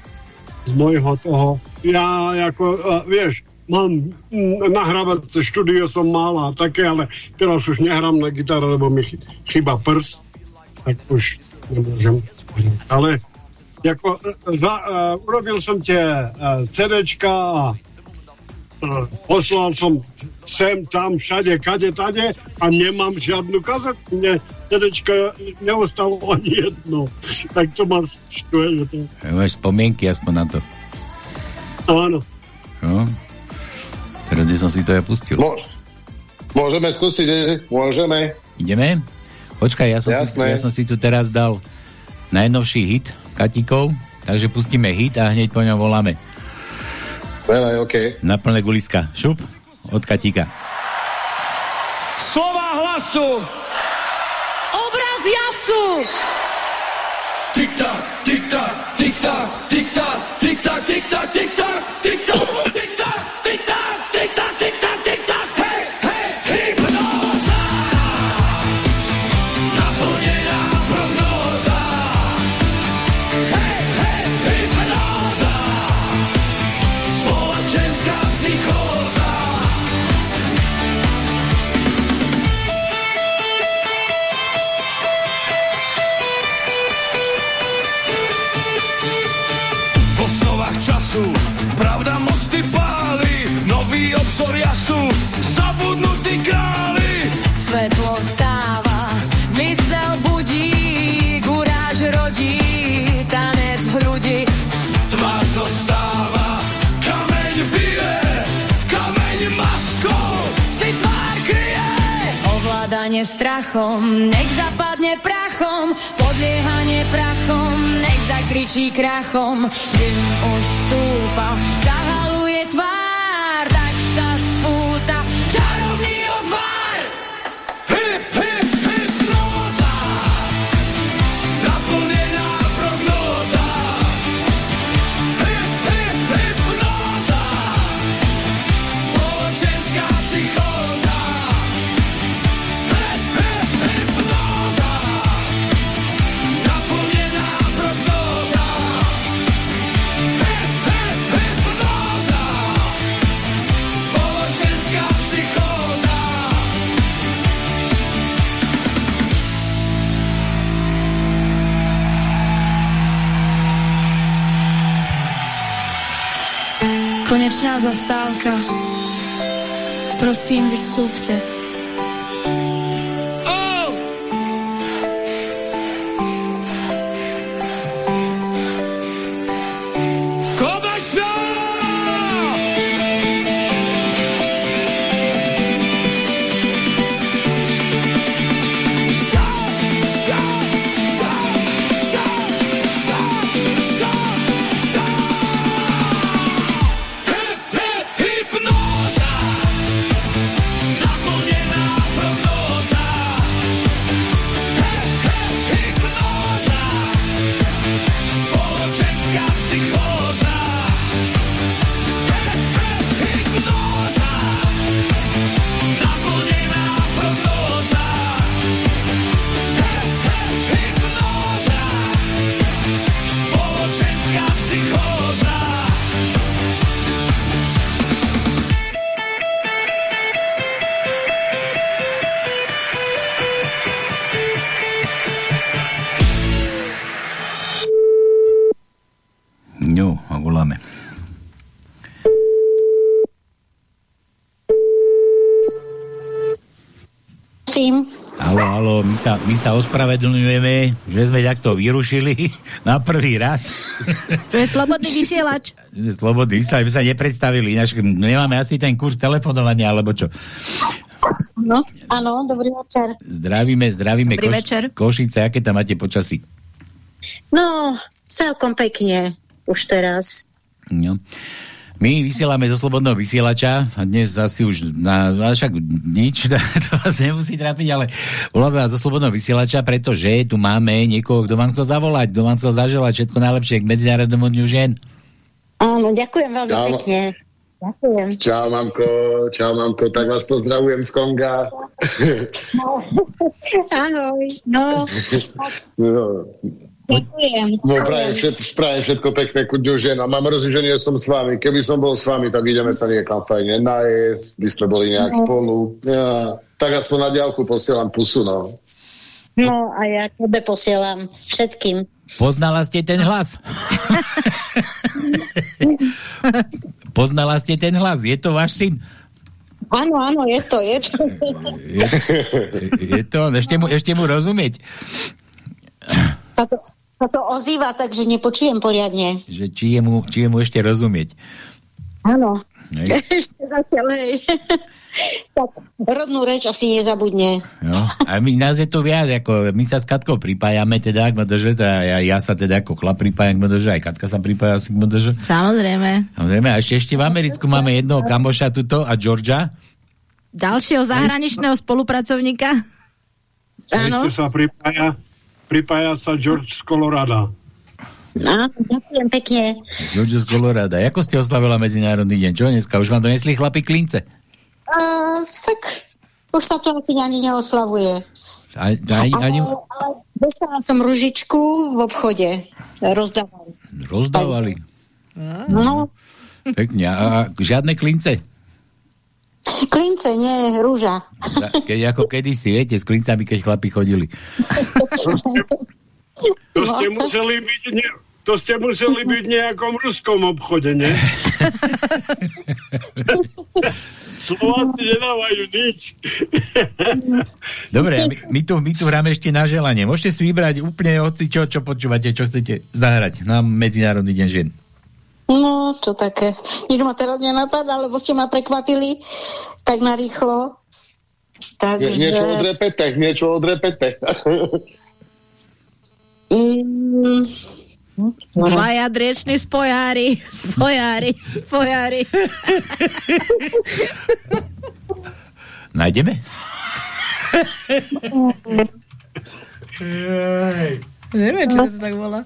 z môjho toho. Ja ako, uh, vieš, mám mm, nahrávacie štúdio som mal a také, ale teraz už nehrám na gitaru, lebo mi chy- chyba prst, tak už nemôžem. Ale ako, e, za, uh, urobil som tie uh, CDčka a uh, poslal som sem, tam, všade, kade, tade a nemám žiadnu kazetu. Ne, CDčka neostalo ani jedno. Tak to ma to... Máš spomienky aspoň na to. Áno. No. Kde som si to ja pustil. Môž, môžeme skúsiť, eh? môžeme. Ideme? Počkaj, ja som, si, ja som si tu teraz dal najnovší hit Katikov, takže pustíme hit a hneď po ňom voláme. Veľaj, OK. Na plné guliska. Šup od Katika. Slova hlasu! Obraz jasu! Strachom, nech zapadne prachom, podliehanie prachom, nech zakričí krachom. Dym už stúpa, zahaluje Konečná zastávka. Prosím, vystúpte. Prosím. Halo, halo, my sa, my sa ospravedlňujeme, že sme takto vyrušili na prvý raz. To je slobodný vysielač. Slobodný vysielač, my sa nepredstavili, ináč nemáme asi ten kurz telefonovania, alebo čo. No, áno, dobrý večer. Zdravíme, zdravíme Dobrý večer. Košice, aké tam máte počasí? No, celkom pekne už teraz. No. My vysielame zo Slobodného vysielača a dnes asi už na, na však nič, to vás nemusí trápiť, ale voláme vás zo Slobodného vysielača, pretože tu máme niekoho, kto vám chcel zavolať, kto vám chcel zaželať všetko najlepšie k Medzinárodnému dňu žien. Áno, ďakujem veľmi Čau. pekne. Ďakujem. Čau, mamko, čau, mamko, tak vás pozdravujem z Konga. Ahoj. No, No, ďakujem. no prajem, všet, prajem všetko pekné ku dňu žien a mám mrzí, že nie som s vami. Keby som bol s vami, tak ideme sa niekam fajne najesť, by sme boli nejak spolu. Ja, tak aspoň na diálku posielam pusu, no. No a ja tebe posielam všetkým. Poznala ste ten hlas? Poznala ste ten hlas? Je to váš syn? Áno, áno, je to, je to. Je, je to? Ešte mu, ešte mu rozumieť? Sa to ozýva, takže nepočujem poriadne. Že či je mu, či je mu ešte rozumieť? Áno. Ešte zatiaľ, hej. tak rodnú reč asi nezabudne. No. A my, nás je tu viac, ako my sa s Katkou pripájame, teda ak MDŽ, teda ja, ja sa teda ako chlap pripájam k MDŽ, aj Katka sa pripája asi k MDŽ. Samozrejme. Samozrejme, a ešte, ešte v Americku máme jednoho kamoša tuto a Georgia. Ďalšieho zahraničného spolupracovníka. Áno. Ešte sa pripája, pripája sa George z Colorada. Áno, ďakujem pekne. Georgia z Colorada. Ako ste oslavila Medzinárodný deň? Čo dneska? Už vám donesli chlapi klince? Uh, tak už sa to asi ani neoslavuje. Ani, ani, ani, Ale, ale dostala som ružičku v obchode. Rozdávam. rozdávali. No, Pekne. A, a žiadne klince? Klince, nie, rúža. Keď, ako kedysi, viete, s klincami, keď chlapi chodili. To ste museli byť, ne, to ste museli byť v nejakom ruskom obchode, ne? Slováci nedávajú nič. Dobre, my, my, tu, my tu hráme ešte na želanie. Môžete si vybrať úplne hoci čo, čo počúvate, čo chcete zahrať na Medzinárodný deň žien. No, čo také. Nič ma teraz nenapadá, lebo ste ma prekvapili tak narýchlo. Nie, Takže... niečo od repete, niečo od repete. Mm, Dvaja drieční spojári, spojári, spojári. Nájdeme? Neviem, či sa to tak volá.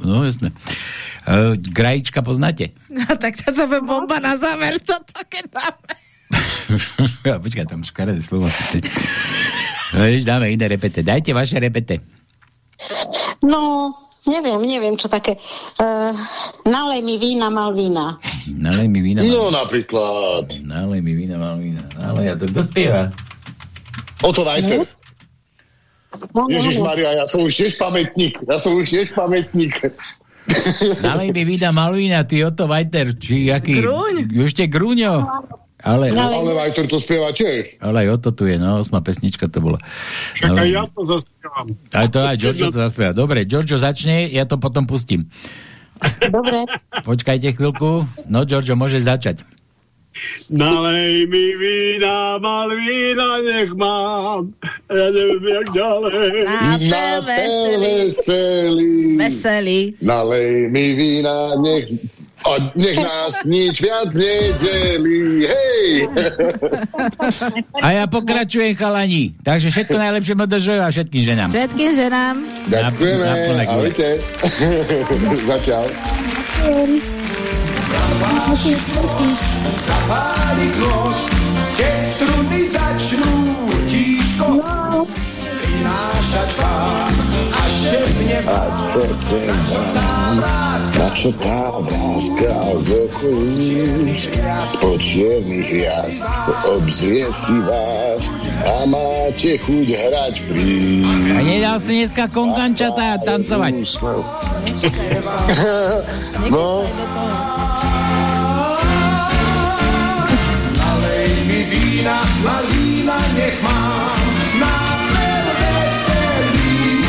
No, jasné. Uh, Grajička poznáte? No tak to bude bomba na záver, toto keď dáme. Ja, Počkaj, tam škaredé slovo. No, vieš, dáme iné repete. Dajte vaše repete. No, neviem, neviem, čo také. Uh, nalej mi vína, mal vína. Nalej mi vína. No mal- napríklad. Nalej mi vína, mal vína. Nalej, a to kto spieva? O to dajte. No, no, Ježiš no. Maria, ja som už tiež pamätník. Ja som už tiež pamätník. Nalej mi vína, mal vína, ty Otto Vajter, či aký... Gruň. Ešte Gruňo. Ale, Ale Vajter to spieva tiež. ale aj Otto tu je, no, osma pesnička to bola. Však aj ja to zaspievam. Ale to aj Giorgio to zaspieva. Dobre, Giorgio začne, ja to potom pustím. Dobre. Počkajte chvíľku. No, Giorgio, môže začať. Nalej mi vína, mal vína, nech mám. Ja neviem, jak ďalej. Na veselý. Veselý. Nalej mi vína, nech, a nech nás nič viac nedelí. Hej! A ja pokračujem, chalani. Takže všetko najlepšie MDŽ a všetkým ženám. Všetkým ženám. Ďakujeme. Na- na plné Ahojte. Zatiaľ. Zapáli klot, keď struny začnú tížko. prinášať vám a šepne A srdcem vám, na čo tá vrázka z okolí po čiernych jas obzrie si vás a máte chuť hrať pri... A nedal si dneska konkančatá tancovať. no, mi vína, malína nech mám nápel veselý.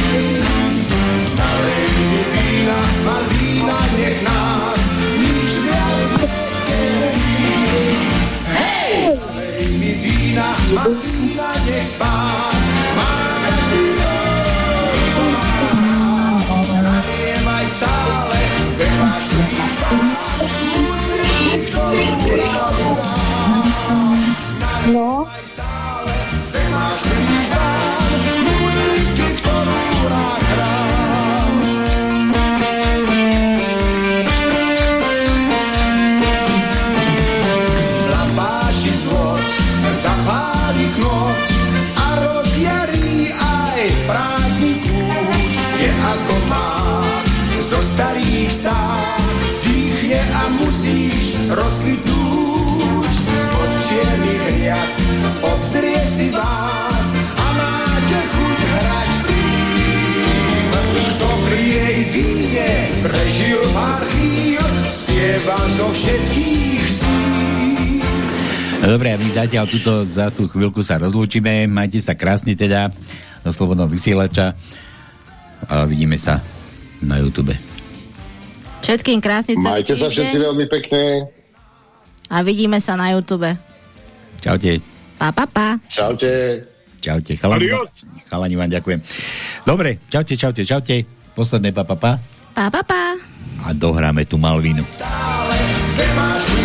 Nalej mi vína, malína nech nás nič viac nedelí. Hej! Nalej mi vína, malína nech spá. Má každý noc, čo má. Nalievaj stále, keď máš príšť, musí ktorú No, obzrie si vás a máte chuť hrať plým. Kto pri jej víne prežil pár chvíľ, spieva zo všetkých síl. Dobre, my zatiaľ tuto za tú chvíľku sa rozlúčime. Majte sa krásne teda do Slobodného vysielača a vidíme sa na YouTube. Všetkým krásny celý majte sa všetci týždeň veľmi pekne. a vidíme sa na YouTube. Čaute. Pa, pa, pa. Čaute. Čaute. Chalani, chalani vám ďakujem. Dobre, čaute, čaute, čaute. Posledné pa, pa, pa. Pa, pa, pa. A dohráme tu Malvinu. Nemáš